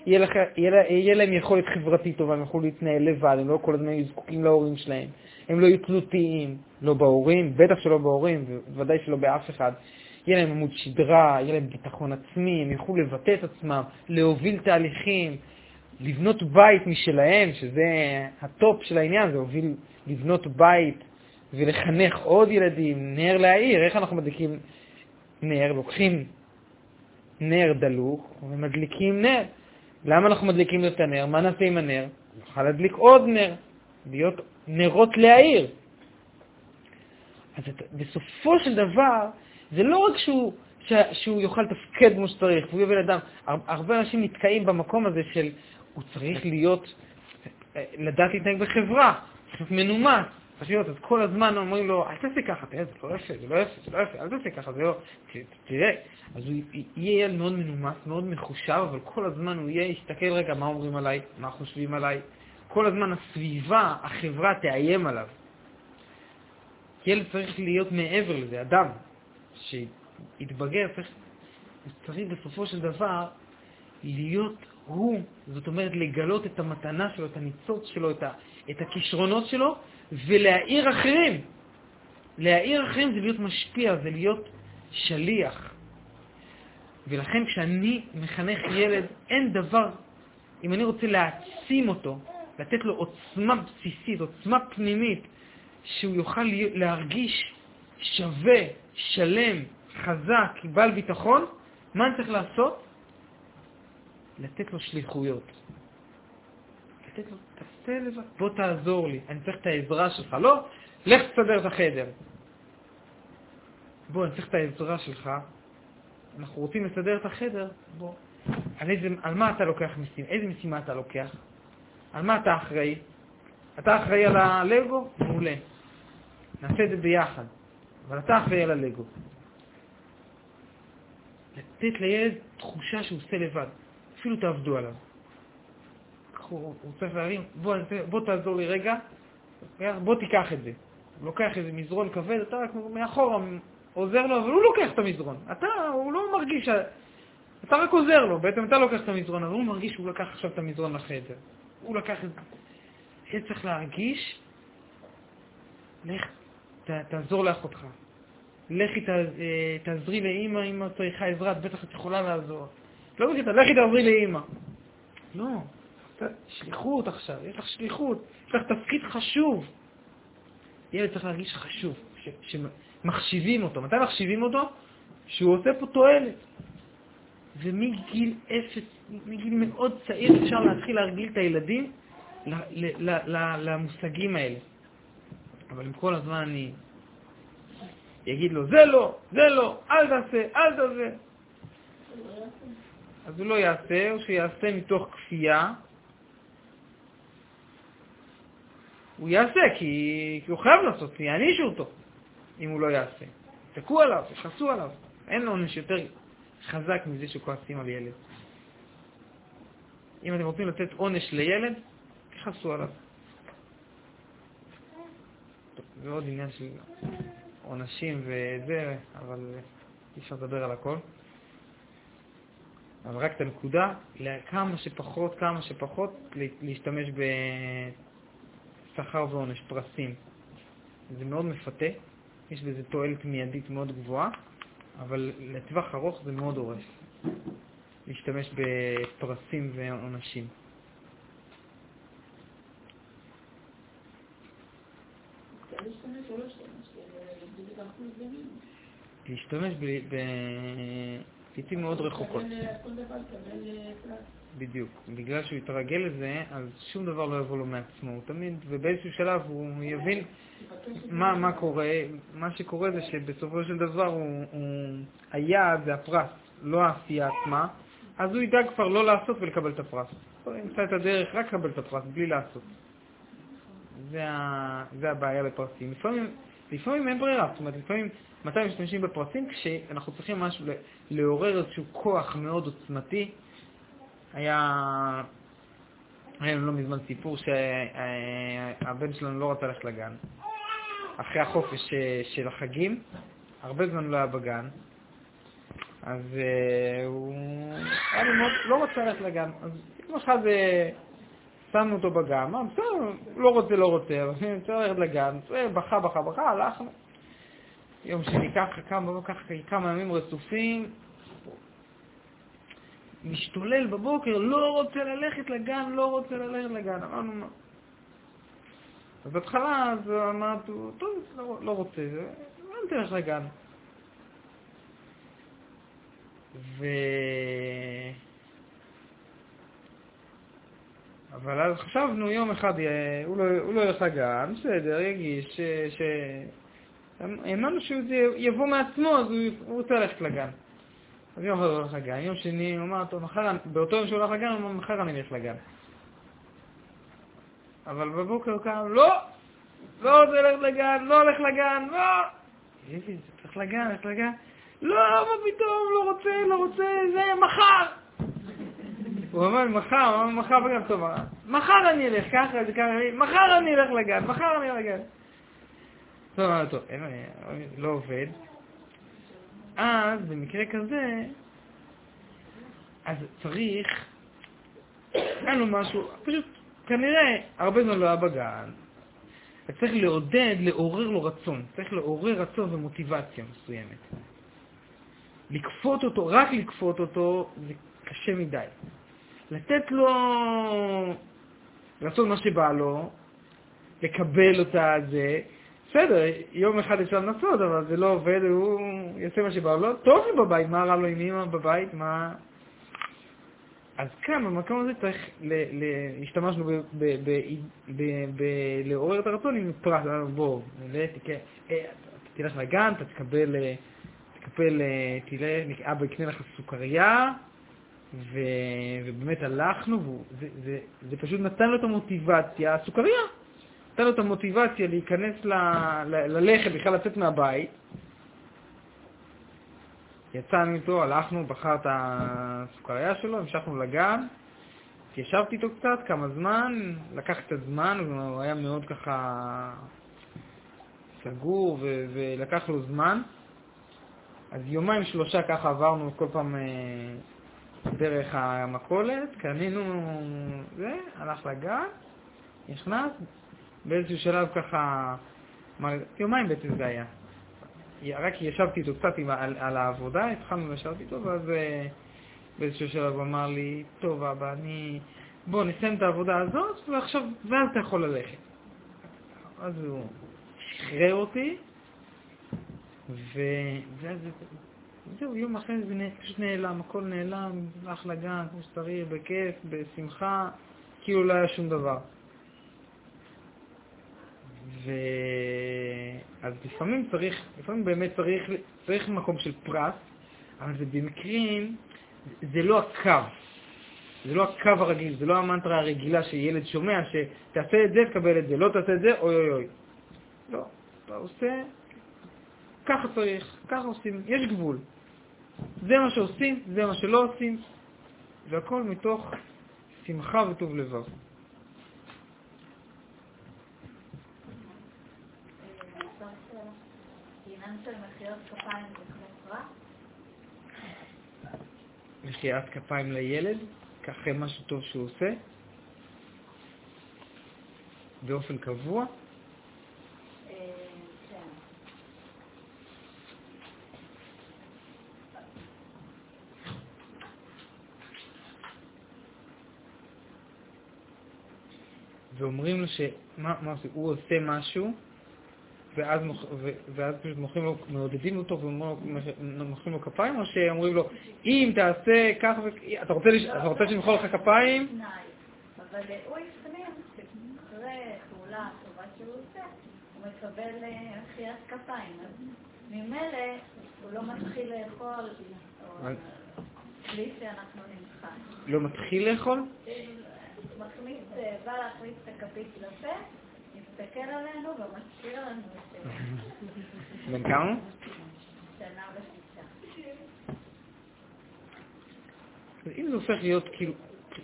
יהיה, לך, יהיה, יהיה להם יכולת חברתית טובה, הם יוכלו להתנהל לבד, הם לא כל הזמן יהיו זקוקים להורים שלהם, הם לא יהיו תלותיים, לא בהורים, בטח שלא בהורים, וודאי שלא באף אחד. יהיה להם עמוד שדרה, יהיה להם ביטחון עצמי, הם יוכלו לבטא את עצמם, להוביל תהליכים, לבנות בית משלהם, שזה הטופ של העניין, זה הוביל לבנות בית ולחנך עוד ילדים, נר להעיר, איך אנחנו מדליקים נר? לוקחים נר דלוק ומדליקים נר. למה אנחנו מדליקים את הנר? מה נעשה עם הנר? נוכל להדליק עוד נר, להיות נרות להעיר. אז בסופו של דבר, זה לא רק שהוא, שהוא יוכל לתפקד כמו שצריך, והוא יהיה בן אדם. הרבה אנשים נתקעים במקום הזה של הוא צריך להיות, אה, לדעת להתנהג בחברה, צריך להיות מנומס. אז כל הזמן אומרים לו, אל תעשה ככה, תראה, זה לא יפה, זה לא יפה, זה לא יפה, אל תעשה ככה, זה לא... תראה, אז הוא יהיה ילד מאוד מנומס, מאוד מחושב, אבל כל הזמן הוא יהיה, יסתכל רגע מה אומרים עליי, מה חושבים עליי. כל הזמן הסביבה, החברה תאיים עליו. ילד צריך להיות מעבר לזה, אדם שיתבגר, צריך, צריך בסופו של דבר להיות הוא, זאת אומרת לגלות את המתנה שלו, את הניצוץ שלו, את, ה, את הכישרונות שלו, ולהעיר אחרים. להעיר אחרים זה להיות משפיע, זה להיות שליח. ולכן כשאני מחנך ילד, אין דבר, אם אני רוצה להעצים אותו, לתת לו עוצמה בסיסית, עוצמה פנימית, שהוא יוכל להרגיש שווה, שלם, חזק, בעל ביטחון, מה אני צריך לעשות? לתת לו שליחויות. לתת לו, תעשה לבד, בוא תעזור לי, אני צריך את העזרה שלך. לא, לך תסדר את החדר. בוא, אני צריך את העזרה שלך. אנחנו רוצים לסדר את החדר, בוא. על, איזה, על מה אתה לוקח משימה? איזה משימה אתה לוקח? על מה אתה אחראי? אתה אחראי על הלגו? מעולה. נעשה את זה ביחד. אבל אתה אחראי על הלגו. לתת לילד תחושה שהוא עושה לבד. אפילו תעבדו עליו. הוא הוא צריך להרים, בוא, בוא תעזור לי רגע, בוא תיקח את זה. הוא לוקח איזה מזרון כבד, אתה מאחורה עוזר לו, אבל הוא לוקח את המזרון. אתה, הוא לא מרגיש, אתה רק עוזר לו, בעצם אתה לוקח את המזרון, אבל הוא מרגיש שהוא לקח עכשיו את המזרון לחדר. הוא לקח את זה. צריך להרגיש, לך, ת, תעזור לאחותך. לכי אה, תעזרי לאימא, אם את צריכה עזרה, את בטח את יכולה לעזור. לא בקטע, לכי תעזרי לאימא. לא, שליחות עכשיו, יש לך שליחות, יש לך תפקיד חשוב. ילד צריך להרגיש חשוב, שמחשיבים אותו. מתי מחשיבים אותו? שהוא עושה פה תועלת. ומגיל אפס, מגיל מאוד צעיר אפשר להתחיל להרגיל את הילדים למושגים האלה. אבל אם כל הזמן אני אגיד לו, זה לא, זה לא, אל תעשה, אל תעשה, אז הוא לא יעשה, או שיעשה מתוך כפייה. הוא יעשה כי, כי הוא חייב לעשות, כי יענישו אותו אם הוא לא יעשה. תקעו עליו, יכעסו עליו. אין עונש יותר חזק מזה שכועסים על ילד. אם אתם רוצים לתת עונש לילד, תכעסו עליו. זה עוד עניין של עונשים וזה, אבל אי אפשר לדבר על הכל. אבל רק את הנקודה, כמה שפחות, כמה שפחות, להשתמש בשכר ועונש, פרסים. זה מאוד מפתה, יש בזה תועלת מיידית מאוד גבוהה, אבל לטווח ארוך זה מאוד הורס. להשתמש בפרסים ועונשים. להשתמש ב... לעיתים מאוד רחוקות. בדיוק. בגלל שהוא יתרגל לזה, אז שום דבר לא יבוא לו מעצמו. הוא תמיד, ובאיזשהו שלב הוא יבין מה, מה קורה. מה שקורה זה שבסופו של דבר הוא, הוא, היעד זה הפרס, לא העשייה עצמה, אז הוא ידאג כבר לא לעשות ולקבל את הפרס. הוא ימצא את הדרך רק לקבל את הפרס, בלי לעשות. זה, ה, זה הבעיה בפרסים. לפעמים, לפעמים אין ברירה, זאת אומרת, לפעמים מתי משתמשים בפרסים? כשאנחנו צריכים משהו, לעורר איזשהו כוח מאוד עוצמתי. היה, היה לנו לא מזמן סיפור שהבן שלנו לא רצה ללכת לגן. אחרי החופש של החגים, הרבה זמן לא היה בגן, אז uh, הוא היה לי מאוד, לא רצה ללכת לגן. אז יום אחד שמנו אותו בגן, אמר, בסדר, לא רוצה, לא רוצה, אבל רוצה ללכת לגן, בכה, בכה, בכה, הלכנו. יום שני ככה, כמה, ככה, כמה ימים רצופים, משתולל בבוקר, לא רוצה ללכת לגן, לא רוצה ללכת לגן. אמרנו, מה? אז בהתחלה אז אמרתי, טוב, לא, לא רוצה, לא תלך לגן. ו... אבל אז חשבנו, יום אחד הוא לא, הוא לא ילך לגן, בסדר, יגיש, ש... האמנו שזה יבוא מעצמו, אז הוא רוצה ללכת לגן. אז יום אחד הוא הולך לגן, יום שני הוא אמר, טוב, מחר, באותו יום שהוא הולך לגן, הוא אמר, מחר אני אלך לגן. אבל בבוקר הוא קם, לא, לא רוצה ללכת לגן, לא הולך לגן, לא. איזה, צריך לגן, הולך לגן. לא, מה פתאום, לא רוצה, לא רוצה, זה מחר. הוא אמר, מחר, הוא אמר, מחר בגן טוב, מחר אני אלך, ככה, זה ככה, מחר אני אלך לגן, מחר אני אלך לגן. טוב, טוב, אין, לא עובד. אז במקרה כזה, אז צריך, אין לו משהו, פשוט כנראה הרבה זמן לא היה בגן, צריך לעודד, לעורר לו רצון, צריך לעורר רצון ומוטיבציה מסוימת. לכפות אותו, רק לכפות אותו, זה קשה מדי. לתת לו לעשות מה שבא לו, לקבל אותה, זה, בסדר, יום אחד אפשר לנסות, אבל זה לא עובד, הוא יעשה מה שבא לו. טוב לי בבית, מה רע לו עם אמא בבית, מה... אז כאן, במקום הזה צריך, השתמשנו בלעורר את הרצון עם פרס, בוא, אה, תלך לגן, אתה תקבל, אה, תקבל, אה, תלך, אבא יקנה לך סוכריה, ובאמת הלכנו, וזה פשוט נתן לו את המוטיבציה, הסוכריה. נתן לו את המוטיבציה להיכנס ל, ל, ללכת, בכלל לצאת מהבית. יצאנו איתו, הלכנו, בחר את הסוכריה שלו, המשכנו לגן, התיישבתי איתו קצת, כמה זמן, לקח קצת זמן, הוא היה מאוד ככה סגור ו- ולקח לו זמן. אז יומיים שלושה ככה עברנו כל פעם אה, דרך המכולת, קנינו זה, הלך לגן, נכנס, באיזשהו שלב ככה, יומיים בעצם זה היה. רק ישבתי איתו קצת עם, על, על העבודה, התחלנו לשבת איתו, ואז אה, באיזשהו שלב אמר לי, טוב אבא, אני... בוא נסיים את העבודה הזאת, ועכשיו, ואז אתה יכול ללכת. אז הוא שחרר אותי. ואז זהו, יום אחרי זה פשוט נעלם, הכל נעלם, הלך לגן כמו שצריך, בכיף, בשמחה, כאילו לא היה שום דבר. ו... אז לפעמים צריך, לפעמים באמת צריך, צריך מקום של פרס, אבל זה במקרים, זה לא הקו. זה לא הקו הרגיל, זה לא המנטרה הרגילה שילד שומע, שתעשה את זה, תקבל את זה, לא תעשה את זה, אוי אוי אוי. לא, אתה עושה, ככה צריך, ככה עושים, יש גבול. זה מה שעושים, זה מה שלא עושים, והכל מתוך שמחה וטוב לבב. מחיאת כפיים לילד, ככה משהו טוב שהוא עושה, באופן קבוע. אה, כן. ואומרים לו שמה מה עושים? הוא עושה משהו, ואז, ו, ואז פשוט מוחאים לו, מעודדים אותו ומוחאים לו כפיים, או שאומרים לו, אם תעשה כך ו... אתה רוצה, לש... אתה רוצה שנמחוא לך כפיים? תנאי. אבל אה, הוא הפנים שאחרי פעולה טובה שהוא עושה, הוא מקבל אה, מחיאת כפיים. אז ממילא הוא לא מתחיל לאכול, או בלי שאנחנו נמחק. לא מתחיל לאכול? מכניס, אה, בא להכניס את הכפית לפה, מסתכל עלינו ומזכיר לנו את אה, בן כמה? שנה ושישה. אם זה הופך להיות, כאילו,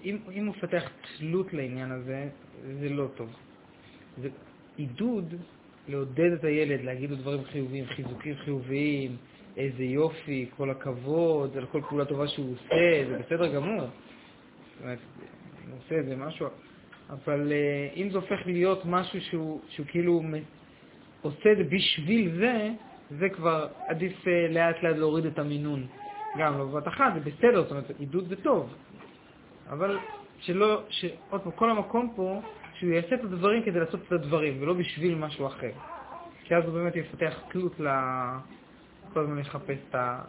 אם, אם הוא מפתח תלות לעניין הזה, זה לא טוב. זה עידוד לעודד את הילד, להגיד לו דברים חיוביים, חיזוקים חיוביים, איזה יופי, כל הכבוד, על כל פעולה טובה שהוא עושה, זה בסדר גמור. זאת אומרת, עושה איזה משהו, אבל אה, אם זה הופך להיות משהו שהוא, שהוא כאילו עושה את זה בשביל זה, זה כבר עדיף אה, לאט לאט להוריד את המינון. גם לא בבת אחת, זה בסדר, זאת אומרת, עידוד זה טוב. אבל שלא, שעוד פעם, כל המקום פה, שהוא יעשה את הדברים כדי לעשות את הדברים, ולא בשביל משהו אחר. כי אז הוא באמת יפתח תלות ל... כל הזמן לחפש את ה...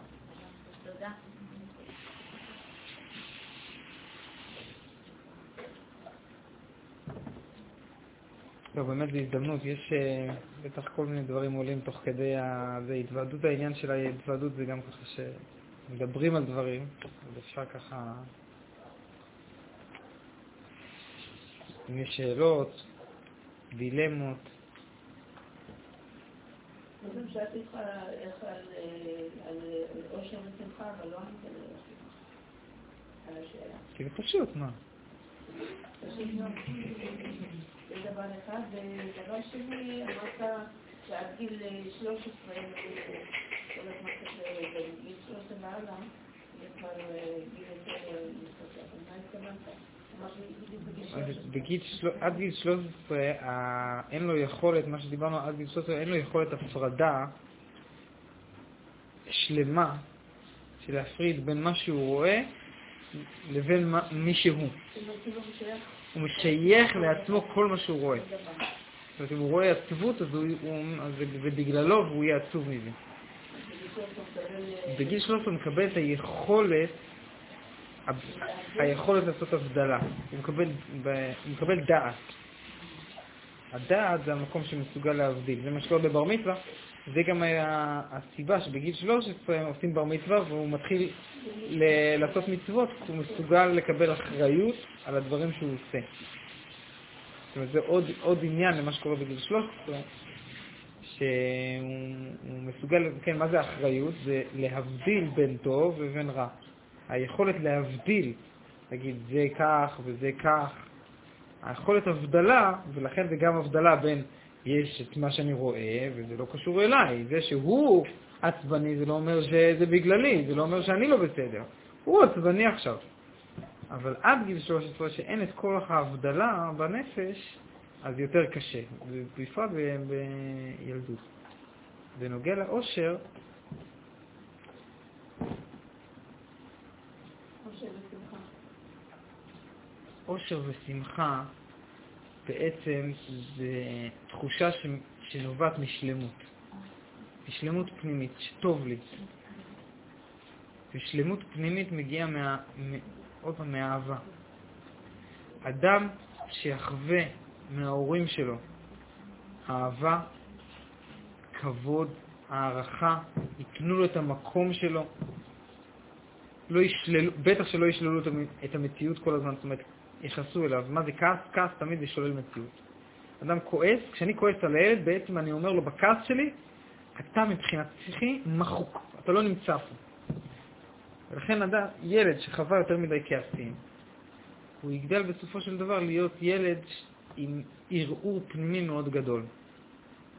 לא, באמת זו הזדמנות, יש אה, בטח כל מיני דברים עולים תוך כדי ה... זה התוועדות, העניין של ההתוועדות זה גם ככה שמדברים על דברים, אז אפשר ככה... אם יש שאלות, דילמות, קודם שאלתי אותך על אה, על אושר ושמחה, אבל לא ענית על השאלה. זה פשוט, מה? זה דבר אחד. ודבר שני, אמרת שעד גיל אה, 13, אה, כל הזמן כזה, בגיל 13 והלאה, זה כבר אה, גיל יותר אה, מתפתח. אז מה התכוונת? אמרת לי בדיוק בגיל אז 13. בגיל, של... עד גיל 13 ה... אין לו יכולת, מה שדיברנו עד גיל 13, אין לו יכולת הפרדה שלמה של להפריד בין מה שהוא רואה לבין. מי שהוא. הוא שייך הוא משייך לעצמו כל מה שהוא רואה. זאת אומרת, אם הוא רואה עצבות, אז, זה, בגללו והוא יהיה עצוב מזה. בגיל 13 הוא מקבל, בגיל 13 הוא מקבל את היכולת, היכולת לעשות הבדלה. הוא מקבל דעת. הדעת זה המקום שמסוגל להבדיל. זה מה שקורה בבר מצווה. זה גם היה הסיבה שבגיל 13 עושים בר מצווה והוא מתחיל ל- לעשות מצוות, הוא מסוגל לקבל אחריות על הדברים שהוא עושה. זאת אומרת, זה עוד, עוד עניין למה שקורה בגיל 13, שהוא הוא מסוגל, כן, מה זה אחריות? זה להבדיל בין טוב ובין רע. היכולת להבדיל להגיד זה כך וזה כך. היכולת הבדלה, ולכן זה גם הבדלה בין יש את מה שאני רואה, וזה לא קשור אליי. זה שהוא עצבני זה לא אומר שזה בגללי, זה לא אומר שאני לא בסדר. הוא עצבני עכשיו. אבל עד גיל 13, שאין את כוח ההבדלה בנפש, אז יותר קשה, בפרט בילדות. בנוגע לאושר, אושר ושמחה בעצם זה תחושה. שנובעת משלמות, משלמות פנימית, שטוב לי. ושלמות פנימית מגיעה מה... עוד פעם, מאהבה. אדם שיחווה מההורים שלו אהבה, כבוד, הערכה, ייתנו לו את המקום שלו, לא ישללו, בטח שלא ישללו את המציאות כל הזמן, זאת אומרת, יכעסו אליו. מה זה כעס? כעס תמיד זה שולל מציאות. אדם כועס, כשאני כועס על הילד, בעצם אני אומר לו בכעס שלי, אתה מבחינת פסיכי מחוק, אתה לא נמצא פה. ולכן אדם, ילד שחווה יותר מדי כעסים, הוא יגדל בסופו של דבר להיות ילד עם ערעור פנימי מאוד גדול.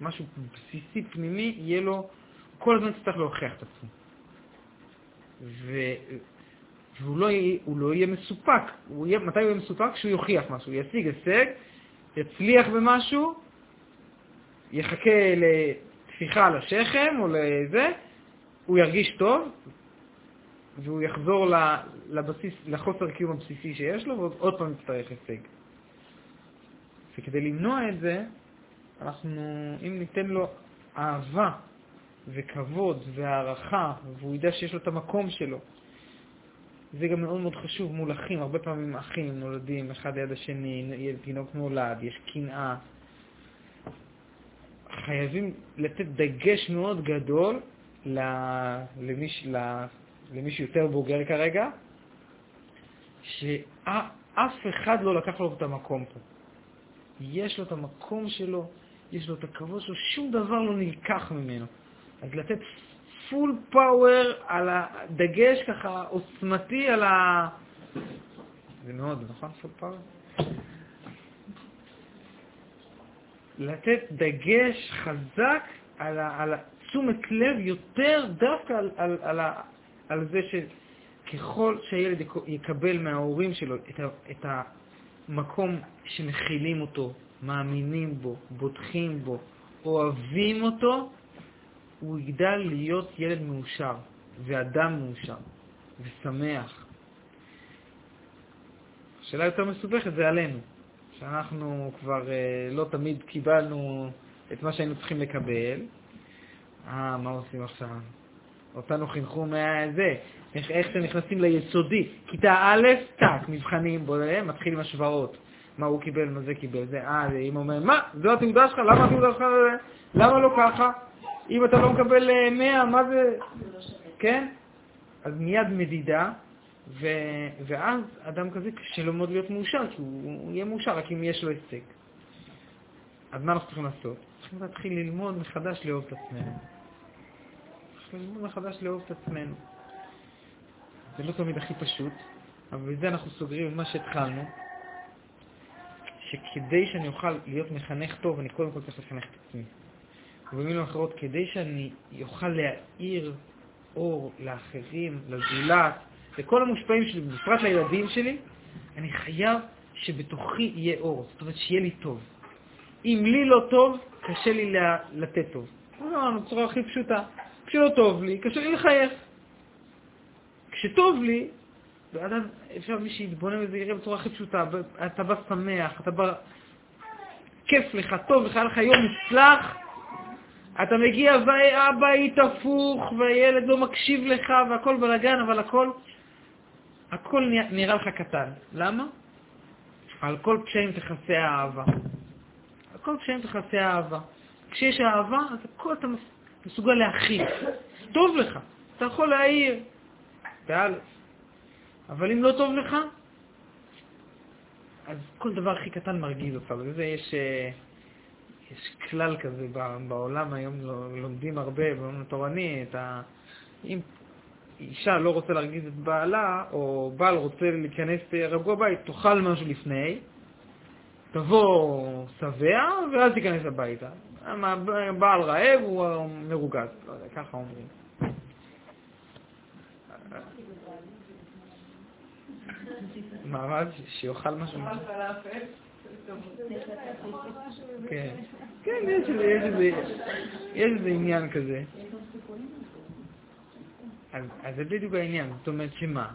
משהו בסיסי פנימי, יהיה לו, כל הזמן צריך להוכיח את עצמו. ו... והוא לא, יהיה, לא יהיה מסופק. הוא יהיה, מתי הוא יהיה מסופק? כשהוא יוכיח משהו, ישיג הישג, יצליח במשהו, יחכה לטפיחה על השכם או לזה, הוא ירגיש טוב, והוא יחזור לבסיס, לחוסר קיום הבסיסי שיש לו, ועוד פעם יצטרך הישג. וכדי למנוע את זה, אנחנו, אם ניתן לו אהבה וכבוד והערכה, והוא ידע שיש לו את המקום שלו, זה גם מאוד מאוד חשוב מול אחים, הרבה פעמים אחים נולדים אחד ליד השני, תינוק נולד, יש קנאה. חייבים לתת דגש מאוד גדול למי, למי שיותר בוגר כרגע, שאף אחד לא לקח לו את המקום פה. יש לו את המקום שלו, יש לו את הכבוד שלו, שום דבר לא נלקח ממנו. אז לתת full power על הדגש ככה עוצמתי על ה... זה מאוד, נכון? full power? לתת דגש חזק על, על תשומת לב יותר דווקא על, על, על, על זה שככל שהילד יקבל מההורים שלו את, ה, את המקום שמכילים אותו, מאמינים בו, בוטחים בו, אוהבים אותו, הוא יגדל להיות ילד מאושר, ואדם מאושר, ושמח. השאלה יותר מסובכת זה עלינו, שאנחנו כבר אה, לא תמיד קיבלנו את מה שהיינו צריכים לקבל. אה, מה עושים עכשיו? אותנו חינכו מהזה, איך, איך שהם נכנסים ליסודי. כיתה א', טאק, מבחנים, בוא נראה, מתחיל עם השוואות. מה הוא קיבל, מה זה קיבל, זה, אה, אמא אומרת, מה, זו התעודה שלך, למה התעודה שלך, למה לא ככה? אם אתה לא מקבל 100, אה, מה זה? כן? אז מיד מדידה, ו... ואז אדם כזה קשה לו מאוד להיות מאושר, כי הוא, הוא יהיה מאושר רק אם יש לו הישג. אז מה אנחנו צריכים לעשות? צריכים להתחיל ללמוד מחדש לאהוב את עצמנו. צריכים ללמוד מחדש לאהוב את עצמנו. זה לא תמיד הכי פשוט, אבל בזה אנחנו סוגרים את מה שהתחלנו, שכדי שאני אוכל להיות מחנך טוב, אני קודם כל צריך לחנך את עצמי. ובמילים אחרות, כדי שאני אוכל להאיר אור לאחרים, לזולת, לכל המושפעים שלי, בפרט לילדים שלי, אני חייב שבתוכי יהיה אור, זאת אומרת שיהיה לי טוב. אם לי לא טוב, קשה לי לתת טוב. בצורה הכי פשוטה. כשלא טוב לי, קשה לי לחייך. כשטוב לי, ואדם, אפשר מי שיתבונן בזה יראה בצורה הכי פשוטה, אתה בא שמח, אתה בא... כיף לך, טוב לך, היה לך יום מוצלח, אתה מגיע והבית הפוך, והילד לא מקשיב לך, והכל בלאגן, אבל הכל, הכל נראה לך קטן. למה? על כל פשעים תכסה האהבה. על כל פשעים תכסה האהבה. כשיש אהבה, אז הכל אתה מסוגל להכיל. טוב לך, אתה יכול להעיר, באלף. אבל אם לא טוב לך, אז כל דבר הכי קטן מרגיז אותך, ובזה יש... Uh, יש כלל כזה בעולם היום, לומדים הרבה בעולם התורני, את ה... אם אישה לא רוצה להרגיז את בעלה, או בעל רוצה להיכנס רגוע בית, תאכל משהו לפני, תבוא שבע, ואז תיכנס הביתה. בעל רעב הוא מרוגז, לא יודע, ככה אומרים. מה, מה, שיאכל משהו? כן, כן, יש איזה עניין כזה. אז זה בדיוק העניין, זאת אומרת שמה?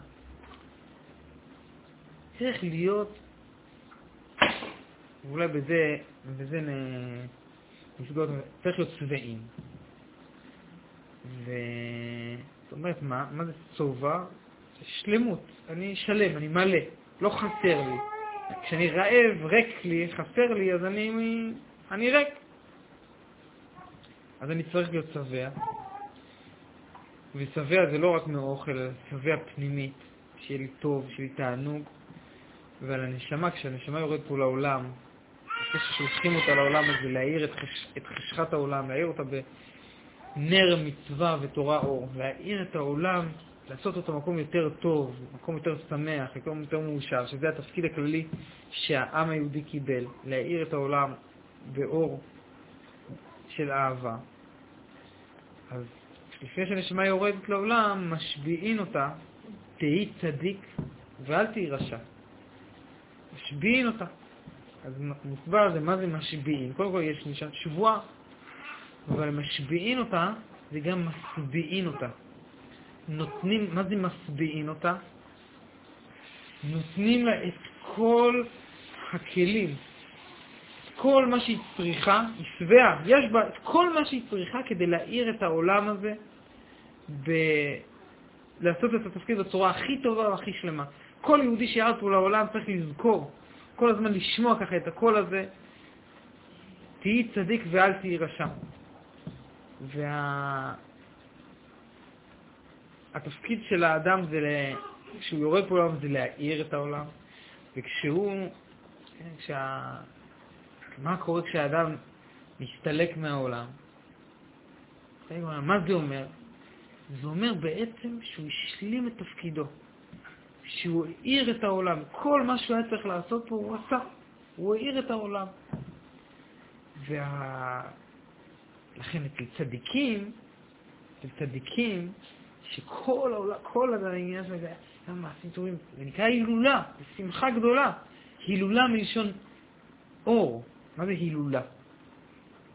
צריך להיות, ואולי בזה, בזה נסגור, צריך להיות שבעים. זאת אומרת, מה? מה זה סובה? שלמות. אני שלם, אני מלא, לא חסר לי. כשאני רעב, ריק לי, חסר לי, אז אני, אני ריק. אז אני צריך להיות שבע. ושבע זה לא רק מאוכל, אלא שבע פנימית, שיהיה לי טוב, שיהיה לי תענוג. ועל הנשמה, כשהנשמה יורדת פה לעולם, אחרי ששולחים אותה לעולם הזה, להאיר את, חש... את חשכת העולם, להאיר אותה בנר מצווה ותורה אור, להאיר את העולם, לעשות אותו מקום יותר טוב, מקום יותר שמח, מקום יותר מאושר, שזה התפקיד הכללי שהעם היהודי קיבל, להאיר את העולם באור של אהבה. אז לפני שהנשמה יורדת לעולם, משביעין אותה, תהי צדיק ואל תהי רשע. משביעין אותה. אז מוסבר זה מה זה משביעין. קודם כל יש שבועה, אבל משביעין אותה זה גם משביעין אותה. נותנים, מה זה משביעין אותה? נותנים לה את כל הכלים, כל מה שהיא צריכה, היא שבעה, יש בה את כל מה שהיא צריכה כדי להאיר את העולם הזה, ב... לעשות את התפקיד בצורה הכי טובה והכי שלמה. כל יהודי שירד פה לעולם צריך לזכור, כל הזמן לשמוע ככה את הקול הזה, תהי צדיק ואל תהי רשע. והתפקיד וה... של האדם זה, לה... כשהוא יורד פה לעולם, זה להאיר את העולם, וכשהוא, כן, כשה... מה קורה כשהאדם מסתלק מהעולם? מה זה אומר? זה אומר בעצם שהוא השלים את תפקידו, שהוא האיר את העולם. כל מה שהוא היה צריך לעשות פה הוא עשה, הוא האיר את העולם. וה... לכן אצל צדיקים, אצל צדיקים, שכל העולם, כל העניין שלהם זה מעשים טובים, זה נקרא הילולה, זה שמחה גדולה. הילולה מלשון אור. מה זה הילולה?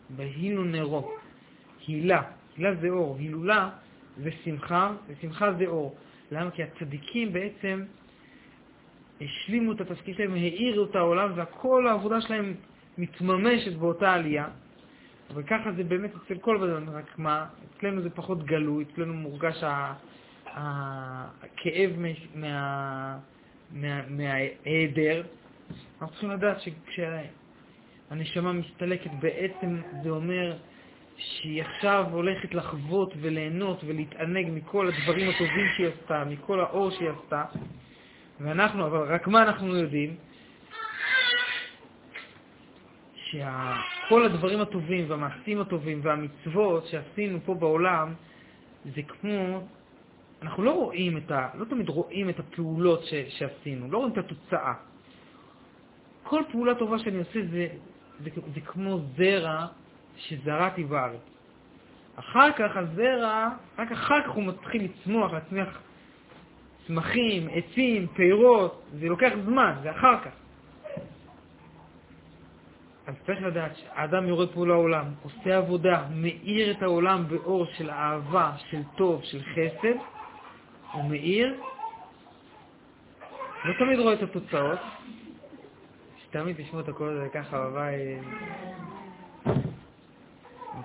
בהילו נרו. הילה, הילה זה אור, הילולה זה שמחה, ושמחה זה אור. למה? כי הצדיקים בעצם השלימו את התפקיד שלהם, האירו את העולם, וכל העבודה שלהם מתממשת באותה עלייה. אבל ככה זה באמת אצל כל בן רק מה, אצלנו זה פחות גלוי, אצלנו מורגש הכאב מה, מה, מההיעדר. אנחנו צריכים לדעת שכשהנשמה מסתלקת בעצם זה אומר שהיא עכשיו הולכת לחוות וליהנות ולהתענג מכל הדברים הטובים שהיא עשתה, מכל האור שהיא עשתה, ואנחנו, אבל רק מה אנחנו יודעים? שכל הדברים הטובים והמעשים הטובים והמצוות שעשינו פה בעולם, זה כמו, אנחנו לא רואים את ה... לא תמיד רואים את הפעולות ש, שעשינו, לא רואים את התוצאה. כל פעולה טובה שאני עושה זה, זה, זה כמו זרע שזרעתי בארץ. אחר כך הזרע, רק אחר כך הוא מתחיל לצמוח, להצמיח צמחים, עצים, פירות, זה לוקח זמן, זה אחר כך. אז צריך לדעת שהאדם יורד פה לעולם, עושה עבודה, מאיר את העולם באור של אהבה, של טוב, של חסד, הוא מאיר, לא תמיד רואה את התוצאות, שתמיד תשמעו את הקול הזה ככה בבית,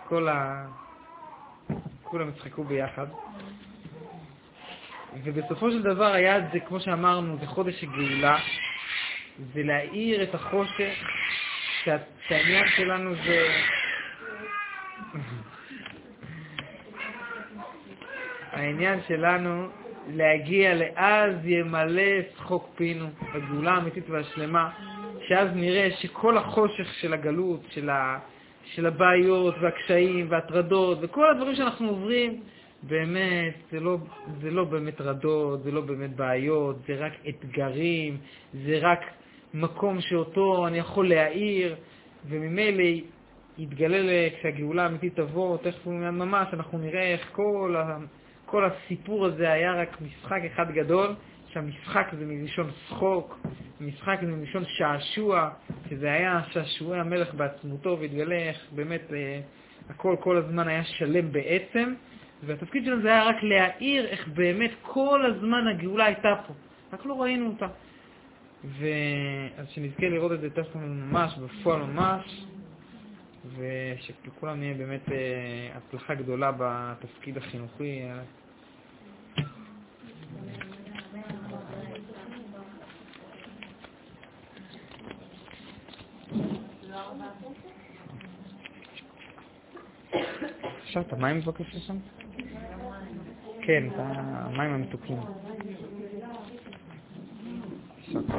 כל ה... כולם יצחקו ביחד. ובסופו של דבר היעד זה, כמו שאמרנו, זה חודש הגאולה, זה להאיר את החושך, שהעניין שלנו זה... העניין שלנו להגיע לאז ימלא צחוק פינו, בגאולה האמיתית והשלמה, שאז נראה שכל החושך של הגלות, של ה... של הבעיות והקשיים וההטרדות וכל הדברים שאנחנו עוברים, באמת, זה לא, זה לא באמת רדות, זה לא באמת בעיות, זה רק אתגרים, זה רק מקום שאותו אני יכול להאיר, וממילא יתגלה כשהגאולה האמיתית תבוא, תכף ממש, אנחנו נראה איך כל, כל הסיפור הזה היה רק משחק אחד גדול, שהמשחק זה מלשון שחוק, משחק זה מלשון שעשוע, שזה היה שעשועי המלך בעצמותו, והתגלה איך באמת אה, הכל כל הזמן היה שלם בעצם, והתפקיד שלנו זה היה רק להעיר איך באמת כל הזמן הגאולה הייתה פה, רק לא ראינו אותה. ואז שנזכה לראות את זה תכף ממש, בפועל ממש, ושלכולם יהיה באמת אה, הצלחה גדולה בתפקיד החינוכי. אפשר את המים בבקשה שם? כן, את המים המתוקים. בבקשה.